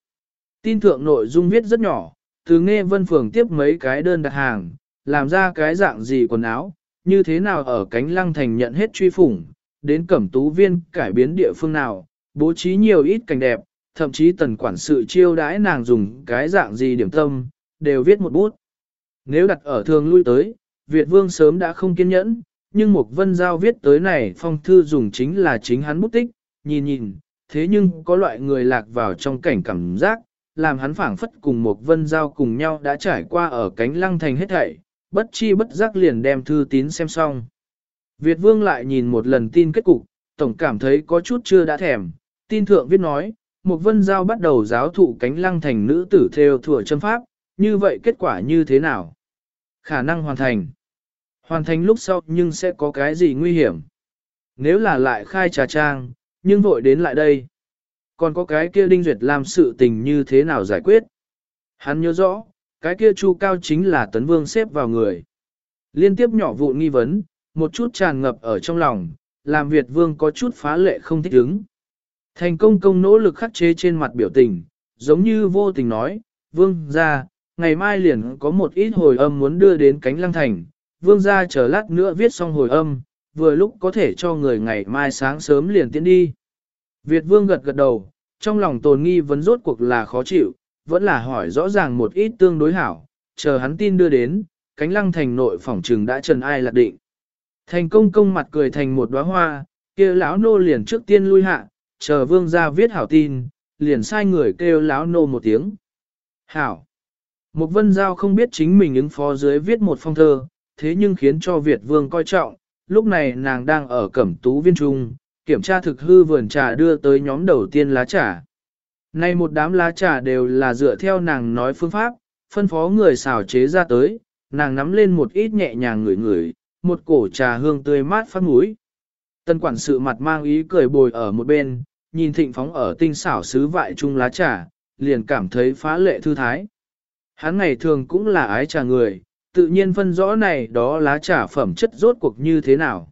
Tin thượng nội dung viết rất nhỏ, từ nghe vân phường tiếp mấy cái đơn đặt hàng, làm ra cái dạng gì quần áo, như thế nào ở cánh lăng thành nhận hết truy phủng, đến cẩm tú viên cải biến địa phương nào, bố trí nhiều ít cảnh đẹp, thậm chí tần quản sự chiêu đãi nàng dùng cái dạng gì điểm tâm, đều viết một bút. Nếu đặt ở thường lui tới, Việt Vương sớm đã không kiên nhẫn, nhưng mục vân giao viết tới này phong thư dùng chính là chính hắn bút tích, nhìn nhìn, thế nhưng có loại người lạc vào trong cảnh cảm giác, làm hắn phảng phất cùng mục vân giao cùng nhau đã trải qua ở cánh lăng thành hết thảy, bất chi bất giác liền đem thư tín xem xong. Việt Vương lại nhìn một lần tin kết cục, tổng cảm thấy có chút chưa đã thèm, tin thượng viết nói, một vân giao bắt đầu giáo thụ cánh lăng thành nữ tử theo thừa chân pháp, như vậy kết quả như thế nào? Khả năng hoàn thành. Hoàn thành lúc sau nhưng sẽ có cái gì nguy hiểm? Nếu là lại khai trà trang, nhưng vội đến lại đây. Còn có cái kia Đinh Duyệt làm sự tình như thế nào giải quyết? Hắn nhớ rõ, cái kia Chu Cao chính là Tấn Vương xếp vào người. Liên tiếp nhỏ vụ nghi vấn, một chút tràn ngập ở trong lòng, làm Việt Vương có chút phá lệ không thích ứng. Thành công công nỗ lực khắc chế trên mặt biểu tình, giống như vô tình nói, Vương ra, ngày mai liền có một ít hồi âm muốn đưa đến cánh lăng thành, Vương ra chờ lát nữa viết xong hồi âm, vừa lúc có thể cho người ngày mai sáng sớm liền tiến đi. Việt Vương gật gật đầu, trong lòng tồn nghi vấn rốt cuộc là khó chịu, vẫn là hỏi rõ ràng một ít tương đối hảo, chờ hắn tin đưa đến, cánh lăng thành nội phỏng trừng đã trần ai lạc định. Thành công công mặt cười thành một đóa hoa, kia lão nô liền trước tiên lui hạ, chờ vương gia viết hảo tin, liền sai người kêu lão nô một tiếng. Hảo. Một vân giao không biết chính mình ứng phó dưới viết một phong thơ, thế nhưng khiến cho Việt vương coi trọng, lúc này nàng đang ở cẩm tú viên trung, kiểm tra thực hư vườn trà đưa tới nhóm đầu tiên lá trà. Nay một đám lá trà đều là dựa theo nàng nói phương pháp, phân phó người xào chế ra tới, nàng nắm lên một ít nhẹ nhàng ngửi ngửi, một cổ trà hương tươi mát phát mũi. Tân quản sự mặt mang ý cười bồi ở một bên, nhìn thịnh phóng ở tinh xảo sứ vại chung lá trà, liền cảm thấy phá lệ thư thái. Hắn ngày thường cũng là ái trà người, tự nhiên phân rõ này đó lá trà phẩm chất rốt cuộc như thế nào.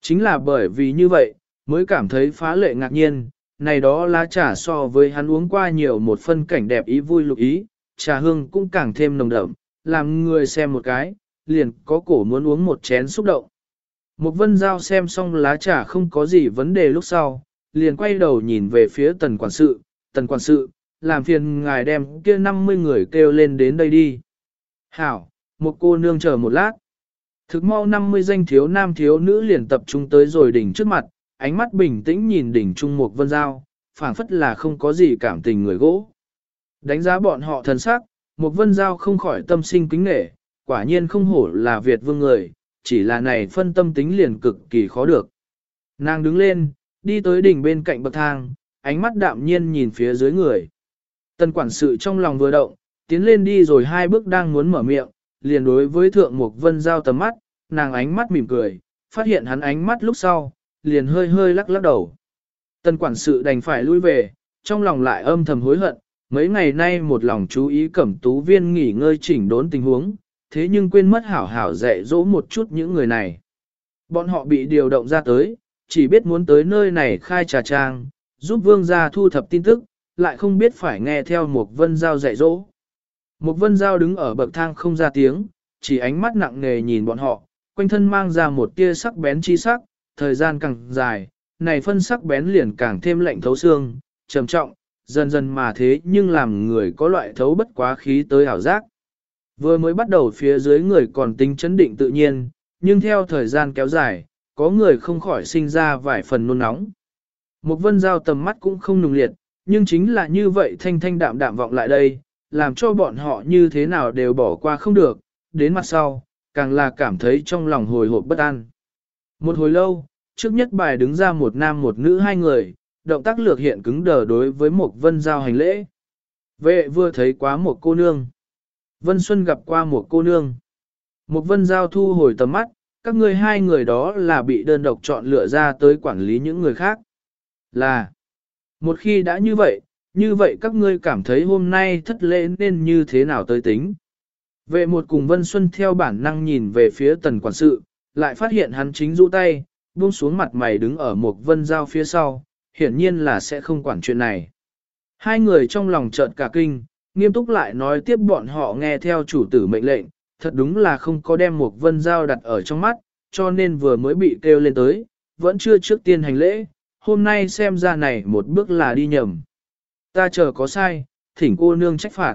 Chính là bởi vì như vậy, mới cảm thấy phá lệ ngạc nhiên, này đó lá trà so với hắn uống qua nhiều một phân cảnh đẹp ý vui lục ý, trà hương cũng càng thêm nồng đậm, làm người xem một cái, liền có cổ muốn uống một chén xúc động. Một vân giao xem xong lá trà không có gì vấn đề lúc sau, liền quay đầu nhìn về phía tần quản sự, tần quản sự, làm phiền ngài đem kia 50 người kêu lên đến đây đi. Hảo, một cô nương chờ một lát. Thực mau 50 danh thiếu nam thiếu nữ liền tập trung tới rồi đỉnh trước mặt, ánh mắt bình tĩnh nhìn đỉnh trung một vân giao, phảng phất là không có gì cảm tình người gỗ. Đánh giá bọn họ thần sắc, một vân giao không khỏi tâm sinh kính nể, quả nhiên không hổ là Việt vương người, chỉ là này phân tâm tính liền cực kỳ khó được. Nàng đứng lên, đi tới đỉnh bên cạnh bậc thang, ánh mắt đạm nhiên nhìn phía dưới người. Tần quản sự trong lòng vừa động, tiến lên đi rồi hai bước đang muốn mở miệng, liền đối với thượng mục vân giao tầm mắt, nàng ánh mắt mỉm cười, phát hiện hắn ánh mắt lúc sau, liền hơi hơi lắc lắc đầu. Tần quản sự đành phải lui về, trong lòng lại âm thầm hối hận, mấy ngày nay một lòng chú ý cẩm tú viên nghỉ ngơi chỉnh đốn tình huống, thế nhưng quên mất hảo hảo dạy dỗ một chút những người này. Bọn họ bị điều động ra tới, chỉ biết muốn tới nơi này khai trà trang, giúp vương gia thu thập tin tức, lại không biết phải nghe theo một vân giao dạy dỗ. Một vân giao đứng ở bậc thang không ra tiếng, chỉ ánh mắt nặng nề nhìn bọn họ, quanh thân mang ra một tia sắc bén chi sắc, thời gian càng dài, này phân sắc bén liền càng thêm lạnh thấu xương, trầm trọng, dần dần mà thế nhưng làm người có loại thấu bất quá khí tới ảo giác. Vừa mới bắt đầu phía dưới người còn tính chấn định tự nhiên, nhưng theo thời gian kéo dài, có người không khỏi sinh ra vài phần nôn nóng. Một vân giao tầm mắt cũng không nùng liệt, nhưng chính là như vậy thanh thanh đạm đạm vọng lại đây, làm cho bọn họ như thế nào đều bỏ qua không được, đến mặt sau, càng là cảm thấy trong lòng hồi hộp bất an. Một hồi lâu, trước nhất bài đứng ra một nam một nữ hai người, động tác lược hiện cứng đờ đối với một vân giao hành lễ. Vệ vừa thấy quá một cô nương. Vân Xuân gặp qua một cô nương. Một vân giao thu hồi tầm mắt, các ngươi hai người đó là bị đơn độc chọn lựa ra tới quản lý những người khác. Là, một khi đã như vậy, như vậy các ngươi cảm thấy hôm nay thất lễ nên như thế nào tới tính. Vệ một cùng Vân Xuân theo bản năng nhìn về phía tần quản sự, lại phát hiện hắn chính rũ tay, buông xuống mặt mày đứng ở một vân giao phía sau, hiển nhiên là sẽ không quản chuyện này. Hai người trong lòng chợt cả kinh, nghiêm túc lại nói tiếp bọn họ nghe theo chủ tử mệnh lệnh, thật đúng là không có đem một vân giao đặt ở trong mắt, cho nên vừa mới bị kêu lên tới, vẫn chưa trước tiên hành lễ, hôm nay xem ra này một bước là đi nhầm. Ta chờ có sai, thỉnh cô nương trách phạt.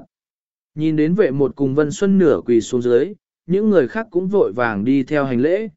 Nhìn đến vệ một cùng Vân Xuân nửa quỳ xuống dưới, những người khác cũng vội vàng đi theo hành lễ.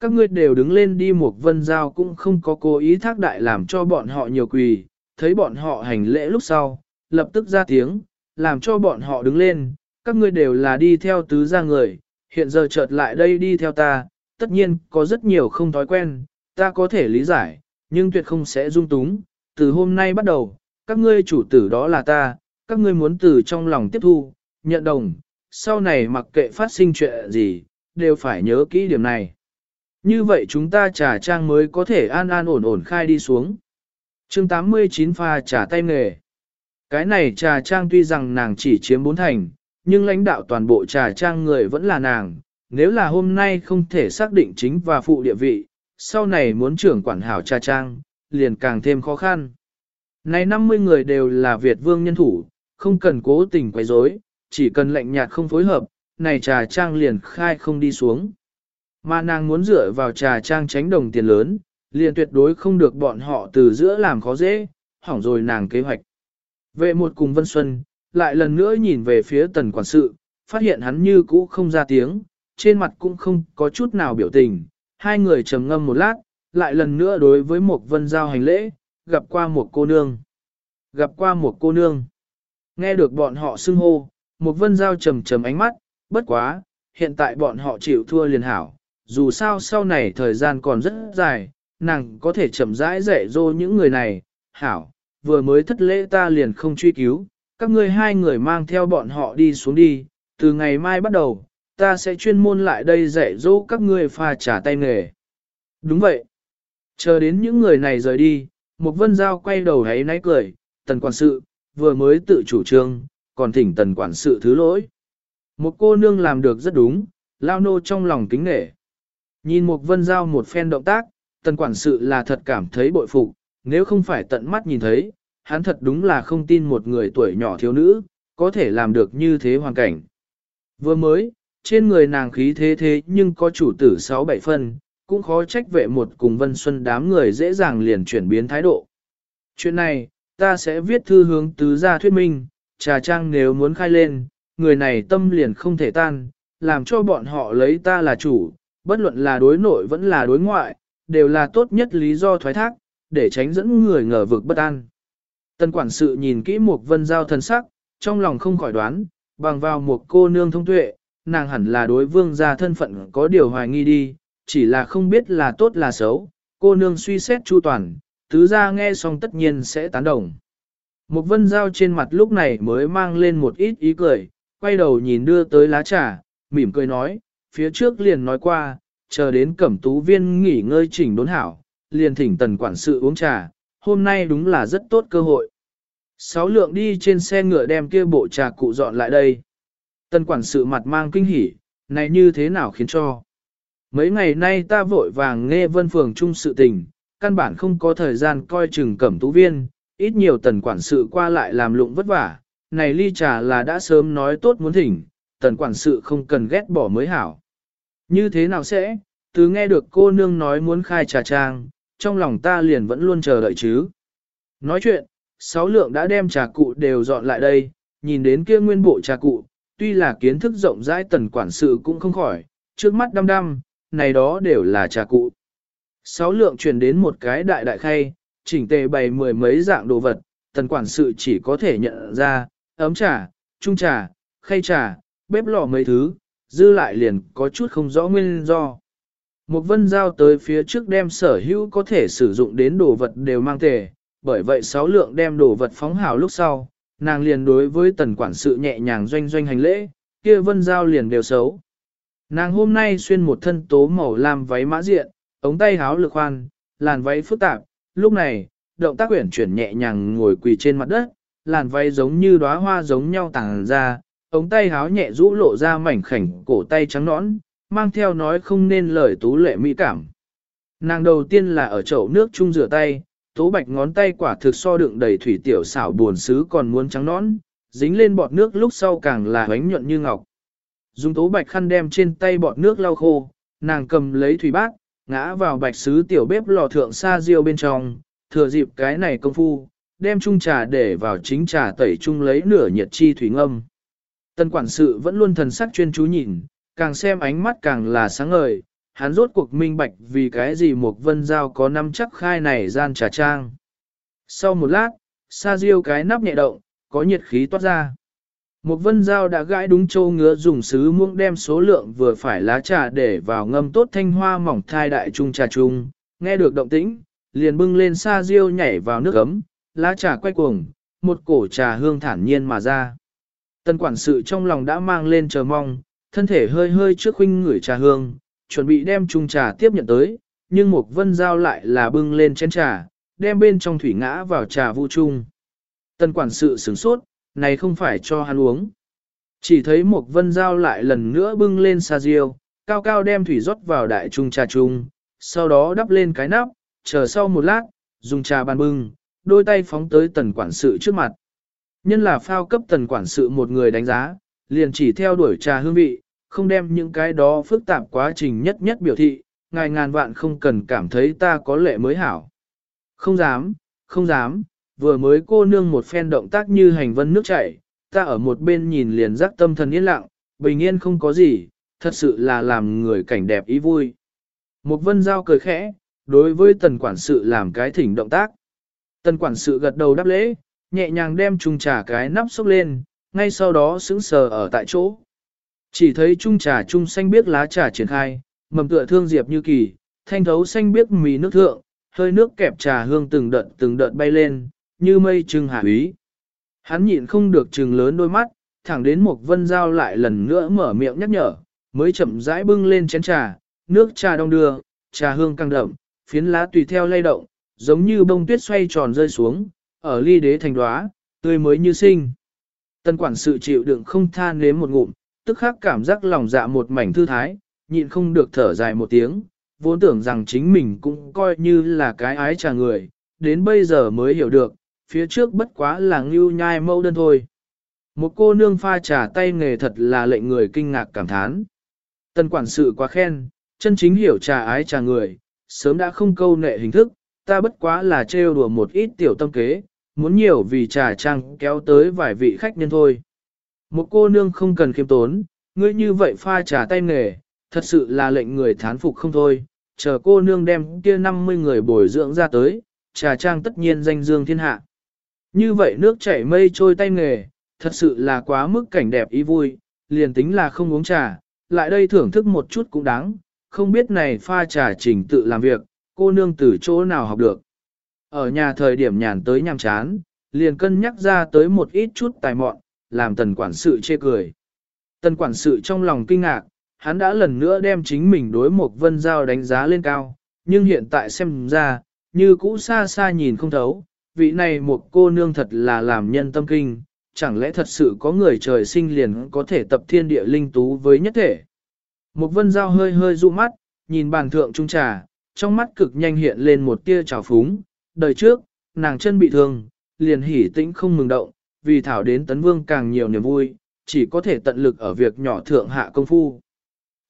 Các ngươi đều đứng lên đi một vân giao cũng không có cố ý thác đại làm cho bọn họ nhiều quỳ, thấy bọn họ hành lễ lúc sau, lập tức ra tiếng, làm cho bọn họ đứng lên, các ngươi đều là đi theo tứ gia người, hiện giờ chợt lại đây đi theo ta, tất nhiên có rất nhiều không thói quen, ta có thể lý giải, nhưng tuyệt không sẽ dung túng, từ hôm nay bắt đầu, các ngươi chủ tử đó là ta, các ngươi muốn từ trong lòng tiếp thu, nhận đồng, sau này mặc kệ phát sinh chuyện gì, đều phải nhớ kỹ điểm này. Như vậy chúng ta trà trang mới có thể an an ổn ổn khai đi xuống. chương 89 pha trà tay nghề. Cái này trà trang tuy rằng nàng chỉ chiếm bốn thành, nhưng lãnh đạo toàn bộ trà trang người vẫn là nàng. Nếu là hôm nay không thể xác định chính và phụ địa vị, sau này muốn trưởng quản hảo trà trang, liền càng thêm khó khăn. Này 50 người đều là Việt vương nhân thủ, không cần cố tình quấy rối, chỉ cần lệnh nhạt không phối hợp, này trà trang liền khai không đi xuống. Mà nàng muốn dựa vào trà trang tránh đồng tiền lớn, liền tuyệt đối không được bọn họ từ giữa làm khó dễ, hỏng rồi nàng kế hoạch. Vệ một cùng Vân Xuân, lại lần nữa nhìn về phía tần quản sự, phát hiện hắn như cũ không ra tiếng, trên mặt cũng không có chút nào biểu tình. Hai người trầm ngâm một lát, lại lần nữa đối với một vân giao hành lễ, gặp qua một cô nương. Gặp qua một cô nương. Nghe được bọn họ xưng hô, một vân giao trầm trầm ánh mắt, bất quá, hiện tại bọn họ chịu thua liền hảo, dù sao sau này thời gian còn rất dài, nàng có thể chậm rãi dạy dỗ những người này, hảo, vừa mới thất lễ ta liền không truy cứu, các ngươi hai người mang theo bọn họ đi xuống đi, từ ngày mai bắt đầu, ta sẽ chuyên môn lại đây dạy dỗ các ngươi pha trả tay nghề. Đúng vậy. Chờ đến những người này rời đi, một vân giao quay đầu hấy náy cười, tần quản sự, vừa mới tự chủ trương, còn thỉnh tần quản sự thứ lỗi. Một cô nương làm được rất đúng, lao nô trong lòng kính nể. Nhìn một vân giao một phen động tác, tần quản sự là thật cảm thấy bội phục, nếu không phải tận mắt nhìn thấy, hắn thật đúng là không tin một người tuổi nhỏ thiếu nữ, có thể làm được như thế hoàn cảnh. Vừa mới, trên người nàng khí thế thế nhưng có chủ tử 6-7 phân, cũng khó trách vệ một cùng Vân Xuân đám người dễ dàng liền chuyển biến thái độ. Chuyện này, ta sẽ viết thư hướng tứ gia thuyết minh, trà trang nếu muốn khai lên, người này tâm liền không thể tan, làm cho bọn họ lấy ta là chủ, bất luận là đối nội vẫn là đối ngoại, đều là tốt nhất lý do thoái thác, để tránh dẫn người ngờ vực bất an. Tân quản sự nhìn kỹ một vân giao thần sắc, trong lòng không khỏi đoán, bằng vào một cô nương thông tuệ, nàng hẳn là đối vương gia thân phận có điều hoài nghi đi, chỉ là không biết là tốt là xấu, cô nương suy xét chu toàn, tứ gia nghe xong tất nhiên sẽ tán đồng. Một vân giao trên mặt lúc này mới mang lên một ít ý cười, quay đầu nhìn đưa tới lá trà, mỉm cười nói, phía trước liền nói qua, chờ đến cẩm tú viên nghỉ ngơi chỉnh đốn hảo, liền thỉnh tần quản sự uống trà, hôm nay đúng là rất tốt cơ hội. Sáu lượng đi trên xe ngựa đem kia bộ trà cụ dọn lại đây. Tần quản sự mặt mang kinh hỉ, này như thế nào khiến cho. Mấy ngày nay ta vội vàng nghe vân phường chung sự tình, căn bản không có thời gian coi chừng cẩm tú viên, ít nhiều tần quản sự qua lại làm lụng vất vả, này ly trà là đã sớm nói tốt muốn thỉnh, tần quản sự không cần ghét bỏ mới hảo. Như thế nào sẽ, từ nghe được cô nương nói muốn khai trà trang, trong lòng ta liền vẫn luôn chờ đợi chứ. Nói chuyện, sáu lượng đã đem trà cụ đều dọn lại đây, nhìn đến kia nguyên bộ trà cụ, tuy là kiến thức rộng rãi tần quản sự cũng không khỏi, trước mắt đăm đăm, này đó đều là trà cụ. Sáu lượng chuyển đến một cái đại đại khay, chỉnh tề bày mười mấy dạng đồ vật, tần quản sự chỉ có thể nhận ra, ấm trà, trung trà, khay trà, bếp lò mấy thứ, dư lại liền có chút không rõ nguyên do. Một vân giao tới phía trước đem sở hữu có thể sử dụng đến đồ vật đều mang tề, bởi vậy sáu lượng đem đồ vật phóng hào lúc sau, nàng liền đối với tần quản sự nhẹ nhàng doanh doanh hành lễ, kia vân giao liền đều xấu. Nàng hôm nay xuyên một thân tố màu lam váy mã diện, ống tay háo lực khoan, làn váy phức tạp, lúc này, động tác quyển chuyển nhẹ nhàng ngồi quỳ trên mặt đất, làn váy giống như đóa hoa giống nhau tàng ra, ống tay háo nhẹ rũ lộ ra mảnh khảnh cổ tay trắng nõn, mang theo nói không nên lời tú lệ mỹ cảm. Nàng đầu tiên là ở chậu nước chung rửa tay, tố bạch ngón tay quả thực so đựng đầy thủy tiểu xảo buồn xứ còn muốn trắng nõn, dính lên bọt nước lúc sau càng là bánh nhuận như ngọc. Dùng tố bạch khăn đem trên tay bọt nước lau khô, nàng cầm lấy thủy bát, ngã vào bạch sứ tiểu bếp lò thượng sa diêu bên trong, thừa dịp cái này công phu, đem chung trà để vào chính trà tẩy chung lấy nửa nhiệt chi thủy ngâm. Tân quản sự vẫn luôn thần sắc chuyên chú nhìn, càng xem ánh mắt càng là sáng ngời, hắn rốt cuộc minh bạch vì cái gì một vân giao có năm chắc khai này gian trà trang. Sau một lát, sa diêu cái nắp nhẹ động, có nhiệt khí toát ra. Một vân giao đã gãi đúng châu ngứa dùng sứ muỗng đem số lượng vừa phải lá trà để vào ngâm tốt thanh hoa mỏng thai đại trung trà trung, nghe được động tĩnh, liền bưng lên sa diêu nhảy vào nước ấm, lá trà quay cuồng, một cổ trà hương thản nhiên mà ra. Tân quản sự trong lòng đã mang lên chờ mong, thân thể hơi hơi trước khuynh ngửi trà hương, chuẩn bị đem chung trà tiếp nhận tới, nhưng Mục vân giao lại là bưng lên chén trà, đem bên trong thủy ngã vào trà vũ chung. Tân quản sự sửng sốt, này không phải cho hắn uống. Chỉ thấy Mục vân giao lại lần nữa bưng lên sa diêu, cao cao đem thủy rót vào đại trung trà chung, sau đó đắp lên cái nắp, chờ sau một lát, dùng trà bàn bưng, đôi tay phóng tới tần quản sự trước mặt. Nhân là phao cấp tần quản sự một người đánh giá, liền chỉ theo đuổi trà hương vị, không đem những cái đó phức tạp quá trình nhất nhất biểu thị, ngài ngàn vạn không cần cảm thấy ta có lệ mới hảo. Không dám, không dám, vừa mới cô nương một phen động tác như hành vân nước chảy, ta ở một bên nhìn liền giác tâm thần yên lặng, bình yên không có gì, thật sự là làm người cảnh đẹp ý vui. Một vân giao cười khẽ, đối với tần quản sự làm cái thỉnh động tác. Tần quản sự gật đầu đáp lễ, nhẹ nhàng đem chung trà cái nắp xúc lên, ngay sau đó sững sờ ở tại chỗ. Chỉ thấy chung trà chung xanh biếc lá trà triển khai, mầm tựa thương diệp như kỳ, thanh thấu xanh biếc mì nước thượng, hơi nước kẹp trà hương từng đợt từng đợt bay lên, như mây trưng hạ úy. Hắn nhịn không được trừng lớn đôi mắt, thẳng đến một vân dao lại lần nữa mở miệng nhắc nhở, mới chậm rãi bưng lên chén trà, nước trà đông đưa, trà hương căng đậm, phiến lá tùy theo lay động, giống như bông tuyết xoay tròn rơi xuống, ở ly đế thành đoá, tươi mới như sinh. Tân quản sự chịu đựng không tha nếm một ngụm, tức khắc cảm giác lòng dạ một mảnh thư thái, nhịn không được thở dài một tiếng, vốn tưởng rằng chính mình cũng coi như là cái ái trà người, đến bây giờ mới hiểu được, phía trước bất quá là ngưu nhai mâu đơn thôi. Một cô nương pha trà tay nghề thật là lệnh người kinh ngạc cảm thán. Tân quản sự quá khen, chân chính hiểu trà ái trà người, sớm đã không câu nệ hình thức, ta bất quá là trêu đùa một ít tiểu tâm kế, muốn nhiều vì trà trang kéo tới vài vị khách nhân thôi. Một cô nương không cần khiêm tốn, ngươi như vậy pha trà tay nghề, thật sự là lệnh người thán phục không thôi, chờ cô nương đem kia 50 người bồi dưỡng ra tới, trà trang tất nhiên danh dương thiên hạ. Như vậy nước chảy mây trôi tay nghề, thật sự là quá mức cảnh đẹp ý vui, liền tính là không uống trà, lại đây thưởng thức một chút cũng đáng, không biết này pha trà trình tự làm việc, cô nương từ chỗ nào học được. Ở nhà thời điểm nhàn tới nhàm chán, liền cân nhắc ra tới một ít chút tài mọn, làm tần quản sự chê cười. Tần quản sự trong lòng kinh ngạc, hắn đã lần nữa đem chính mình đối một vân giao đánh giá lên cao, nhưng hiện tại xem ra, như cũ xa xa nhìn không thấu, vị này một cô nương thật là làm nhân tâm kinh, chẳng lẽ thật sự có người trời sinh liền có thể tập thiên địa linh tú với nhất thể. Một vân giao hơi hơi dụ mắt, nhìn bàn thượng trung trà, trong mắt cực nhanh hiện lên một tia trào phúng, đời trước, nàng chân bị thương, liền hỉ tĩnh không mừng động, vì thảo đến tấn vương càng nhiều niềm vui, chỉ có thể tận lực ở việc nhỏ thượng hạ công phu.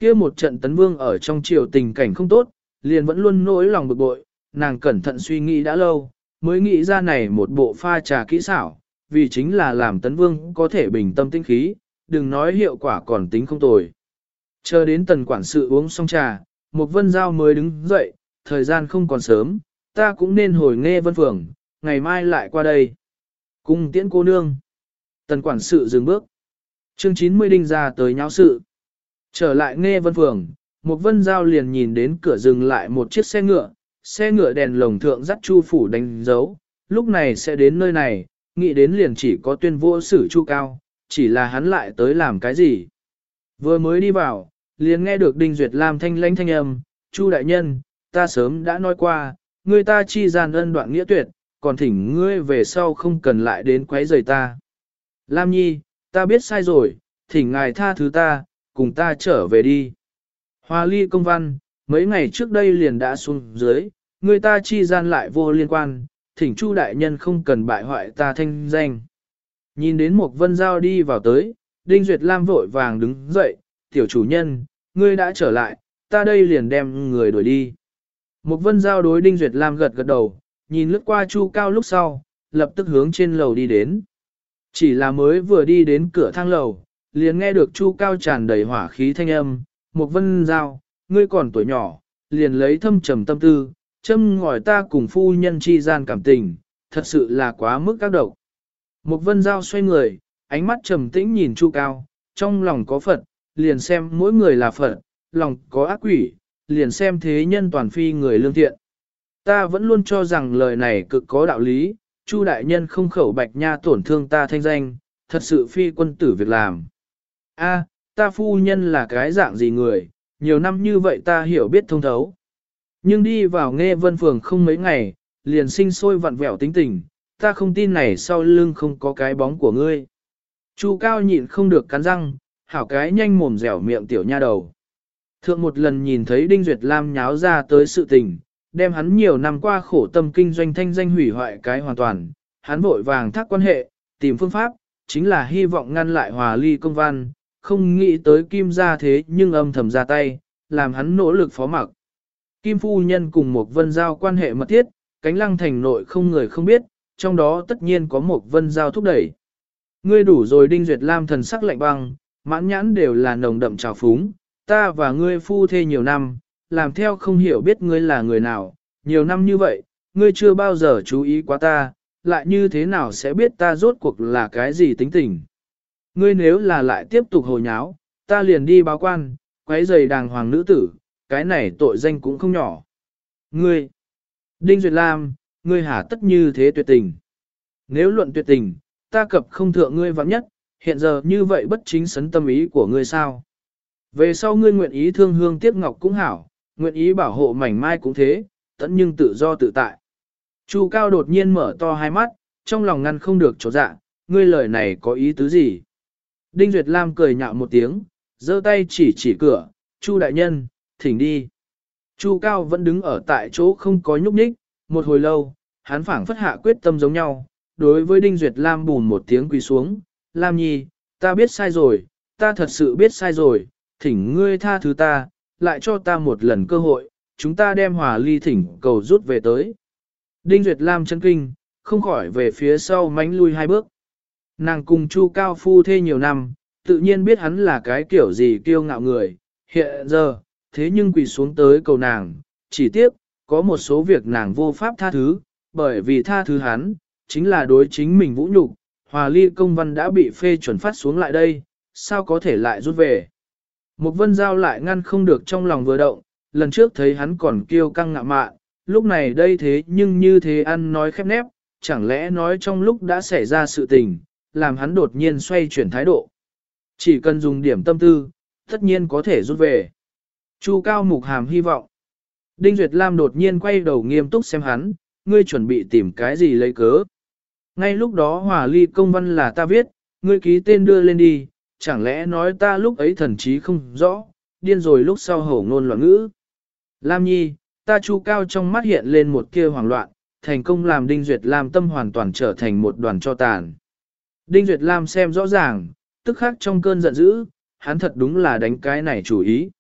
kia một trận tấn vương ở trong triều tình cảnh không tốt, liền vẫn luôn nỗi lòng bực bội, nàng cẩn thận suy nghĩ đã lâu, mới nghĩ ra này một bộ pha trà kỹ xảo, vì chính là làm tấn vương có thể bình tâm tinh khí, đừng nói hiệu quả còn tính không tồi. Chờ đến tần quản sự uống xong trà, một vân giao mới đứng dậy, thời gian không còn sớm, ta cũng nên hồi nghe vân phường, ngày mai lại qua đây. Cung tiễn cô nương. Tần quản sự dừng bước. Chương 90 đinh ra tới nháo sự. Trở lại nghe vân phường, một vân giao liền nhìn đến cửa dừng lại một chiếc xe ngựa, xe ngựa đèn lồng thượng dắt chu phủ đánh dấu, lúc này sẽ đến nơi này, nghĩ đến liền chỉ có tuyên vô sử chu cao, chỉ là hắn lại tới làm cái gì. Vừa mới đi vào, liền nghe được Đinh Duyệt Lam thanh lãnh thanh âm, chu đại nhân, ta sớm đã nói qua, người ta chi gian ân đoạn nghĩa tuyệt, còn thỉnh ngươi về sau không cần lại đến quấy rầy ta. Lam Nhi, ta biết sai rồi, thỉnh ngài tha thứ ta, cùng ta trở về đi. Hoa ly công văn, mấy ngày trước đây liền đã xuống dưới, người ta chi gian lại vô liên quan, thỉnh chu đại nhân không cần bại hoại ta thanh danh. Nhìn đến một vân giao đi vào tới, Đinh Duyệt Lam vội vàng đứng dậy, tiểu chủ nhân, ngươi đã trở lại, ta đây liền đem người đuổi đi. Một vân giao đối Đinh Duyệt Lam gật gật đầu, nhìn lướt qua chu cao lúc sau, lập tức hướng trên lầu đi đến. Chỉ là mới vừa đi đến cửa thang lầu, liền nghe được chu cao tràn đầy hỏa khí thanh âm, một vân giao, ngươi còn tuổi nhỏ, liền lấy thâm trầm tâm tư, châm ngòi ta cùng phu nhân chi gian cảm tình, thật sự là quá mức các độc. Một vân giao xoay người, ánh mắt trầm tĩnh nhìn chu cao, trong lòng có Phật, liền xem mỗi người là Phật, lòng có ác quỷ, liền xem thế nhân toàn phi người lương thiện. Ta vẫn luôn cho rằng lời này cực có đạo lý, Chu đại nhân không khẩu bạch nha tổn thương ta thanh danh, thật sự phi quân tử việc làm. A, ta phu nhân là cái dạng gì người, nhiều năm như vậy ta hiểu biết thông thấu. Nhưng đi vào nghe vân phường không mấy ngày, liền sinh sôi vặn vẹo tính tình, ta không tin này sau lưng không có cái bóng của ngươi. Chu cao nhịn không được cắn răng, hảo cái nhanh mồm dẻo miệng tiểu nha đầu. Thượng một lần nhìn thấy Đinh Duyệt Lam nháo ra tới sự tình, đem hắn nhiều năm qua khổ tâm kinh doanh thanh danh hủy hoại cái hoàn toàn, hắn vội vàng thác quan hệ, tìm phương pháp, chính là hy vọng ngăn lại hòa ly công văn, không nghĩ tới kim ra thế nhưng âm thầm ra tay, làm hắn nỗ lực phó mặc. Kim phu nhân cùng một vân giao quan hệ mật thiết, cánh lăng thành nội không người không biết, trong đó tất nhiên có một vân giao thúc đẩy. Ngươi đủ rồi đinh duyệt lam thần sắc lạnh băng, mãn nhãn đều là nồng đậm trào phúng, ta và ngươi phu thê nhiều năm, làm theo không hiểu biết ngươi là người nào, nhiều năm như vậy, ngươi chưa bao giờ chú ý quá ta, lại như thế nào sẽ biết ta rốt cuộc là cái gì tính tình. Ngươi nếu là lại tiếp tục hồ nháo, ta liền đi báo quan, quấy giày đàng hoàng nữ tử, cái này tội danh cũng không nhỏ. Ngươi, Đinh Duyệt Lam, ngươi hả tất như thế tuyệt tình. Nếu luận tuyệt tình, ta cập không thượng ngươi vắng nhất, hiện giờ như vậy bất chính sấn tâm ý của ngươi sao. Về sau ngươi nguyện ý thương hương tiếc ngọc cũng hảo, nguyện ý bảo hộ mảnh mai cũng thế, tận nhưng tự do tự tại. Chu Cao đột nhiên mở to hai mắt, trong lòng ngăn không được chỗ dạ, ngươi lời này có ý tứ gì? Đinh Duyệt Lam cười nhạo một tiếng, giơ tay chỉ chỉ cửa, Chu đại nhân, thỉnh đi. Chu Cao vẫn đứng ở tại chỗ không có nhúc nhích, một hồi lâu, hắn phảng phất hạ quyết tâm giống nhau, đối với Đinh Duyệt Lam bùn một tiếng quỳ xuống, Lam Nhi, ta biết sai rồi, ta thật sự biết sai rồi, thỉnh ngươi tha thứ ta, lại cho ta một lần cơ hội, chúng ta đem hòa ly thỉnh cầu rút về tới. Đinh Duyệt Lam chân kinh, không khỏi về phía sau mánh lui hai bước. Nàng cùng Chu Cao Phu thê nhiều năm, tự nhiên biết hắn là cái kiểu gì kiêu ngạo người, hiện giờ, thế nhưng quỳ xuống tới cầu nàng, chỉ tiếc, có một số việc nàng vô pháp tha thứ, bởi vì tha thứ hắn, chính là đối chính mình vũ nhục, hòa ly công văn đã bị phê chuẩn phát xuống lại đây, sao có thể lại rút về. Một vân giao lại ngăn không được trong lòng vừa động, lần trước thấy hắn còn kiêu căng ngạ mạn, lúc này đây thế nhưng như thế ăn nói khép nép, chẳng lẽ nói trong lúc đã xảy ra sự tình, làm hắn đột nhiên xoay chuyển thái độ. Chỉ cần dùng điểm tâm tư, tất nhiên có thể rút về. Chu Cao Mục Hàm hy vọng. Đinh Duyệt Lam đột nhiên quay đầu nghiêm túc xem hắn, ngươi chuẩn bị tìm cái gì lấy cớ. Ngay lúc đó hòa ly công văn là ta viết, ngươi ký tên đưa lên đi, chẳng lẽ nói ta lúc ấy thần trí không rõ, điên rồi lúc sau hổ ngôn loạn ngữ. Lam Nhi, ta chu cao trong mắt hiện lên một kia hoảng loạn, thành công làm Đinh Duyệt Lam tâm hoàn toàn trở thành một đoàn cho tàn. Đinh Duyệt Lam xem rõ ràng, tức khắc trong cơn giận dữ, hắn thật đúng là đánh cái này chủ ý.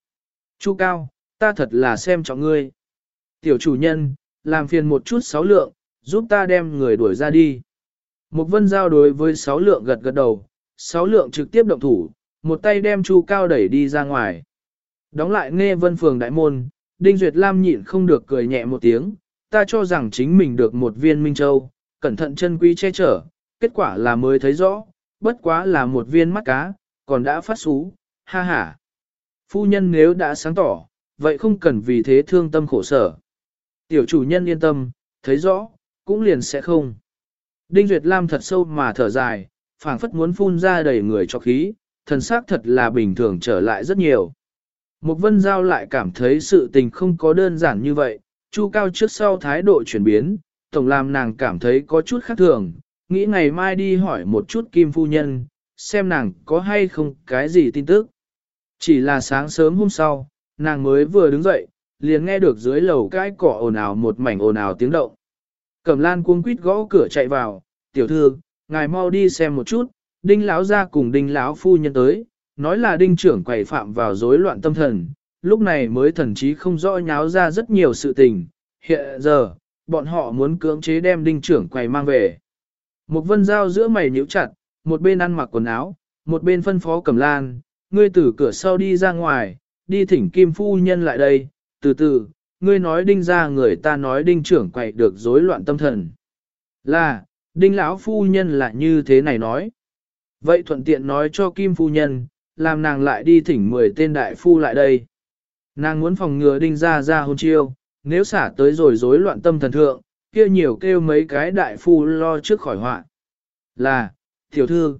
Chu cao, ta thật là xem trọng ngươi. Tiểu chủ nhân, làm phiền một chút sáu lượng, giúp ta đem người đuổi ra đi. Một vân giao đối với sáu lượng gật gật đầu, sáu lượng trực tiếp động thủ, một tay đem chu cao đẩy đi ra ngoài. Đóng lại nghe vân phường đại môn, Đinh Duyệt Lam nhịn không được cười nhẹ một tiếng, ta cho rằng chính mình được một viên Minh Châu, cẩn thận chân quý che chở, kết quả là mới thấy rõ, bất quá là một viên mắt cá, còn đã phát xú, ha ha. Phu nhân nếu đã sáng tỏ, vậy không cần vì thế thương tâm khổ sở. Tiểu chủ nhân yên tâm, thấy rõ, cũng liền sẽ không. Đinh Duyệt Lam thật sâu mà thở dài, phảng phất muốn phun ra đầy người cho khí, thần xác thật là bình thường trở lại rất nhiều. Một vân giao lại cảm thấy sự tình không có đơn giản như vậy, chu cao trước sau thái độ chuyển biến, tổng làm nàng cảm thấy có chút khác thường, nghĩ ngày mai đi hỏi một chút kim phu nhân, xem nàng có hay không cái gì tin tức. Chỉ là sáng sớm hôm sau, nàng mới vừa đứng dậy, liền nghe được dưới lầu cái cỏ ồn ào một mảnh ồn ào tiếng động. Cẩm lan cuống quýt gõ cửa chạy vào, tiểu thư, ngài mau đi xem một chút, đinh lão ra cùng đinh lão phu nhân tới, nói là đinh trưởng quầy phạm vào rối loạn tâm thần, lúc này mới thần trí không rõ nháo ra rất nhiều sự tình, hiện giờ, bọn họ muốn cưỡng chế đem đinh trưởng quầy mang về. Một vân dao giữa mày nhíu chặt, một bên ăn mặc quần áo, một bên phân phó cẩm lan, ngươi từ cửa sau đi ra ngoài, đi thỉnh kim phu nhân lại đây, từ từ, ngươi nói đinh ra người ta nói đinh trưởng quậy được rối loạn tâm thần. Là, đinh lão phu nhân là như thế này nói. Vậy thuận tiện nói cho kim phu nhân, làm nàng lại đi thỉnh 10 tên đại phu lại đây. Nàng muốn phòng ngừa đinh ra ra hôn chiêu, nếu xả tới rồi rối loạn tâm thần thượng, kia nhiều kêu mấy cái đại phu lo trước khỏi họa. Là, tiểu thư,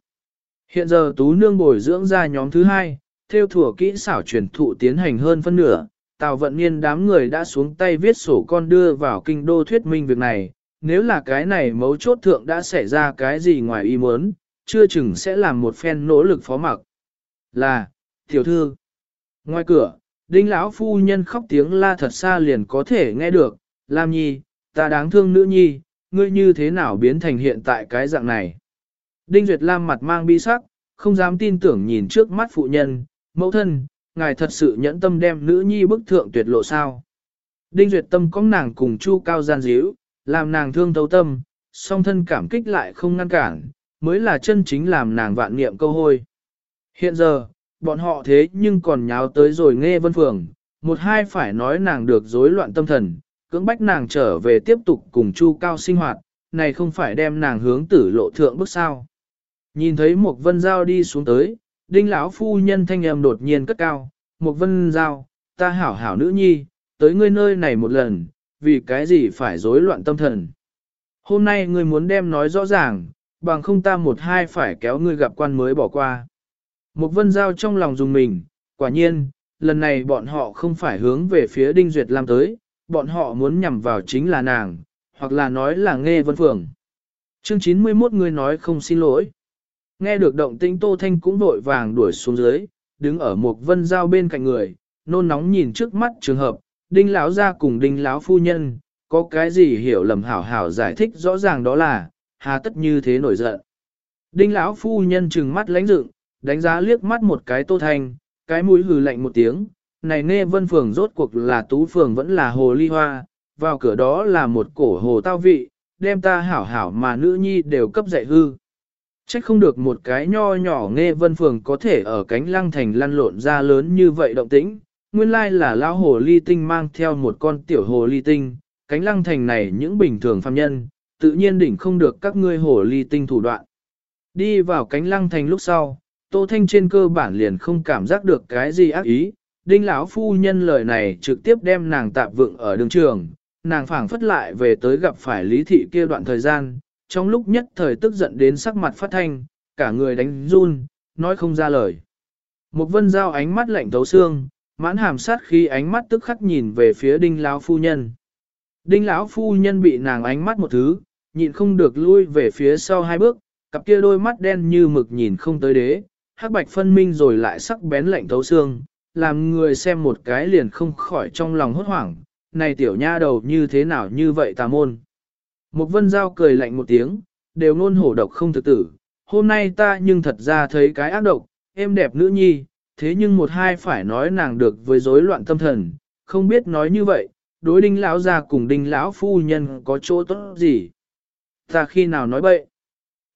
hiện giờ tú nương bồi dưỡng ra nhóm thứ hai, theo thủa kỹ xảo truyền thụ tiến hành hơn phân nửa, Tào vận niên đám người đã xuống tay viết sổ con đưa vào kinh đô thuyết minh việc này, nếu là cái này mấu chốt thượng đã xảy ra cái gì ngoài ý muốn, chưa chừng sẽ làm một phen nỗ lực phó mặc. Là, tiểu thư, ngoài cửa, đinh lão phu nhân khóc tiếng la thật xa liền có thể nghe được, Lam Nhi, ta đáng thương nữ nhi, ngươi như thế nào biến thành hiện tại cái dạng này. Đinh Duyệt Lam mặt mang bi sắc, không dám tin tưởng nhìn trước mắt phụ nhân, mẫu thân, ngài thật sự nhẫn tâm đem nữ nhi bức thượng tuyệt lộ sao. Đinh Duyệt Tâm có nàng cùng Chu Cao gian díu, làm nàng thương thấu tâm, song thân cảm kích lại không ngăn cản, mới là chân chính làm nàng vạn niệm câu hôi. Hiện giờ, bọn họ thế nhưng còn nháo tới rồi nghe vân phường, một hai phải nói nàng được rối loạn tâm thần, cưỡng bách nàng trở về tiếp tục cùng Chu Cao sinh hoạt, này không phải đem nàng hướng tử lộ thượng bước sao. Nhìn thấy một vân giao đi xuống tới, đinh lão phu nhân thanh âm đột nhiên cất cao, một vân giao, ta hảo hảo nữ nhi, tới ngươi nơi này một lần, vì cái gì phải rối loạn tâm thần. Hôm nay ngươi muốn đem nói rõ ràng, bằng không ta một hai phải kéo ngươi gặp quan mới bỏ qua. Một vân giao trong lòng dùng mình, quả nhiên, lần này bọn họ không phải hướng về phía Đinh Duyệt Lam tới, bọn họ muốn nhằm vào chính là nàng, hoặc là nói là nghe vân phường. Chương 91 người nói không xin lỗi. Nghe được động tĩnh Tô Thanh cũng vội vàng đuổi xuống dưới, đứng ở một vân giao bên cạnh người, nôn nóng nhìn trước mắt trường hợp, đinh lão gia cùng đinh lão phu nhân, có cái gì hiểu lầm hảo hảo giải thích rõ ràng đó là, hà tất như thế nổi giận. Đinh lão phu nhân trừng mắt lãnh dựng, đánh giá liếc mắt một cái Tô Thanh, cái mũi hừ lạnh một tiếng, này nghe vân phường rốt cuộc là tú phường vẫn là hồ ly hoa, vào cửa đó là một cổ hồ tao vị, đem ta hảo hảo mà nữ nhi đều cấp dạy hư. Trách không được một cái nho nhỏ nghe vân phường có thể ở cánh lăng thành lăn lộn ra lớn như vậy động tĩnh, nguyên lai là lão hồ ly tinh mang theo một con tiểu hồ ly tinh, cánh lăng thành này những bình thường phàm nhân, tự nhiên đỉnh không được các ngươi hồ ly tinh thủ đoạn. Đi vào cánh lăng thành lúc sau, Tô Thanh trên cơ bản liền không cảm giác được cái gì ác ý, đinh lão phu nhân lời này trực tiếp đem nàng tạp vượng ở đường trường, nàng phảng phất lại về tới gặp phải lý thị kia đoạn thời gian, trong lúc nhất thời tức giận đến sắc mặt phát thanh, cả người đánh run, nói không ra lời. Một vân giao ánh mắt lạnh thấu xương, mãn hàm sát khi ánh mắt tức khắc nhìn về phía đinh lão phu nhân. Đinh lão phu nhân bị nàng ánh mắt một thứ, nhịn không được lui về phía sau hai bước, cặp kia đôi mắt đen như mực nhìn không tới đế, hắc bạch phân minh rồi lại sắc bén lạnh thấu xương, làm người xem một cái liền không khỏi trong lòng hốt hoảng, này tiểu nha đầu như thế nào như vậy tà môn. Một vân giao cười lạnh một tiếng, đều ngôn hổ độc không thực tử, hôm nay ta nhưng thật ra thấy cái ác độc, em đẹp nữ nhi, thế nhưng một hai phải nói nàng được với rối loạn tâm thần, không biết nói như vậy, đối đinh lão gia cùng đinh lão phu nhân có chỗ tốt gì. Ta khi nào nói bậy,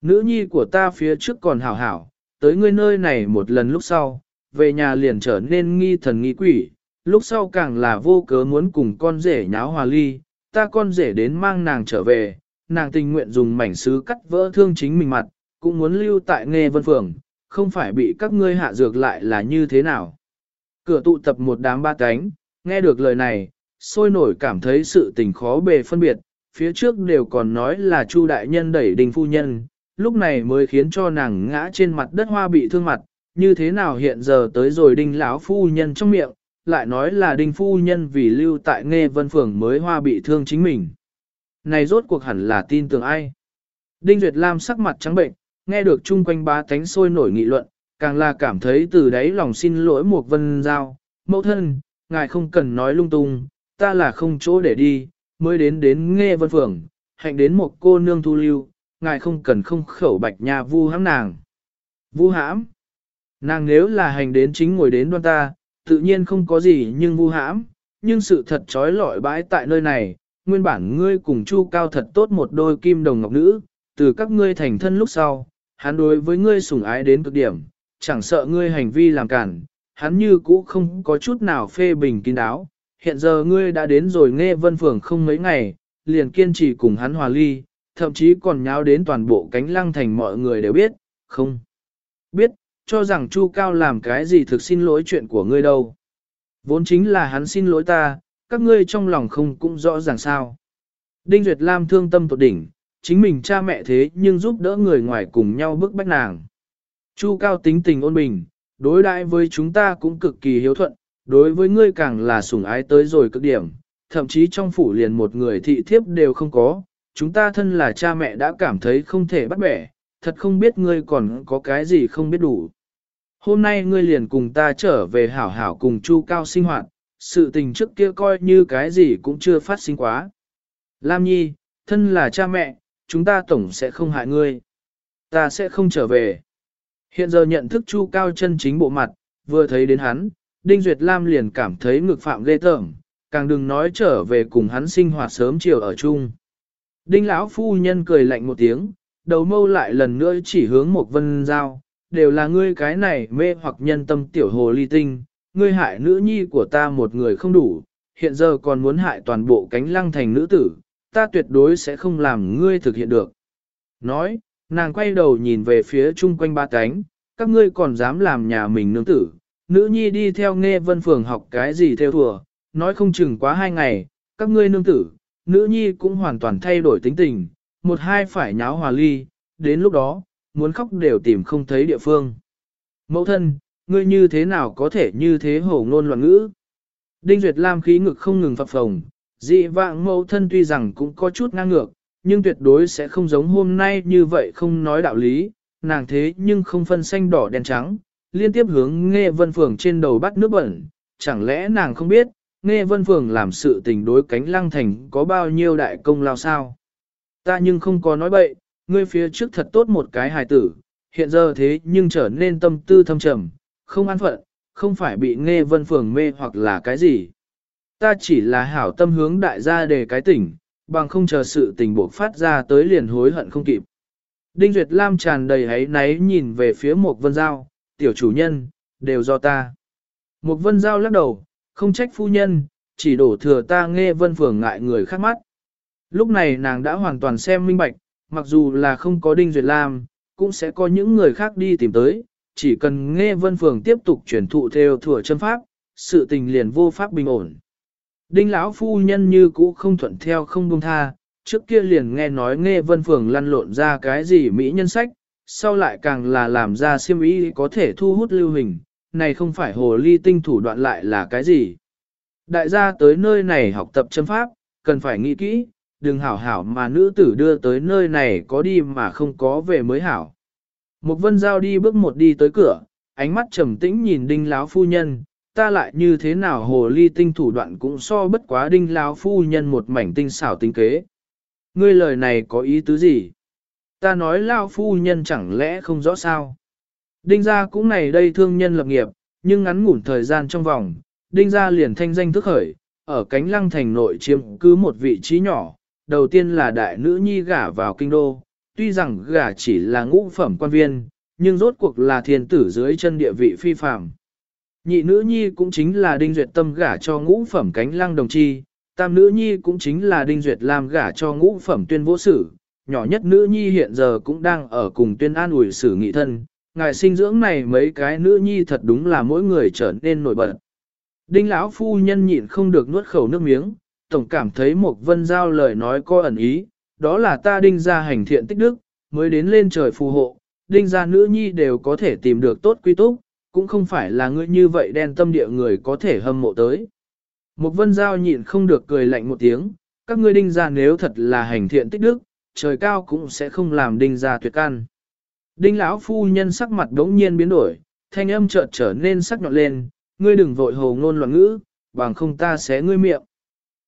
nữ nhi của ta phía trước còn hảo hảo, tới ngươi nơi này một lần lúc sau, về nhà liền trở nên nghi thần nghi quỷ, lúc sau càng là vô cớ muốn cùng con rể nháo hòa ly, ta con rể đến mang nàng trở về, nàng tình nguyện dùng mảnh sứ cắt vỡ thương chính mình mặt, cũng muốn lưu tại nghe vân phường, không phải bị các ngươi hạ dược lại là như thế nào. Cửa tụ tập một đám ba cánh, nghe được lời này, sôi nổi cảm thấy sự tình khó bề phân biệt, phía trước đều còn nói là Chu đại nhân đẩy đình phu nhân, lúc này mới khiến cho nàng ngã trên mặt đất hoa bị thương mặt, như thế nào hiện giờ tới rồi đinh lão phu nhân trong miệng, lại nói là đinh phu nhân vì lưu tại nghe vân phường mới hoa bị thương chính mình. Này rốt cuộc hẳn là tin tưởng ai? Đinh Duyệt Lam sắc mặt trắng bệnh, nghe được chung quanh ba thánh sôi nổi nghị luận, càng là cảm thấy từ đấy lòng xin lỗi một vân giao, mẫu thân, ngài không cần nói lung tung, ta là không chỗ để đi, mới đến đến nghe vân phường, hạnh đến một cô nương thu lưu, ngài không cần không khẩu bạch nhà vu hãm nàng. Vu hãm? Nàng nếu là hành đến chính ngồi đến đoan ta, tự nhiên không có gì nhưng vu hãm, nhưng sự thật trói lọi bãi tại nơi này, nguyên bản ngươi cùng chu cao thật tốt một đôi kim đồng ngọc nữ, từ các ngươi thành thân lúc sau, hắn đối với ngươi sủng ái đến cực điểm, chẳng sợ ngươi hành vi làm cản, hắn như cũ không có chút nào phê bình kín đáo. Hiện giờ ngươi đã đến rồi nghe vân phường không mấy ngày, liền kiên trì cùng hắn hòa ly, thậm chí còn nháo đến toàn bộ cánh lăng thành mọi người đều biết, không biết, cho rằng Chu Cao làm cái gì thực xin lỗi chuyện của ngươi đâu. Vốn chính là hắn xin lỗi ta, các ngươi trong lòng không cũng rõ ràng sao. Đinh Duyệt Lam thương tâm tột đỉnh, chính mình cha mẹ thế nhưng giúp đỡ người ngoài cùng nhau bức bách nàng. Chu Cao tính tình ôn bình, đối đãi với chúng ta cũng cực kỳ hiếu thuận, đối với ngươi càng là sủng ái tới rồi cực điểm, thậm chí trong phủ liền một người thị thiếp đều không có, chúng ta thân là cha mẹ đã cảm thấy không thể bắt bẻ, thật không biết ngươi còn có cái gì không biết đủ. Hôm nay ngươi liền cùng ta trở về hảo hảo cùng Chu Cao sinh hoạt, sự tình trước kia coi như cái gì cũng chưa phát sinh quá. Lam Nhi, thân là cha mẹ, chúng ta tổng sẽ không hại ngươi. Ta sẽ không trở về. Hiện giờ nhận thức Chu Cao chân chính bộ mặt, vừa thấy đến hắn, Đinh Duyệt Lam liền cảm thấy ngực phạm ghê tởm, càng đừng nói trở về cùng hắn sinh hoạt sớm chiều ở chung. Đinh lão phu nhân cười lạnh một tiếng, đầu mâu lại lần nữa chỉ hướng một vân giao, đều là ngươi cái này mê hoặc nhân tâm tiểu hồ ly tinh, ngươi hại nữ nhi của ta một người không đủ, hiện giờ còn muốn hại toàn bộ cánh lăng thành nữ tử, ta tuyệt đối sẽ không làm ngươi thực hiện được. Nói, nàng quay đầu nhìn về phía chung quanh ba cánh, các ngươi còn dám làm nhà mình nương tử, nữ nhi đi theo nghe vân phường học cái gì theo thùa, nói không chừng quá hai ngày, các ngươi nương tử, nữ nhi cũng hoàn toàn thay đổi tính tình, một hai phải nháo hòa ly, đến lúc đó, muốn khóc đều tìm không thấy địa phương. Mẫu thân, ngươi như thế nào có thể như thế hổ ngôn loạn ngữ? Đinh Duyệt Lam khí ngực không ngừng phập phồng, dị vạng mẫu thân tuy rằng cũng có chút ngang ngược, nhưng tuyệt đối sẽ không giống hôm nay như vậy không nói đạo lý, nàng thế nhưng không phân xanh đỏ đen trắng, liên tiếp hướng nghe vân phường trên đầu bắt nước bẩn, chẳng lẽ nàng không biết, nghe vân phường làm sự tình đối cánh lăng thành có bao nhiêu đại công lao sao? Ta nhưng không có nói bậy, ngươi phía trước thật tốt một cái hài tử, hiện giờ thế nhưng trở nên tâm tư thâm trầm, không an phận, không phải bị nghe vân phường mê hoặc là cái gì. Ta chỉ là hảo tâm hướng đại gia đề cái tỉnh, bằng không chờ sự tình buộc phát ra tới liền hối hận không kịp. Đinh Duyệt Lam tràn đầy hấy náy nhìn về phía Mục vân giao, tiểu chủ nhân, đều do ta. Mục vân giao lắc đầu, không trách phu nhân, chỉ đổ thừa ta nghe vân phường ngại người khác mắt. Lúc này nàng đã hoàn toàn xem minh bạch, mặc dù là không có Đinh Duyệt Lam, cũng sẽ có những người khác đi tìm tới, chỉ cần nghe vân phường tiếp tục truyền thụ theo thừa chân pháp, sự tình liền vô pháp bình ổn. Đinh lão phu nhân như cũ không thuận theo không buông tha, trước kia liền nghe nói nghe vân phường lăn lộn ra cái gì mỹ nhân sách, sau lại càng là làm ra siêm ý có thể thu hút lưu hình, này không phải hồ ly tinh thủ đoạn lại là cái gì. Đại gia tới nơi này học tập châm pháp, cần phải nghĩ kỹ, đừng hảo hảo mà nữ tử đưa tới nơi này có đi mà không có về mới hảo. Một vân giao đi bước một đi tới cửa, ánh mắt trầm tĩnh nhìn đinh láo phu nhân, ta lại như thế nào hồ ly tinh thủ đoạn cũng so bất quá đinh lão phu nhân một mảnh tinh xảo tinh kế. Ngươi lời này có ý tứ gì? Ta nói lao phu nhân chẳng lẽ không rõ sao? Đinh gia cũng này đây thương nhân lập nghiệp, nhưng ngắn ngủn thời gian trong vòng, đinh gia liền thanh danh thức khởi, ở cánh lăng thành nội chiếm cứ một vị trí nhỏ, đầu tiên là đại nữ nhi gả vào kinh đô, tuy rằng gả chỉ là ngũ phẩm quan viên, nhưng rốt cuộc là thiên tử dưới chân địa vị phi phàm. Nhị nữ nhi cũng chính là đinh duyệt tâm gả cho ngũ phẩm cánh lăng đồng chi, tam nữ nhi cũng chính là đinh duyệt làm gả cho ngũ phẩm tuyên vô sử, nhỏ nhất nữ nhi hiện giờ cũng đang ở cùng tuyên an ủi sử nghị thân, ngài sinh dưỡng này mấy cái nữ nhi thật đúng là mỗi người trở nên nổi bật. Đinh lão phu nhân nhịn không được nuốt khẩu nước miếng, tổng cảm thấy một vân giao lời nói có ẩn ý, đó là ta đinh ra hành thiện tích đức, mới đến lên trời phù hộ, đinh ra nữ nhi đều có thể tìm được tốt quy túc, cũng không phải là ngươi như vậy đen tâm địa người có thể hâm mộ tới. Một vân giao nhịn không được cười lạnh một tiếng, các ngươi đinh ra nếu thật là hành thiện tích đức, trời cao cũng sẽ không làm đinh ra tuyệt can. Đinh lão phu nhân sắc mặt đống nhiên biến đổi, thanh âm chợt trở nên sắc nhọn lên, ngươi đừng vội hồ ngôn loạn ngữ, bằng không ta sẽ ngươi miệng.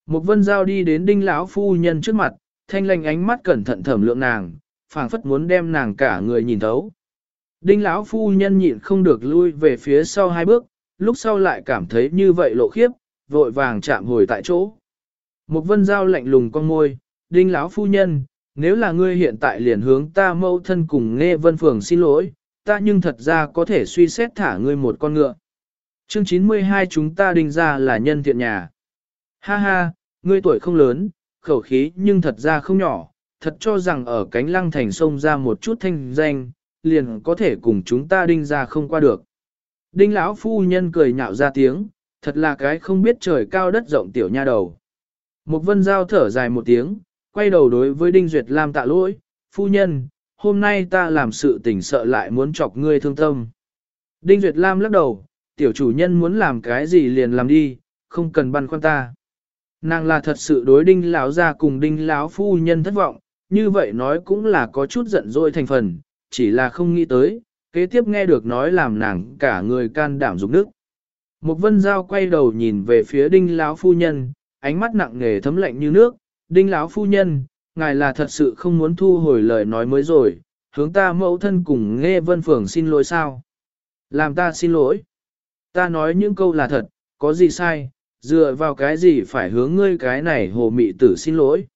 Một vân giao đi đến đinh lão phu nhân trước mặt, thanh lành ánh mắt cẩn thận thẩm lượng nàng, phảng phất muốn đem nàng cả người nhìn thấu. Đinh lão phu nhân nhịn không được lui về phía sau hai bước, lúc sau lại cảm thấy như vậy lộ khiếp, vội vàng chạm hồi tại chỗ. Một vân giao lạnh lùng con môi, đinh lão phu nhân, nếu là ngươi hiện tại liền hướng ta mâu thân cùng nghe vân phường xin lỗi, ta nhưng thật ra có thể suy xét thả ngươi một con ngựa. Chương 92 chúng ta đinh ra là nhân thiện nhà. Ha ha, ngươi tuổi không lớn, khẩu khí nhưng thật ra không nhỏ, thật cho rằng ở cánh lăng thành sông ra một chút thanh danh, liền có thể cùng chúng ta đinh ra không qua được. Đinh lão phu nhân cười nhạo ra tiếng, thật là cái không biết trời cao đất rộng tiểu nha đầu. Một vân giao thở dài một tiếng, quay đầu đối với Đinh Duyệt Lam tạ lỗi, phu nhân, hôm nay ta làm sự tình sợ lại muốn chọc ngươi thương tâm. Đinh Duyệt Lam lắc đầu, tiểu chủ nhân muốn làm cái gì liền làm đi, không cần băn khoăn ta. Nàng là thật sự đối đinh lão ra cùng đinh lão phu nhân thất vọng, như vậy nói cũng là có chút giận dỗi thành phần, chỉ là không nghĩ tới, kế tiếp nghe được nói làm nàng cả người can đảm dục nước. Một vân giao quay đầu nhìn về phía đinh lão phu nhân, ánh mắt nặng nề thấm lạnh như nước, đinh lão phu nhân, ngài là thật sự không muốn thu hồi lời nói mới rồi, hướng ta mẫu thân cùng nghe vân phường xin lỗi sao. Làm ta xin lỗi. Ta nói những câu là thật, có gì sai, dựa vào cái gì phải hướng ngươi cái này hồ mị tử xin lỗi.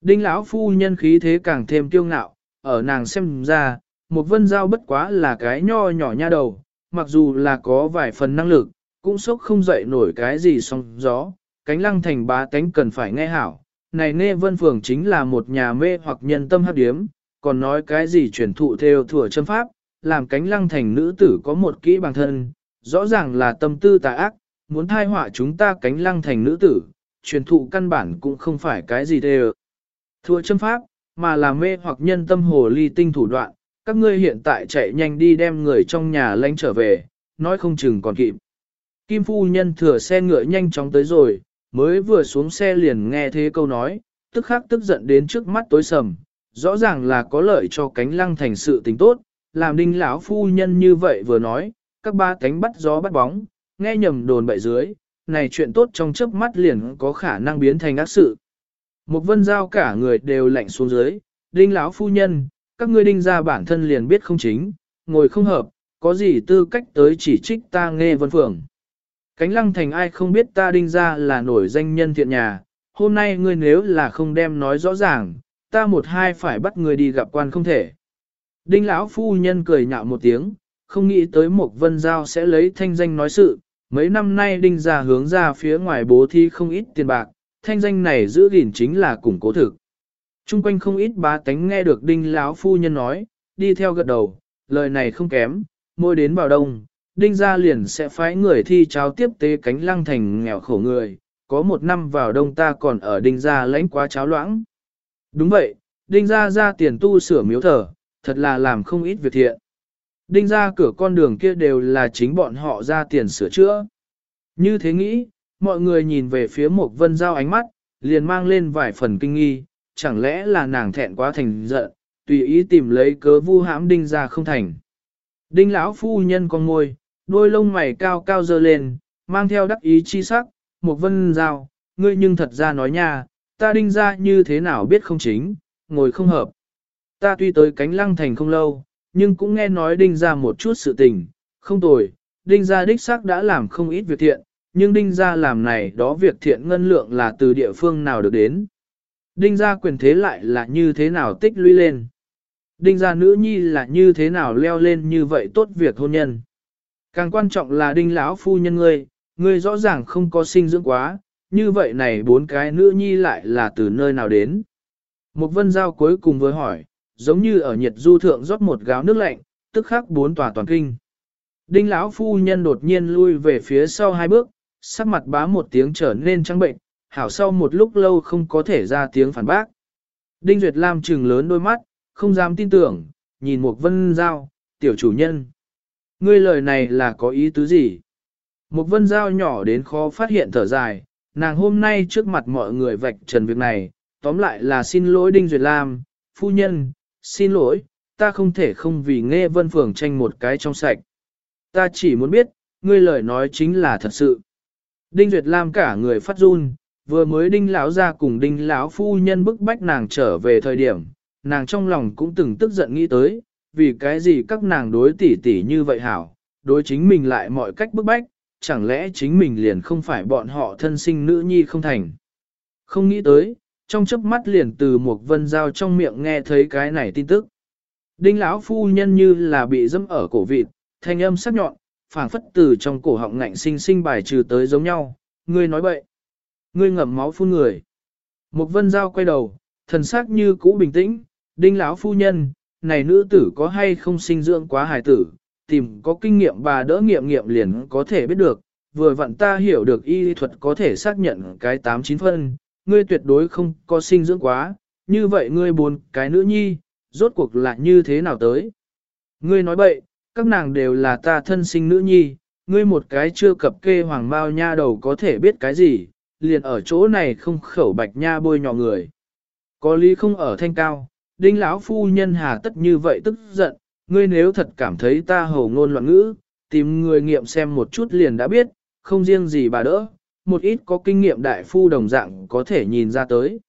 Đinh lão phu nhân khí thế càng thêm tiêu ngạo, ở nàng xem ra, một vân giao bất quá là cái nho nhỏ nha đầu, mặc dù là có vài phần năng lực, cũng sốc không dậy nổi cái gì song gió, cánh lăng thành bá tánh cần phải nghe hảo. Này nghe vân phường chính là một nhà mê hoặc nhân tâm hấp điếm, còn nói cái gì truyền thụ theo thừa chân pháp, làm cánh lăng thành nữ tử có một kỹ bằng thân, rõ ràng là tâm tư tà ác, muốn thai họa chúng ta cánh lăng thành nữ tử, truyền thụ căn bản cũng không phải cái gì đều. Thua châm pháp, mà là mê hoặc nhân tâm hồ ly tinh thủ đoạn, các ngươi hiện tại chạy nhanh đi đem người trong nhà lánh trở về, nói không chừng còn kịp. Kim phu nhân thừa xe ngựa nhanh chóng tới rồi, mới vừa xuống xe liền nghe thế câu nói, tức khắc tức giận đến trước mắt tối sầm, rõ ràng là có lợi cho cánh lăng thành sự tình tốt, làm đinh lão phu nhân như vậy vừa nói, các ba cánh bắt gió bắt bóng, nghe nhầm đồn bậy dưới, này chuyện tốt trong chớp mắt liền có khả năng biến thành ác sự. Một vân giao cả người đều lạnh xuống dưới, đinh lão phu nhân, các ngươi đinh ra bản thân liền biết không chính, ngồi không hợp, có gì tư cách tới chỉ trích ta nghe vân phượng. Cánh lăng thành ai không biết ta đinh ra là nổi danh nhân thiện nhà, hôm nay ngươi nếu là không đem nói rõ ràng, ta một hai phải bắt ngươi đi gặp quan không thể. Đinh lão phu nhân cười nhạo một tiếng, không nghĩ tới một vân giao sẽ lấy thanh danh nói sự, mấy năm nay đinh ra hướng ra phía ngoài bố thi không ít tiền bạc, thanh danh này giữ gìn chính là củng cố thực. Trung quanh không ít bá tánh nghe được đinh lão phu nhân nói, đi theo gật đầu, lời này không kém, môi đến vào đông, đinh gia liền sẽ phái người thi cháo tiếp tế cánh lăng thành nghèo khổ người, có một năm vào đông ta còn ở đinh gia lãnh quá cháo loãng. Đúng vậy, đinh gia ra tiền tu sửa miếu thờ, thật là làm không ít việc thiện. Đinh gia cửa con đường kia đều là chính bọn họ ra tiền sửa chữa. Như thế nghĩ, mọi người nhìn về phía một vân giao ánh mắt, liền mang lên vài phần kinh nghi, chẳng lẽ là nàng thẹn quá thành giận, tùy ý tìm lấy cớ vu hãm đinh gia không thành. Đinh lão phu nhân con môi, đôi lông mày cao cao dơ lên, mang theo đắc ý chi sắc, một vân giao, ngươi nhưng thật ra nói nha, ta đinh ra như thế nào biết không chính, ngồi không hợp. Ta tuy tới cánh lăng thành không lâu, nhưng cũng nghe nói đinh ra một chút sự tình, không tồi, đinh ra đích xác đã làm không ít việc thiện, nhưng đinh ra làm này đó việc thiện ngân lượng là từ địa phương nào được đến. Đinh gia quyền thế lại là như thế nào tích lũy lên. Đinh gia nữ nhi là như thế nào leo lên như vậy tốt việc hôn nhân. Càng quan trọng là đinh lão phu nhân ngươi, ngươi rõ ràng không có sinh dưỡng quá, như vậy này bốn cái nữ nhi lại là từ nơi nào đến. Một vân giao cuối cùng với hỏi, giống như ở nhiệt du thượng rót một gáo nước lạnh, tức khắc bốn tòa toàn kinh. Đinh lão phu nhân đột nhiên lui về phía sau hai bước, sắc mặt bá một tiếng trở nên trắng bệnh, hảo sau một lúc lâu không có thể ra tiếng phản bác. Đinh Duyệt Lam trừng lớn đôi mắt, không dám tin tưởng, nhìn Mục vân giao, tiểu chủ nhân. Ngươi lời này là có ý tứ gì? Mục vân giao nhỏ đến khó phát hiện thở dài, nàng hôm nay trước mặt mọi người vạch trần việc này, tóm lại là xin lỗi Đinh Duyệt Lam, phu nhân, xin lỗi, ta không thể không vì nghe vân phường tranh một cái trong sạch. Ta chỉ muốn biết, ngươi lời nói chính là thật sự. Đinh Duyệt Lam cả người phát run, vừa mới đinh lão ra cùng đinh lão phu nhân bức bách nàng trở về thời điểm, nàng trong lòng cũng từng tức giận nghĩ tới, vì cái gì các nàng đối tỷ tỷ như vậy hảo, đối chính mình lại mọi cách bức bách, chẳng lẽ chính mình liền không phải bọn họ thân sinh nữ nhi không thành. Không nghĩ tới, trong chớp mắt liền từ một vân giao trong miệng nghe thấy cái này tin tức. Đinh lão phu nhân như là bị dâm ở cổ vịt, thanh âm sắc nhọn, phảng phất từ trong cổ họng ngạnh sinh sinh bài trừ tới giống nhau, ngươi nói bậy. Ngươi ngậm máu phun người. Một vân giao quay đầu, thần sắc như cũ bình tĩnh, đinh lão phu nhân, này nữ tử có hay không sinh dưỡng quá hài tử, tìm có kinh nghiệm bà đỡ nghiệm nghiệm liền có thể biết được, vừa vặn ta hiểu được y thuật có thể xác nhận cái 8-9 phân, ngươi tuyệt đối không có sinh dưỡng quá, như vậy ngươi buồn cái nữ nhi, rốt cuộc là như thế nào tới. Ngươi nói bậy, các nàng đều là ta thân sinh nữ nhi, ngươi một cái chưa cập kê hoàng bao nha đầu có thể biết cái gì, liền ở chỗ này không khẩu bạch nha bôi nhỏ người. Có lý không ở thanh cao, đinh lão phu nhân hà tất như vậy tức giận, ngươi nếu thật cảm thấy ta hầu ngôn loạn ngữ, tìm người nghiệm xem một chút liền đã biết, không riêng gì bà đỡ, một ít có kinh nghiệm đại phu đồng dạng có thể nhìn ra tới.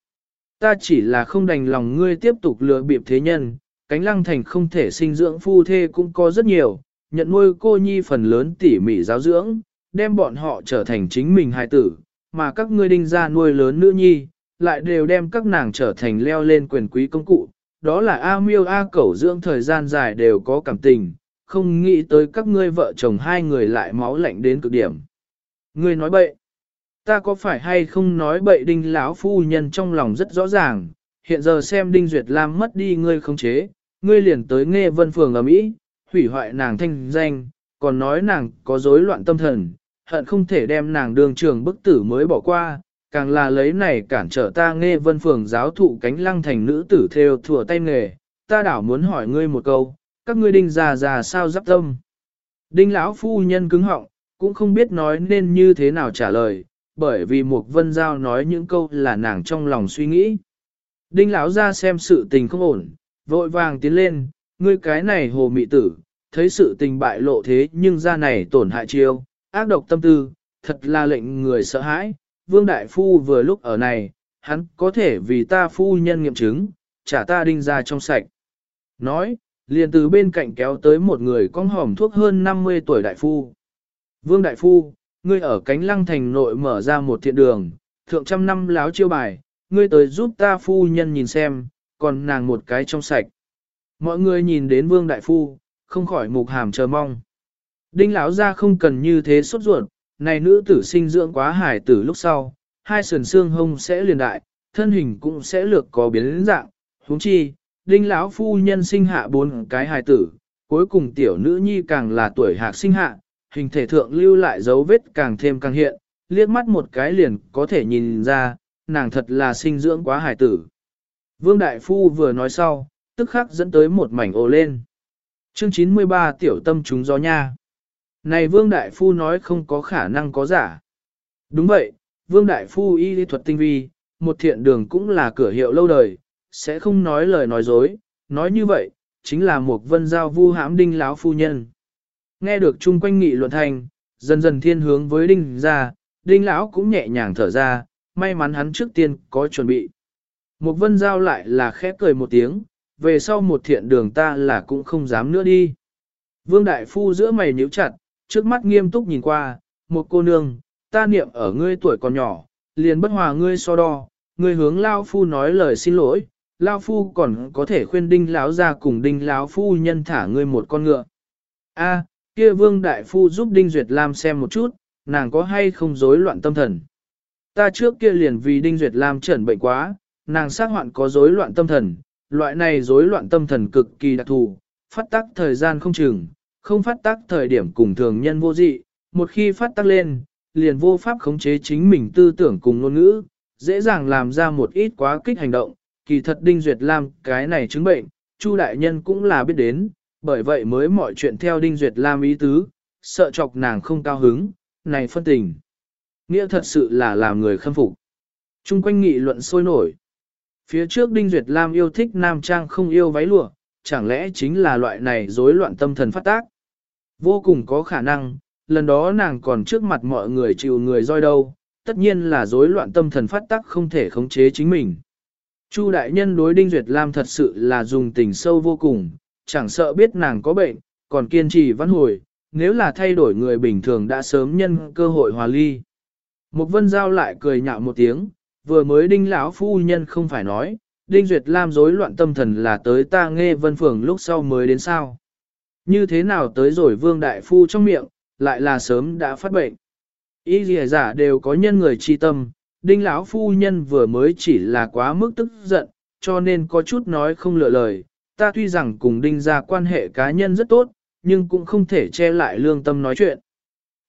Ta chỉ là không đành lòng ngươi tiếp tục lừa bịp thế nhân, cánh lăng thành không thể sinh dưỡng phu thê cũng có rất nhiều, nhận nuôi cô nhi phần lớn tỉ mỉ giáo dưỡng, đem bọn họ trở thành chính mình hài tử, mà các ngươi đinh ra nuôi lớn nữ nhi, lại đều đem các nàng trở thành leo lên quyền quý công cụ, đó là A miêu A cẩu dưỡng thời gian dài đều có cảm tình, không nghĩ tới các ngươi vợ chồng hai người lại máu lạnh đến cực điểm. Ngươi nói bậy, ta có phải hay không nói bậy đinh lão phu nhân trong lòng rất rõ ràng, hiện giờ xem đinh duyệt lam mất đi ngươi không chế, ngươi liền tới nghe vân phường ở Mỹ, hủy hoại nàng thanh danh, còn nói nàng có rối loạn tâm thần, hận không thể đem nàng đường trường bức tử mới bỏ qua, càng là lấy này cản trở ta nghe vân phường giáo thụ cánh lăng thành nữ tử theo thừa tay nghề, ta đảo muốn hỏi ngươi một câu, các ngươi đinh già già sao giáp tâm. Đinh lão phu nhân cứng họng, cũng không biết nói nên như thế nào trả lời, bởi vì một vân giao nói những câu là nàng trong lòng suy nghĩ. Đinh lão ra xem sự tình không ổn, vội vàng tiến lên, ngươi cái này hồ mị tử, thấy sự tình bại lộ thế nhưng ra này tổn hại chiêu, ác độc tâm tư, thật là lệnh người sợ hãi. Vương Đại Phu vừa lúc ở này, hắn có thể vì ta phu nhân nghiệm chứng, trả ta đinh ra trong sạch. Nói, liền từ bên cạnh kéo tới một người con hòm thuốc hơn 50 tuổi Đại Phu. Vương Đại Phu, ngươi ở cánh lăng thành nội mở ra một thiện đường, thượng trăm năm láo chiêu bài, ngươi tới giúp ta phu nhân nhìn xem, còn nàng một cái trong sạch. Mọi người nhìn đến Vương Đại Phu, không khỏi mục hàm chờ mong. Đinh lão ra không cần như thế sốt ruột, này nữ tử sinh dưỡng quá hải tử lúc sau, hai sườn xương hông sẽ liền đại, thân hình cũng sẽ lược có biến dạng, huống chi, đinh lão phu nhân sinh hạ bốn cái hài tử, cuối cùng tiểu nữ nhi càng là tuổi hạc sinh hạ, hình thể thượng lưu lại dấu vết càng thêm càng hiện, liếc mắt một cái liền có thể nhìn ra, nàng thật là sinh dưỡng quá hài tử. Vương Đại Phu vừa nói sau, tức khắc dẫn tới một mảnh ồ lên. Chương 93 tiểu tâm chúng gió nha. Này Vương Đại Phu nói không có khả năng có giả. Đúng vậy, Vương Đại Phu y lý thuật tinh vi, một thiện đường cũng là cửa hiệu lâu đời, sẽ không nói lời nói dối, nói như vậy, chính là một vân giao vu hãm đinh lão phu nhân. Nghe được chung quanh nghị luận thành, dần dần thiên hướng với đinh ra, đinh lão cũng nhẹ nhàng thở ra, may mắn hắn trước tiên có chuẩn bị. Một vân giao lại là khép cười một tiếng, về sau một thiện đường ta là cũng không dám nữa đi. Vương Đại Phu giữa mày nhíu chặt, trước mắt nghiêm túc nhìn qua, một cô nương, ta niệm ở ngươi tuổi còn nhỏ, liền bất hòa ngươi so đo, ngươi hướng Lao Phu nói lời xin lỗi, Lao Phu còn có thể khuyên đinh lão ra cùng đinh lão phu nhân thả ngươi một con ngựa. A, kia Vương Đại Phu giúp Đinh Duyệt Lam xem một chút, nàng có hay không rối loạn tâm thần. Ta trước kia liền vì Đinh Duyệt Lam trần bệnh quá, nàng xác hoạn có rối loạn tâm thần, loại này rối loạn tâm thần cực kỳ đặc thù, phát tác thời gian không chừng, không phát tác thời điểm cùng thường nhân vô dị, một khi phát tác lên, liền vô pháp khống chế chính mình tư tưởng cùng ngôn ngữ, dễ dàng làm ra một ít quá kích hành động, kỳ thật Đinh Duyệt Lam cái này chứng bệnh, Chu đại nhân cũng là biết đến, bởi vậy mới mọi chuyện theo Đinh Duyệt Lam ý tứ, sợ chọc nàng không cao hứng, này phân tình. Nghĩa thật sự là làm người khâm phục. Trung quanh nghị luận sôi nổi. Phía trước Đinh Duyệt Lam yêu thích nam trang không yêu váy lụa, chẳng lẽ chính là loại này rối loạn tâm thần phát tác. Vô cùng có khả năng, lần đó nàng còn trước mặt mọi người chịu người roi đâu, tất nhiên là rối loạn tâm thần phát tác không thể khống chế chính mình. Chu đại nhân đối Đinh Duyệt Lam thật sự là dùng tình sâu vô cùng, chẳng sợ biết nàng có bệnh, còn kiên trì văn hồi, nếu là thay đổi người bình thường đã sớm nhân cơ hội hòa ly. Một vân giao lại cười nhạo một tiếng, vừa mới đinh lão phu nhân không phải nói, đinh duyệt lam rối loạn tâm thần là tới ta nghe vân phường lúc sau mới đến sao. Như thế nào tới rồi vương đại phu trong miệng, lại là sớm đã phát bệnh. Ý gì giả đều có nhân người chi tâm, đinh lão phu nhân vừa mới chỉ là quá mức tức giận, cho nên có chút nói không lựa lời. Ta tuy rằng cùng đinh ra quan hệ cá nhân rất tốt, nhưng cũng không thể che lại lương tâm nói chuyện.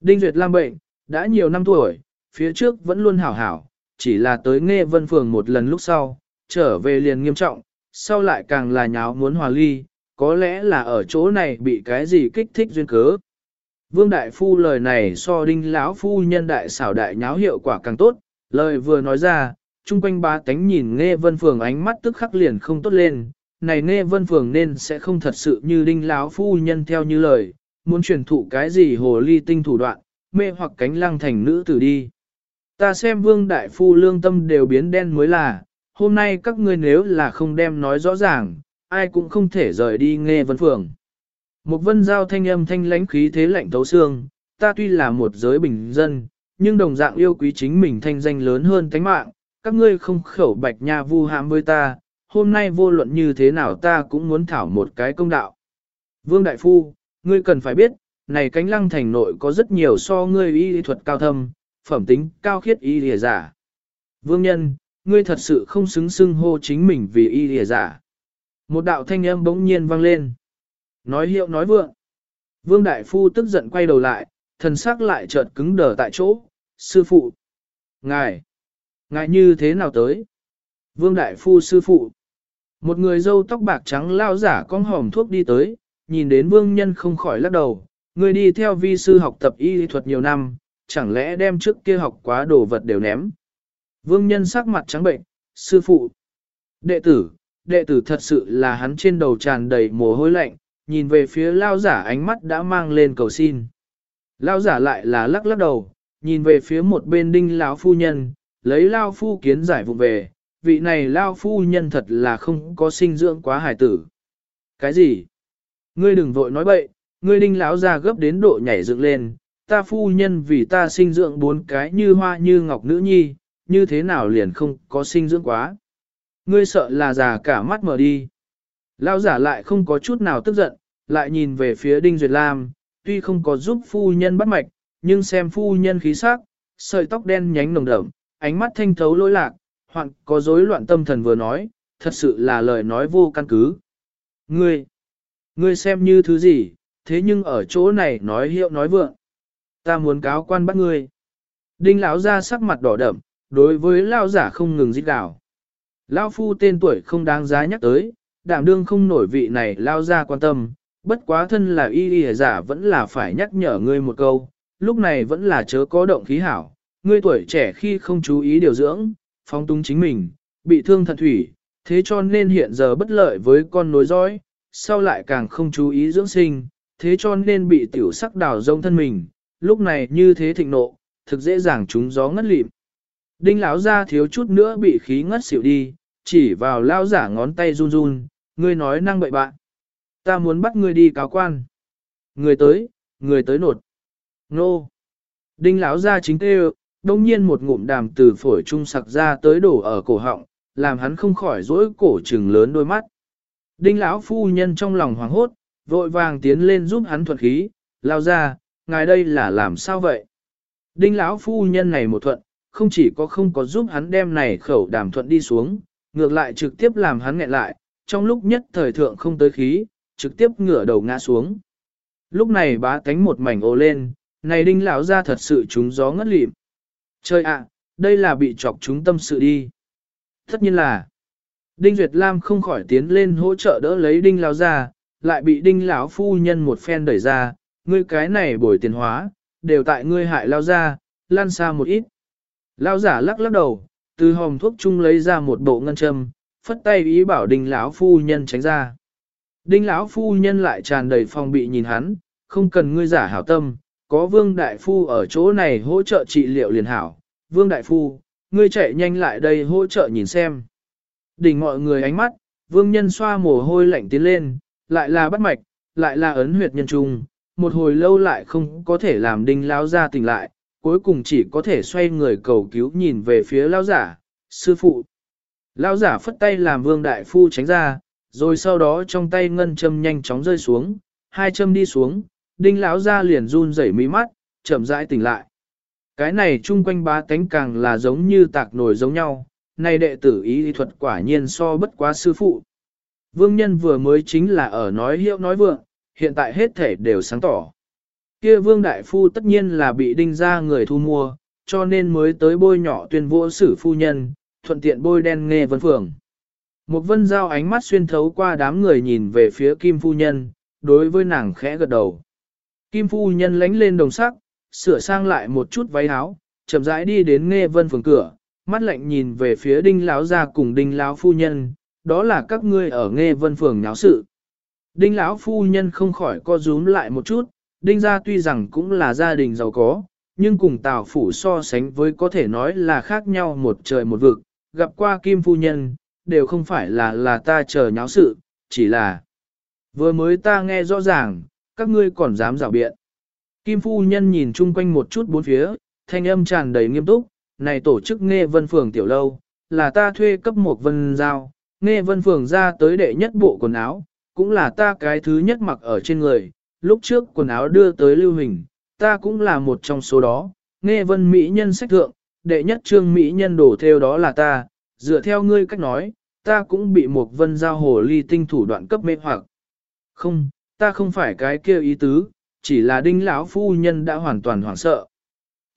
Đinh Duyệt Lam bệnh, đã nhiều năm tuổi, phía trước vẫn luôn hảo hảo, chỉ là tới nghe vân phường một lần lúc sau, trở về liền nghiêm trọng, sau lại càng là nháo muốn hòa ly, có lẽ là ở chỗ này bị cái gì kích thích duyên cớ. Vương Đại Phu lời này so đinh lão phu nhân đại xảo đại nháo hiệu quả càng tốt, lời vừa nói ra, chung quanh ba tánh nhìn nghe vân phường ánh mắt tức khắc liền không tốt lên, này nghe vân phường nên sẽ không thật sự như đinh lão phu nhân theo như lời, muốn truyền thụ cái gì hồ ly tinh thủ đoạn, mê hoặc cánh lăng thành nữ tử đi. Ta xem vương đại phu lương tâm đều biến đen mới là, hôm nay các ngươi nếu là không đem nói rõ ràng, ai cũng không thể rời đi nghe vân phường. Một vân giao thanh âm thanh lãnh khí thế lạnh thấu xương, ta tuy là một giới bình dân, nhưng đồng dạng yêu quý chính mình thanh danh lớn hơn tánh mạng, các ngươi không khẩu bạch nha vu hãm với ta, hôm nay vô luận như thế nào ta cũng muốn thảo một cái công đạo. Vương Đại Phu, ngươi cần phải biết, này cánh lăng thành nội có rất nhiều so ngươi y thuật cao thâm, phẩm tính cao khiết y lìa giả. Vương nhân, ngươi thật sự không xứng xưng hô chính mình vì y lìa giả. Một đạo thanh âm bỗng nhiên vang lên. Nói hiệu nói vượng. Vương Đại Phu tức giận quay đầu lại, thần sắc lại chợt cứng đờ tại chỗ. Sư phụ. Ngài. Ngài như thế nào tới? Vương Đại Phu sư phụ. Một người dâu tóc bạc trắng lao giả con hòm thuốc đi tới, nhìn đến vương nhân không khỏi lắc đầu. Người đi theo vi sư học tập y thuật nhiều năm, chẳng lẽ đem trước kia học quá đồ vật đều ném. Vương nhân sắc mặt trắng bệnh, sư phụ. Đệ tử, đệ tử thật sự là hắn trên đầu tràn đầy mồ hôi lạnh, nhìn về phía lao giả ánh mắt đã mang lên cầu xin. Lao giả lại là lắc lắc đầu, nhìn về phía một bên đinh lão phu nhân, lấy lao phu kiến giải vụ về, vị này lao phu nhân thật là không có sinh dưỡng quá hài tử. Cái gì? Ngươi đừng vội nói bậy, ngươi đinh lão ra gấp đến độ nhảy dựng lên, ta phu nhân vì ta sinh dưỡng bốn cái như hoa như ngọc nữ nhi, như thế nào liền không có sinh dưỡng quá. Ngươi sợ là già cả mắt mở đi. Lao giả lại không có chút nào tức giận, lại nhìn về phía Đinh Duyệt Lam, tuy không có giúp phu nhân bắt mạch, nhưng xem phu nhân khí sắc, sợi tóc đen nhánh nồng đậm, ánh mắt thanh thấu lỗi lạc, hoặc có rối loạn tâm thần vừa nói, thật sự là lời nói vô căn cứ. Ngươi, ngươi xem như thứ gì, thế nhưng ở chỗ này nói hiệu nói vượng. Ta muốn cáo quan bắt ngươi. Đinh lão ra sắc mặt đỏ đậm, đối với lao giả không ngừng giết gào. Lao phu tên tuổi không đáng giá nhắc tới, đảm đương không nổi vị này lao ra quan tâm, bất quá thân là y y giả vẫn là phải nhắc nhở ngươi một câu, lúc này vẫn là chớ có động khí hảo, ngươi tuổi trẻ khi không chú ý điều dưỡng, phóng túng chính mình, bị thương thận thủy, thế cho nên hiện giờ bất lợi với con nối dõi, sau lại càng không chú ý dưỡng sinh, thế cho nên bị tiểu sắc đào rông thân mình, lúc này như thế thịnh nộ, thực dễ dàng trúng gió ngất lịm. Đinh lão ra thiếu chút nữa bị khí ngất xỉu đi, chỉ vào lao giả ngón tay run run, ngươi nói năng bậy bạn. Ta muốn bắt ngươi đi cáo quan. Người tới, người tới nột. Nô. Đinh lão ra chính tê đông nhiên một ngụm đàm từ phổi trung sặc ra tới đổ ở cổ họng, làm hắn không khỏi rỗi cổ trừng lớn đôi mắt. Đinh lão phu nhân trong lòng hoảng hốt, vội vàng tiến lên giúp hắn thuận khí, lao ra, ngài đây là làm sao vậy? Đinh lão phu nhân này một thuận, không chỉ có không có giúp hắn đem này khẩu đàm thuận đi xuống, ngược lại trực tiếp làm hắn nghẹn lại, trong lúc nhất thời thượng không tới khí, trực tiếp ngửa đầu ngã xuống. Lúc này bá tánh một mảnh ồ lên, này đinh lão ra thật sự chúng gió ngất lịm. Trời ạ, đây là bị chọc chúng tâm sự đi. Tất nhiên là, Đinh Duyệt Lam không khỏi tiến lên hỗ trợ đỡ lấy đinh lão ra, lại bị đinh lão phu nhân một phen đẩy ra, ngươi cái này bồi tiền hóa, đều tại ngươi hại lao ra, lan xa một ít. Lão giả lắc lắc đầu, từ hòm thuốc chung lấy ra một bộ ngân châm, phất tay ý bảo đinh lão phu nhân tránh ra. Đinh lão phu nhân lại tràn đầy phòng bị nhìn hắn, không cần ngươi giả hảo tâm, có vương đại phu ở chỗ này hỗ trợ trị liệu liền hảo. Vương đại phu, ngươi chạy nhanh lại đây hỗ trợ nhìn xem. Đỉnh mọi người ánh mắt, vương nhân xoa mồ hôi lạnh tiến lên, lại là bắt mạch, lại là ấn huyệt nhân trung, một hồi lâu lại không có thể làm đinh lão ra tỉnh lại, cuối cùng chỉ có thể xoay người cầu cứu nhìn về phía lão giả, sư phụ. Lão giả phất tay làm vương đại phu tránh ra, rồi sau đó trong tay ngân châm nhanh chóng rơi xuống, hai châm đi xuống, đinh lão ra liền run rẩy mí mắt, chậm rãi tỉnh lại. Cái này chung quanh bá tánh càng là giống như tạc nổi giống nhau, này đệ tử ý thuật quả nhiên so bất quá sư phụ. Vương nhân vừa mới chính là ở nói hiệu nói vượng, hiện tại hết thể đều sáng tỏ. Kia vương đại phu tất nhiên là bị đinh ra người thu mua, cho nên mới tới bôi nhỏ tuyên vô sử phu nhân, thuận tiện bôi đen nghe vân phường. Một vân giao ánh mắt xuyên thấu qua đám người nhìn về phía kim phu nhân, đối với nàng khẽ gật đầu. Kim phu nhân lánh lên đồng sắc, sửa sang lại một chút váy áo, chậm rãi đi đến nghe vân phường cửa, mắt lạnh nhìn về phía đinh lão gia cùng đinh lão phu nhân, đó là các ngươi ở nghe vân phường nháo sự. Đinh lão phu nhân không khỏi co rúm lại một chút, đinh gia tuy rằng cũng là gia đình giàu có, nhưng cùng tào phủ so sánh với có thể nói là khác nhau một trời một vực, gặp qua kim phu nhân, đều không phải là là ta chờ nháo sự, chỉ là vừa mới ta nghe rõ ràng, các ngươi còn dám rào biện. Kim phu nhân nhìn chung quanh một chút bốn phía, thanh âm tràn đầy nghiêm túc, này tổ chức nghe vân phường tiểu lâu, là ta thuê cấp một vân giao, nghe vân phường ra tới đệ nhất bộ quần áo, cũng là ta cái thứ nhất mặc ở trên người, lúc trước quần áo đưa tới lưu hình, ta cũng là một trong số đó, nghe vân mỹ nhân sách thượng, đệ nhất trương mỹ nhân đổ theo đó là ta, dựa theo ngươi cách nói, ta cũng bị một vân giao hồ ly tinh thủ đoạn cấp mê hoặc. Không, ta không phải cái kia ý tứ, chỉ là đinh lão phu nhân đã hoàn toàn hoảng sợ.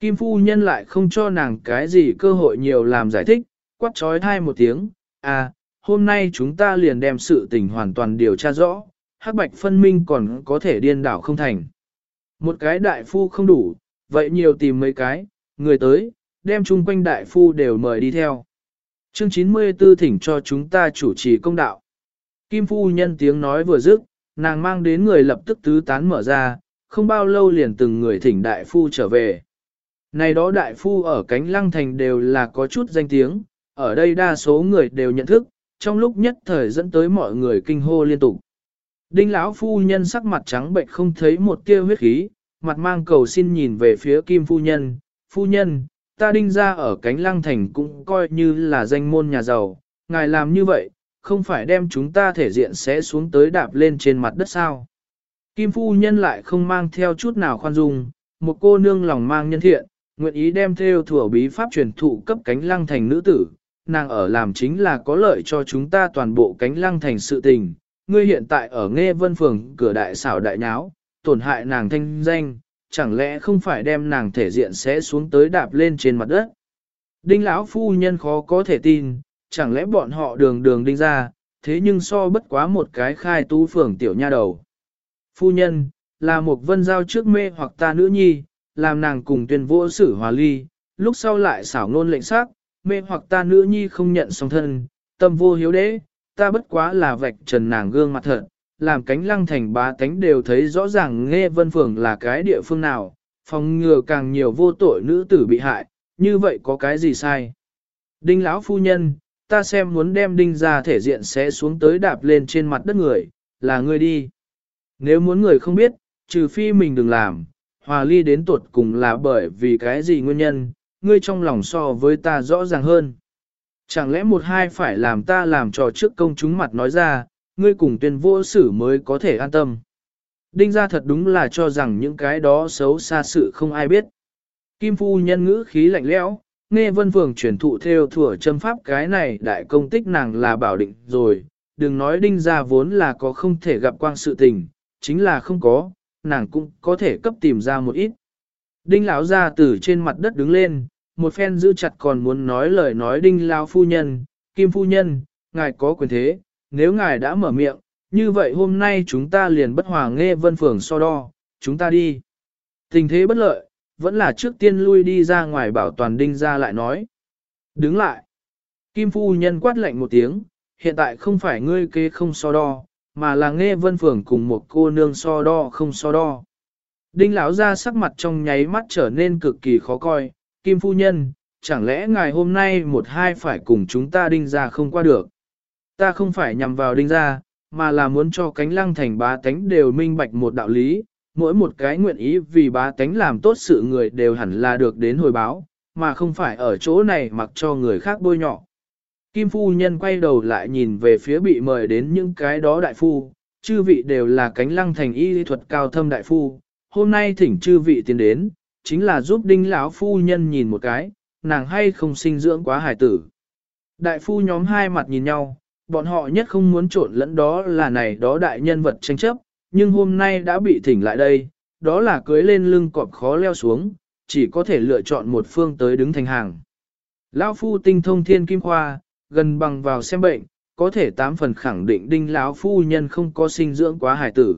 Kim phu nhân lại không cho nàng cái gì cơ hội nhiều làm giải thích, quát trói thai một tiếng, à, hôm nay chúng ta liền đem sự tình hoàn toàn điều tra rõ, hắc bạch phân minh còn có thể điên đảo không thành. Một cái đại phu không đủ, vậy nhiều tìm mấy cái, người tới, đem chung quanh đại phu đều mời đi theo. Chương 94 thỉnh cho chúng ta chủ trì công đạo. Kim phu nhân tiếng nói vừa dứt, nàng mang đến người lập tức tứ tán mở ra, không bao lâu liền từng người thỉnh đại phu trở về. Này đó đại phu ở cánh lăng thành đều là có chút danh tiếng, ở đây đa số người đều nhận thức, trong lúc nhất thời dẫn tới mọi người kinh hô liên tục. Đinh lão phu nhân sắc mặt trắng bệnh không thấy một tia huyết khí, mặt mang cầu xin nhìn về phía kim phu nhân, phu nhân, ta đinh ra ở cánh lăng thành cũng coi như là danh môn nhà giàu, ngài làm như vậy, không phải đem chúng ta thể diện sẽ xuống tới đạp lên trên mặt đất sao. Kim phu nhân lại không mang theo chút nào khoan dung, một cô nương lòng mang nhân thiện, nguyện ý đem theo thừa bí pháp truyền thụ cấp cánh lăng thành nữ tử, nàng ở làm chính là có lợi cho chúng ta toàn bộ cánh lăng thành sự tình. Ngươi hiện tại ở nghe vân phường cửa đại xảo đại nháo, tổn hại nàng thanh danh, chẳng lẽ không phải đem nàng thể diện sẽ xuống tới đạp lên trên mặt đất. Đinh lão phu nhân khó có thể tin, chẳng lẽ bọn họ đường đường đinh ra, thế nhưng so bất quá một cái khai tú phường tiểu nha đầu. Phu nhân, là một vân giao trước mê hoặc ta nữ nhi, làm nàng cùng tuyên vô xử hòa ly, lúc sau lại xảo ngôn lệnh sắc, mê hoặc ta nữ nhi không nhận song thân, tâm vô hiếu đế, ta bất quá là vạch trần nàng gương mặt thật, làm cánh lăng thành bá tánh đều thấy rõ ràng nghe vân phường là cái địa phương nào, phòng ngừa càng nhiều vô tội nữ tử bị hại, như vậy có cái gì sai. Đinh lão phu nhân, ta xem muốn đem đinh ra thể diện sẽ xuống tới đạp lên trên mặt đất người, là người đi. Nếu muốn người không biết, trừ phi mình đừng làm, hòa ly đến tuột cùng là bởi vì cái gì nguyên nhân, ngươi trong lòng so với ta rõ ràng hơn. Chẳng lẽ một hai phải làm ta làm trò trước công chúng mặt nói ra, ngươi cùng tuyên vô xử mới có thể an tâm. Đinh ra thật đúng là cho rằng những cái đó xấu xa sự không ai biết. Kim phu nhân ngữ khí lạnh lẽo, nghe vân phường chuyển thụ theo thừa châm pháp cái này đại công tích nàng là bảo định rồi, đừng nói đinh ra vốn là có không thể gặp quang sự tình, chính là không có, nàng cũng có thể cấp tìm ra một ít. Đinh lão ra từ trên mặt đất đứng lên, một phen giữ chặt còn muốn nói lời nói đinh lão phu nhân, kim phu nhân, ngài có quyền thế, nếu ngài đã mở miệng, như vậy hôm nay chúng ta liền bất hòa nghe vân phường so đo, chúng ta đi. Tình thế bất lợi, vẫn là trước tiên lui đi ra ngoài bảo toàn đinh ra lại nói. Đứng lại. Kim phu nhân quát lạnh một tiếng, hiện tại không phải ngươi kế không so đo, mà là nghe vân phường cùng một cô nương so đo không so đo. Đinh lão ra sắc mặt trong nháy mắt trở nên cực kỳ khó coi, Kim phu nhân, chẳng lẽ ngài hôm nay một hai phải cùng chúng ta đinh ra không qua được. Ta không phải nhằm vào đinh ra, mà là muốn cho cánh lăng thành bá tánh đều minh bạch một đạo lý, mỗi một cái nguyện ý vì bá tánh làm tốt sự người đều hẳn là được đến hồi báo, mà không phải ở chỗ này mặc cho người khác bôi nhọ. Kim phu nhân quay đầu lại nhìn về phía bị mời đến những cái đó đại phu, chư vị đều là cánh lăng thành y lý thuật cao thâm đại phu, hôm nay thỉnh chư vị tiến đến, chính là giúp đinh lão phu nhân nhìn một cái, nàng hay không sinh dưỡng quá hải tử. Đại phu nhóm hai mặt nhìn nhau, bọn họ nhất không muốn trộn lẫn đó là này đó đại nhân vật tranh chấp, nhưng hôm nay đã bị thỉnh lại đây, đó là cưới lên lưng cọp khó leo xuống, chỉ có thể lựa chọn một phương tới đứng thành hàng. Lão phu tinh thông thiên kim khoa, gần bằng vào xem bệnh, có thể tám phần khẳng định đinh lão phu nhân không có sinh dưỡng quá hải tử.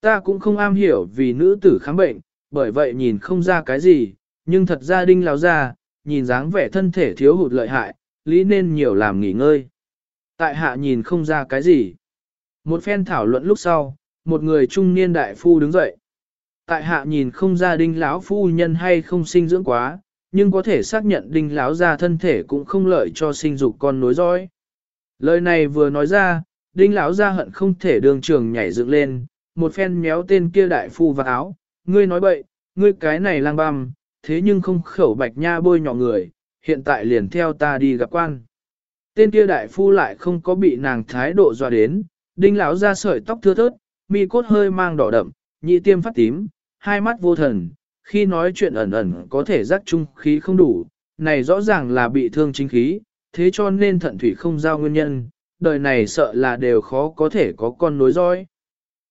Ta cũng không am hiểu vì nữ tử khám bệnh, bởi vậy nhìn không ra cái gì, nhưng thật ra đinh lão ra, nhìn dáng vẻ thân thể thiếu hụt lợi hại, lý nên nhiều làm nghỉ ngơi. Tại hạ nhìn không ra cái gì. Một phen thảo luận lúc sau, một người trung niên đại phu đứng dậy. Tại hạ nhìn không ra đinh lão phu nhân hay không sinh dưỡng quá, nhưng có thể xác nhận đinh lão ra thân thể cũng không lợi cho sinh dục con nối dõi. Lời này vừa nói ra, đinh lão ra hận không thể đường trường nhảy dựng lên, một phen méo tên kia đại phu vào áo, ngươi nói bậy, ngươi cái này lang băm, thế nhưng không khẩu bạch nha bôi nhỏ người, hiện tại liền theo ta đi gặp quan. Tên kia đại phu lại không có bị nàng thái độ dọa đến, đinh lão ra sợi tóc thưa thớt, mi cốt hơi mang đỏ đậm, nhị tiêm phát tím, hai mắt vô thần, khi nói chuyện ẩn ẩn có thể giác trung khí không đủ, này rõ ràng là bị thương chính khí, thế cho nên thận thủy không giao nguyên nhân, đời này sợ là đều khó có thể có con nối dõi.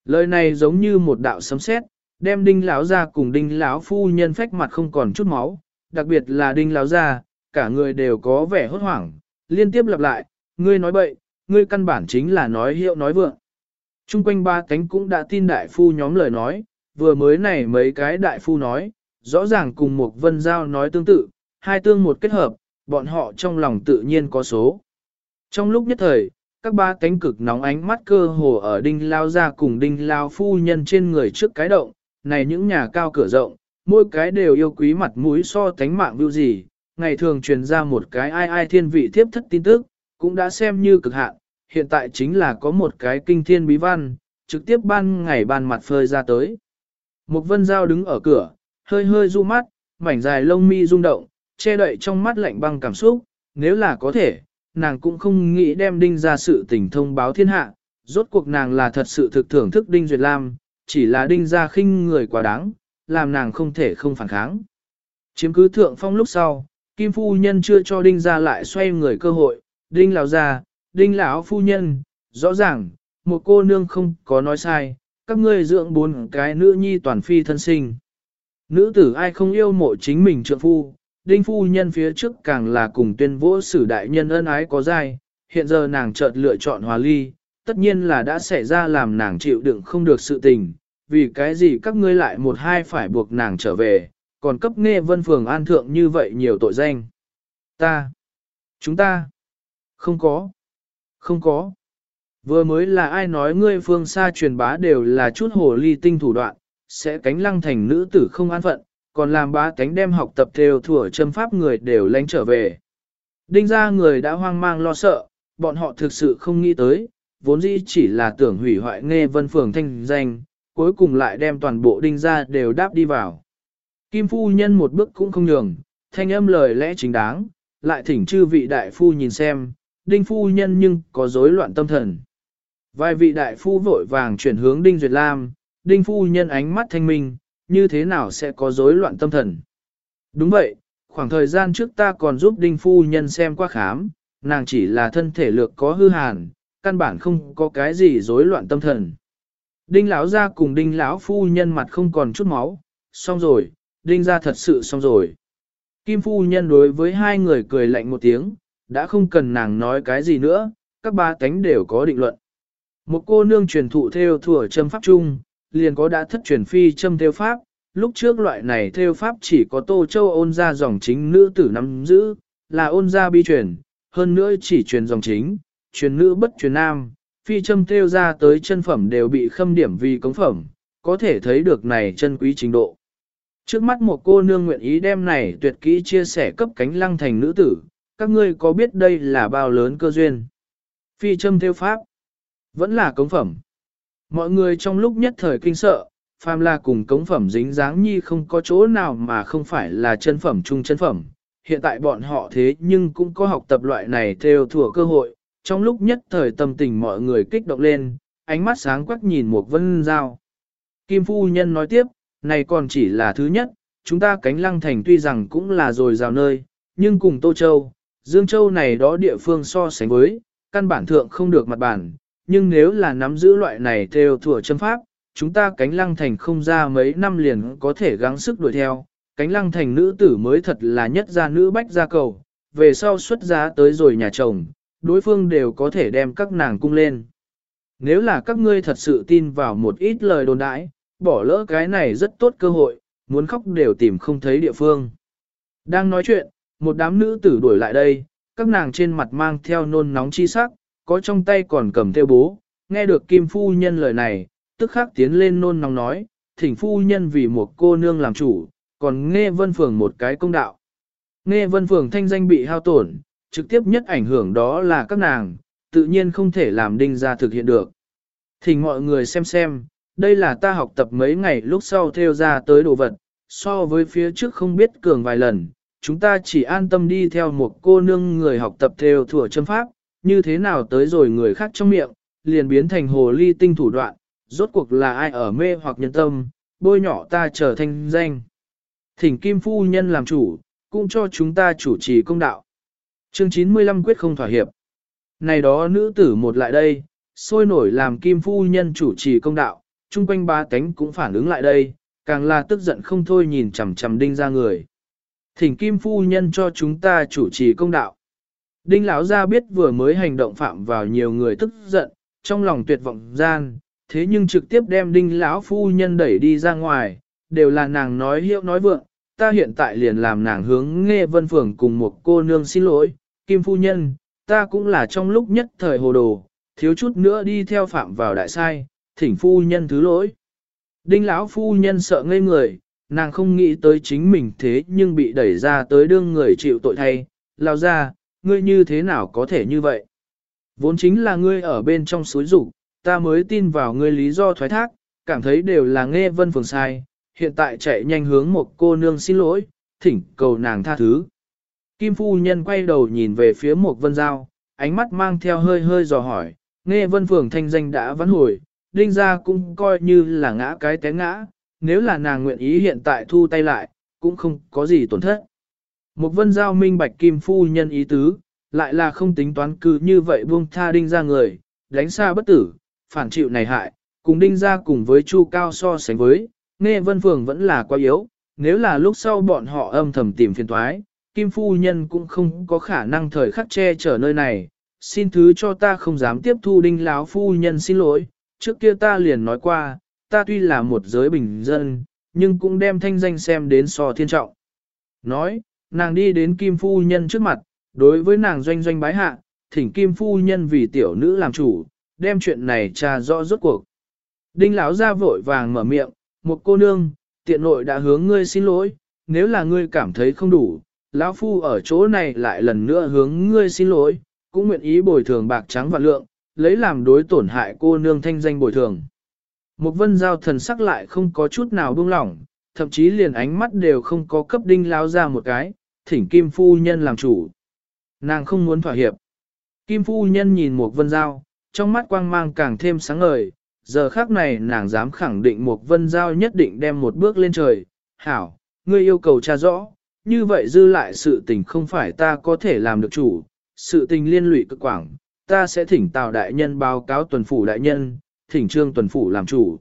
Lời này giống như một đạo sấm sét, đem đinh lão ra cùng đinh lão phu nhân phách mặt không còn chút máu, đặc biệt là đinh lão ra, cả người đều có vẻ hốt hoảng, liên tiếp lặp lại, ngươi nói bậy, ngươi căn bản chính là nói hiệu nói vượng. Trung quanh ba cánh cũng đã tin đại phu nhóm lời nói, vừa mới này mấy cái đại phu nói, rõ ràng cùng một vân giao nói tương tự, hai tương một kết hợp, bọn họ trong lòng tự nhiên có số. Trong lúc nhất thời, các ba cánh cực nóng ánh mắt cơ hồ ở đinh lao ra cùng đinh lao phu nhân trên người trước cái động, này những nhà cao cửa rộng, mỗi cái đều yêu quý mặt mũi so tánh mạng view gì, ngày thường truyền ra một cái ai ai thiên vị tiếp thất tin tức, cũng đã xem như cực hạn, hiện tại chính là có một cái kinh thiên bí văn, trực tiếp ban ngày ban mặt phơi ra tới. Một vân giao đứng ở cửa, hơi hơi du mắt, mảnh dài lông mi rung động, che đậy trong mắt lạnh băng cảm xúc, nếu là có thể, nàng cũng không nghĩ đem đinh ra sự tình thông báo thiên hạ, rốt cuộc nàng là thật sự thực thưởng thức đinh duyệt lam, chỉ là đinh ra khinh người quá đáng, làm nàng không thể không phản kháng. Chiếm cứ thượng phong lúc sau, Kim phu nhân chưa cho đinh ra lại xoay người cơ hội, đinh lão ra, đinh lão phu nhân, rõ ràng, một cô nương không có nói sai, các ngươi dưỡng bốn cái nữ nhi toàn phi thân sinh. Nữ tử ai không yêu mộ chính mình trượng phu, đinh phu nhân phía trước càng là cùng tuyên vỗ sử đại nhân ân ái có dai, hiện giờ nàng chợt lựa chọn hòa ly, tất nhiên là đã xảy ra làm nàng chịu đựng không được sự tình, vì cái gì các ngươi lại một hai phải buộc nàng trở về, còn cấp nghe vân phường an thượng như vậy nhiều tội danh. Ta, chúng ta, không có, không có. Vừa mới là ai nói ngươi phương xa truyền bá đều là chút hồ ly tinh thủ đoạn, sẽ cánh lăng thành nữ tử không an phận, còn làm bá cánh đem học tập theo thủa châm pháp người đều lánh trở về. Đinh ra người đã hoang mang lo sợ, bọn họ thực sự không nghĩ tới, vốn dĩ chỉ là tưởng hủy hoại nghe vân phường thanh danh, cuối cùng lại đem toàn bộ đinh ra đều đáp đi vào. Kim phu nhân một bước cũng không nhường, thanh âm lời lẽ chính đáng, lại thỉnh chư vị đại phu nhìn xem, đinh phu nhân nhưng có rối loạn tâm thần. Vài vị đại phu vội vàng chuyển hướng đinh duyệt lam, đinh phu nhân ánh mắt thanh minh, như thế nào sẽ có rối loạn tâm thần. Đúng vậy, khoảng thời gian trước ta còn giúp đinh phu nhân xem qua khám, nàng chỉ là thân thể lược có hư hàn, căn bản không có cái gì rối loạn tâm thần. Đinh lão gia cùng đinh lão phu nhân mặt không còn chút máu, xong rồi, đinh gia thật sự xong rồi. Kim phu nhân đối với hai người cười lạnh một tiếng, đã không cần nàng nói cái gì nữa, các ba tánh đều có định luận. Một cô nương truyền thụ theo thừa châm pháp chung, liền có đã thất truyền phi châm theo pháp, lúc trước loại này theo pháp chỉ có tô châu ôn ra dòng chính nữ tử nắm giữ, là ôn ra bi truyền, hơn nữa chỉ truyền dòng chính, truyền nữ bất truyền nam, phi châm theo ra tới chân phẩm đều bị khâm điểm vì cống phẩm, có thể thấy được này chân quý trình độ. Trước mắt một cô nương nguyện ý đem này tuyệt kỹ chia sẻ cấp cánh lăng thành nữ tử, các ngươi có biết đây là bao lớn cơ duyên? Phi châm theo pháp, vẫn là cống phẩm. Mọi người trong lúc nhất thời kinh sợ, phàm là cùng cống phẩm dính dáng nhi không có chỗ nào mà không phải là chân phẩm chung chân phẩm. Hiện tại bọn họ thế nhưng cũng có học tập loại này theo thừa cơ hội, trong lúc nhất thời tâm tình mọi người kích động lên, ánh mắt sáng quắc nhìn một vân giao. Kim Phu Nhân nói tiếp, này còn chỉ là thứ nhất, chúng ta cánh lăng thành tuy rằng cũng là rồi rào nơi, nhưng cùng Tô Châu, Dương Châu này đó địa phương so sánh với, căn bản thượng không được mặt bản, nhưng nếu là nắm giữ loại này theo thừa chân pháp, chúng ta cánh lăng thành không ra mấy năm liền có thể gắng sức đuổi theo, cánh lăng thành nữ tử mới thật là nhất gia nữ bách gia cầu, về sau xuất giá tới rồi nhà chồng, đối phương đều có thể đem các nàng cung lên. Nếu là các ngươi thật sự tin vào một ít lời đồn đãi, bỏ lỡ cái này rất tốt cơ hội, muốn khóc đều tìm không thấy địa phương. Đang nói chuyện, một đám nữ tử đuổi lại đây, các nàng trên mặt mang theo nôn nóng chi sắc, có trong tay còn cầm theo bố, nghe được Kim Phu Nhân lời này, tức khắc tiến lên nôn nóng nói, thỉnh Phu Nhân vì một cô nương làm chủ, còn nghe Vân Phường một cái công đạo. Nghe Vân Phường thanh danh bị hao tổn, trực tiếp nhất ảnh hưởng đó là các nàng, tự nhiên không thể làm đinh ra thực hiện được. Thỉnh mọi người xem xem, đây là ta học tập mấy ngày lúc sau theo ra tới đồ vật, so với phía trước không biết cường vài lần, chúng ta chỉ an tâm đi theo một cô nương người học tập theo thủa châm pháp, như thế nào tới rồi người khác trong miệng, liền biến thành hồ ly tinh thủ đoạn, rốt cuộc là ai ở mê hoặc nhân tâm, bôi nhỏ ta trở thành danh. Thỉnh Kim Phu Nhân làm chủ, cũng cho chúng ta chủ trì công đạo. Chương 95 quyết không thỏa hiệp. Này đó nữ tử một lại đây, sôi nổi làm Kim Phu Nhân chủ trì công đạo, chung quanh ba tánh cũng phản ứng lại đây, càng là tức giận không thôi nhìn chằm chằm đinh ra người. Thỉnh kim phu nhân cho chúng ta chủ trì công đạo. Đinh lão ra biết vừa mới hành động phạm vào nhiều người tức giận, trong lòng tuyệt vọng gian, thế nhưng trực tiếp đem đinh lão phu nhân đẩy đi ra ngoài, đều là nàng nói hiệu nói vượng, ta hiện tại liền làm nàng hướng nghe vân phường cùng một cô nương xin lỗi, kim phu nhân, ta cũng là trong lúc nhất thời hồ đồ, thiếu chút nữa đi theo phạm vào đại sai, thỉnh phu nhân thứ lỗi. Đinh lão phu nhân sợ ngây người, nàng không nghĩ tới chính mình thế nhưng bị đẩy ra tới đương người chịu tội thay, lao ra, ngươi như thế nào có thể như vậy? Vốn chính là ngươi ở bên trong suối rủ, ta mới tin vào ngươi lý do thoái thác, cảm thấy đều là nghe vân phường sai, hiện tại chạy nhanh hướng một cô nương xin lỗi, thỉnh cầu nàng tha thứ. Kim phu nhân quay đầu nhìn về phía một vân giao, ánh mắt mang theo hơi hơi dò hỏi, nghe vân phường thanh danh đã vãn hồi, đinh ra cũng coi như là ngã cái té ngã, nếu là nàng nguyện ý hiện tại thu tay lại, cũng không có gì tổn thất. Một vân giao minh bạch kim phu nhân ý tứ, lại là không tính toán cứ như vậy buông tha đinh ra người, đánh xa bất tử, phản chịu này hại, cùng đinh ra cùng với chu cao so sánh với, nghe vân phường vẫn là quá yếu, nếu là lúc sau bọn họ âm thầm tìm phiền thoái, kim phu nhân cũng không có khả năng thời khắc che chở nơi này, xin thứ cho ta không dám tiếp thu đinh láo phu nhân xin lỗi, trước kia ta liền nói qua, ta tuy là một giới bình dân, nhưng cũng đem thanh danh xem đến so thiên trọng. Nói, nàng đi đến kim phu nhân trước mặt, đối với nàng doanh doanh bái hạ, thỉnh kim phu nhân vì tiểu nữ làm chủ, đem chuyện này trà rõ rốt cuộc. Đinh lão ra vội vàng mở miệng, một cô nương, tiện nội đã hướng ngươi xin lỗi, nếu là ngươi cảm thấy không đủ, lão phu ở chỗ này lại lần nữa hướng ngươi xin lỗi, cũng nguyện ý bồi thường bạc trắng và lượng, lấy làm đối tổn hại cô nương thanh danh bồi thường. Một vân giao thần sắc lại không có chút nào buông lỏng, thậm chí liền ánh mắt đều không có cấp đinh lao ra một cái, thỉnh kim phu nhân làm chủ. Nàng không muốn thỏa hiệp. Kim phu nhân nhìn một vân giao, trong mắt quang mang càng thêm sáng ngời, giờ khác này nàng dám khẳng định một vân giao nhất định đem một bước lên trời. Hảo, ngươi yêu cầu tra rõ, như vậy dư lại sự tình không phải ta có thể làm được chủ, sự tình liên lụy cực quảng, ta sẽ thỉnh Tào đại nhân báo cáo tuần phủ đại nhân, thỉnh trương tuần phủ làm chủ.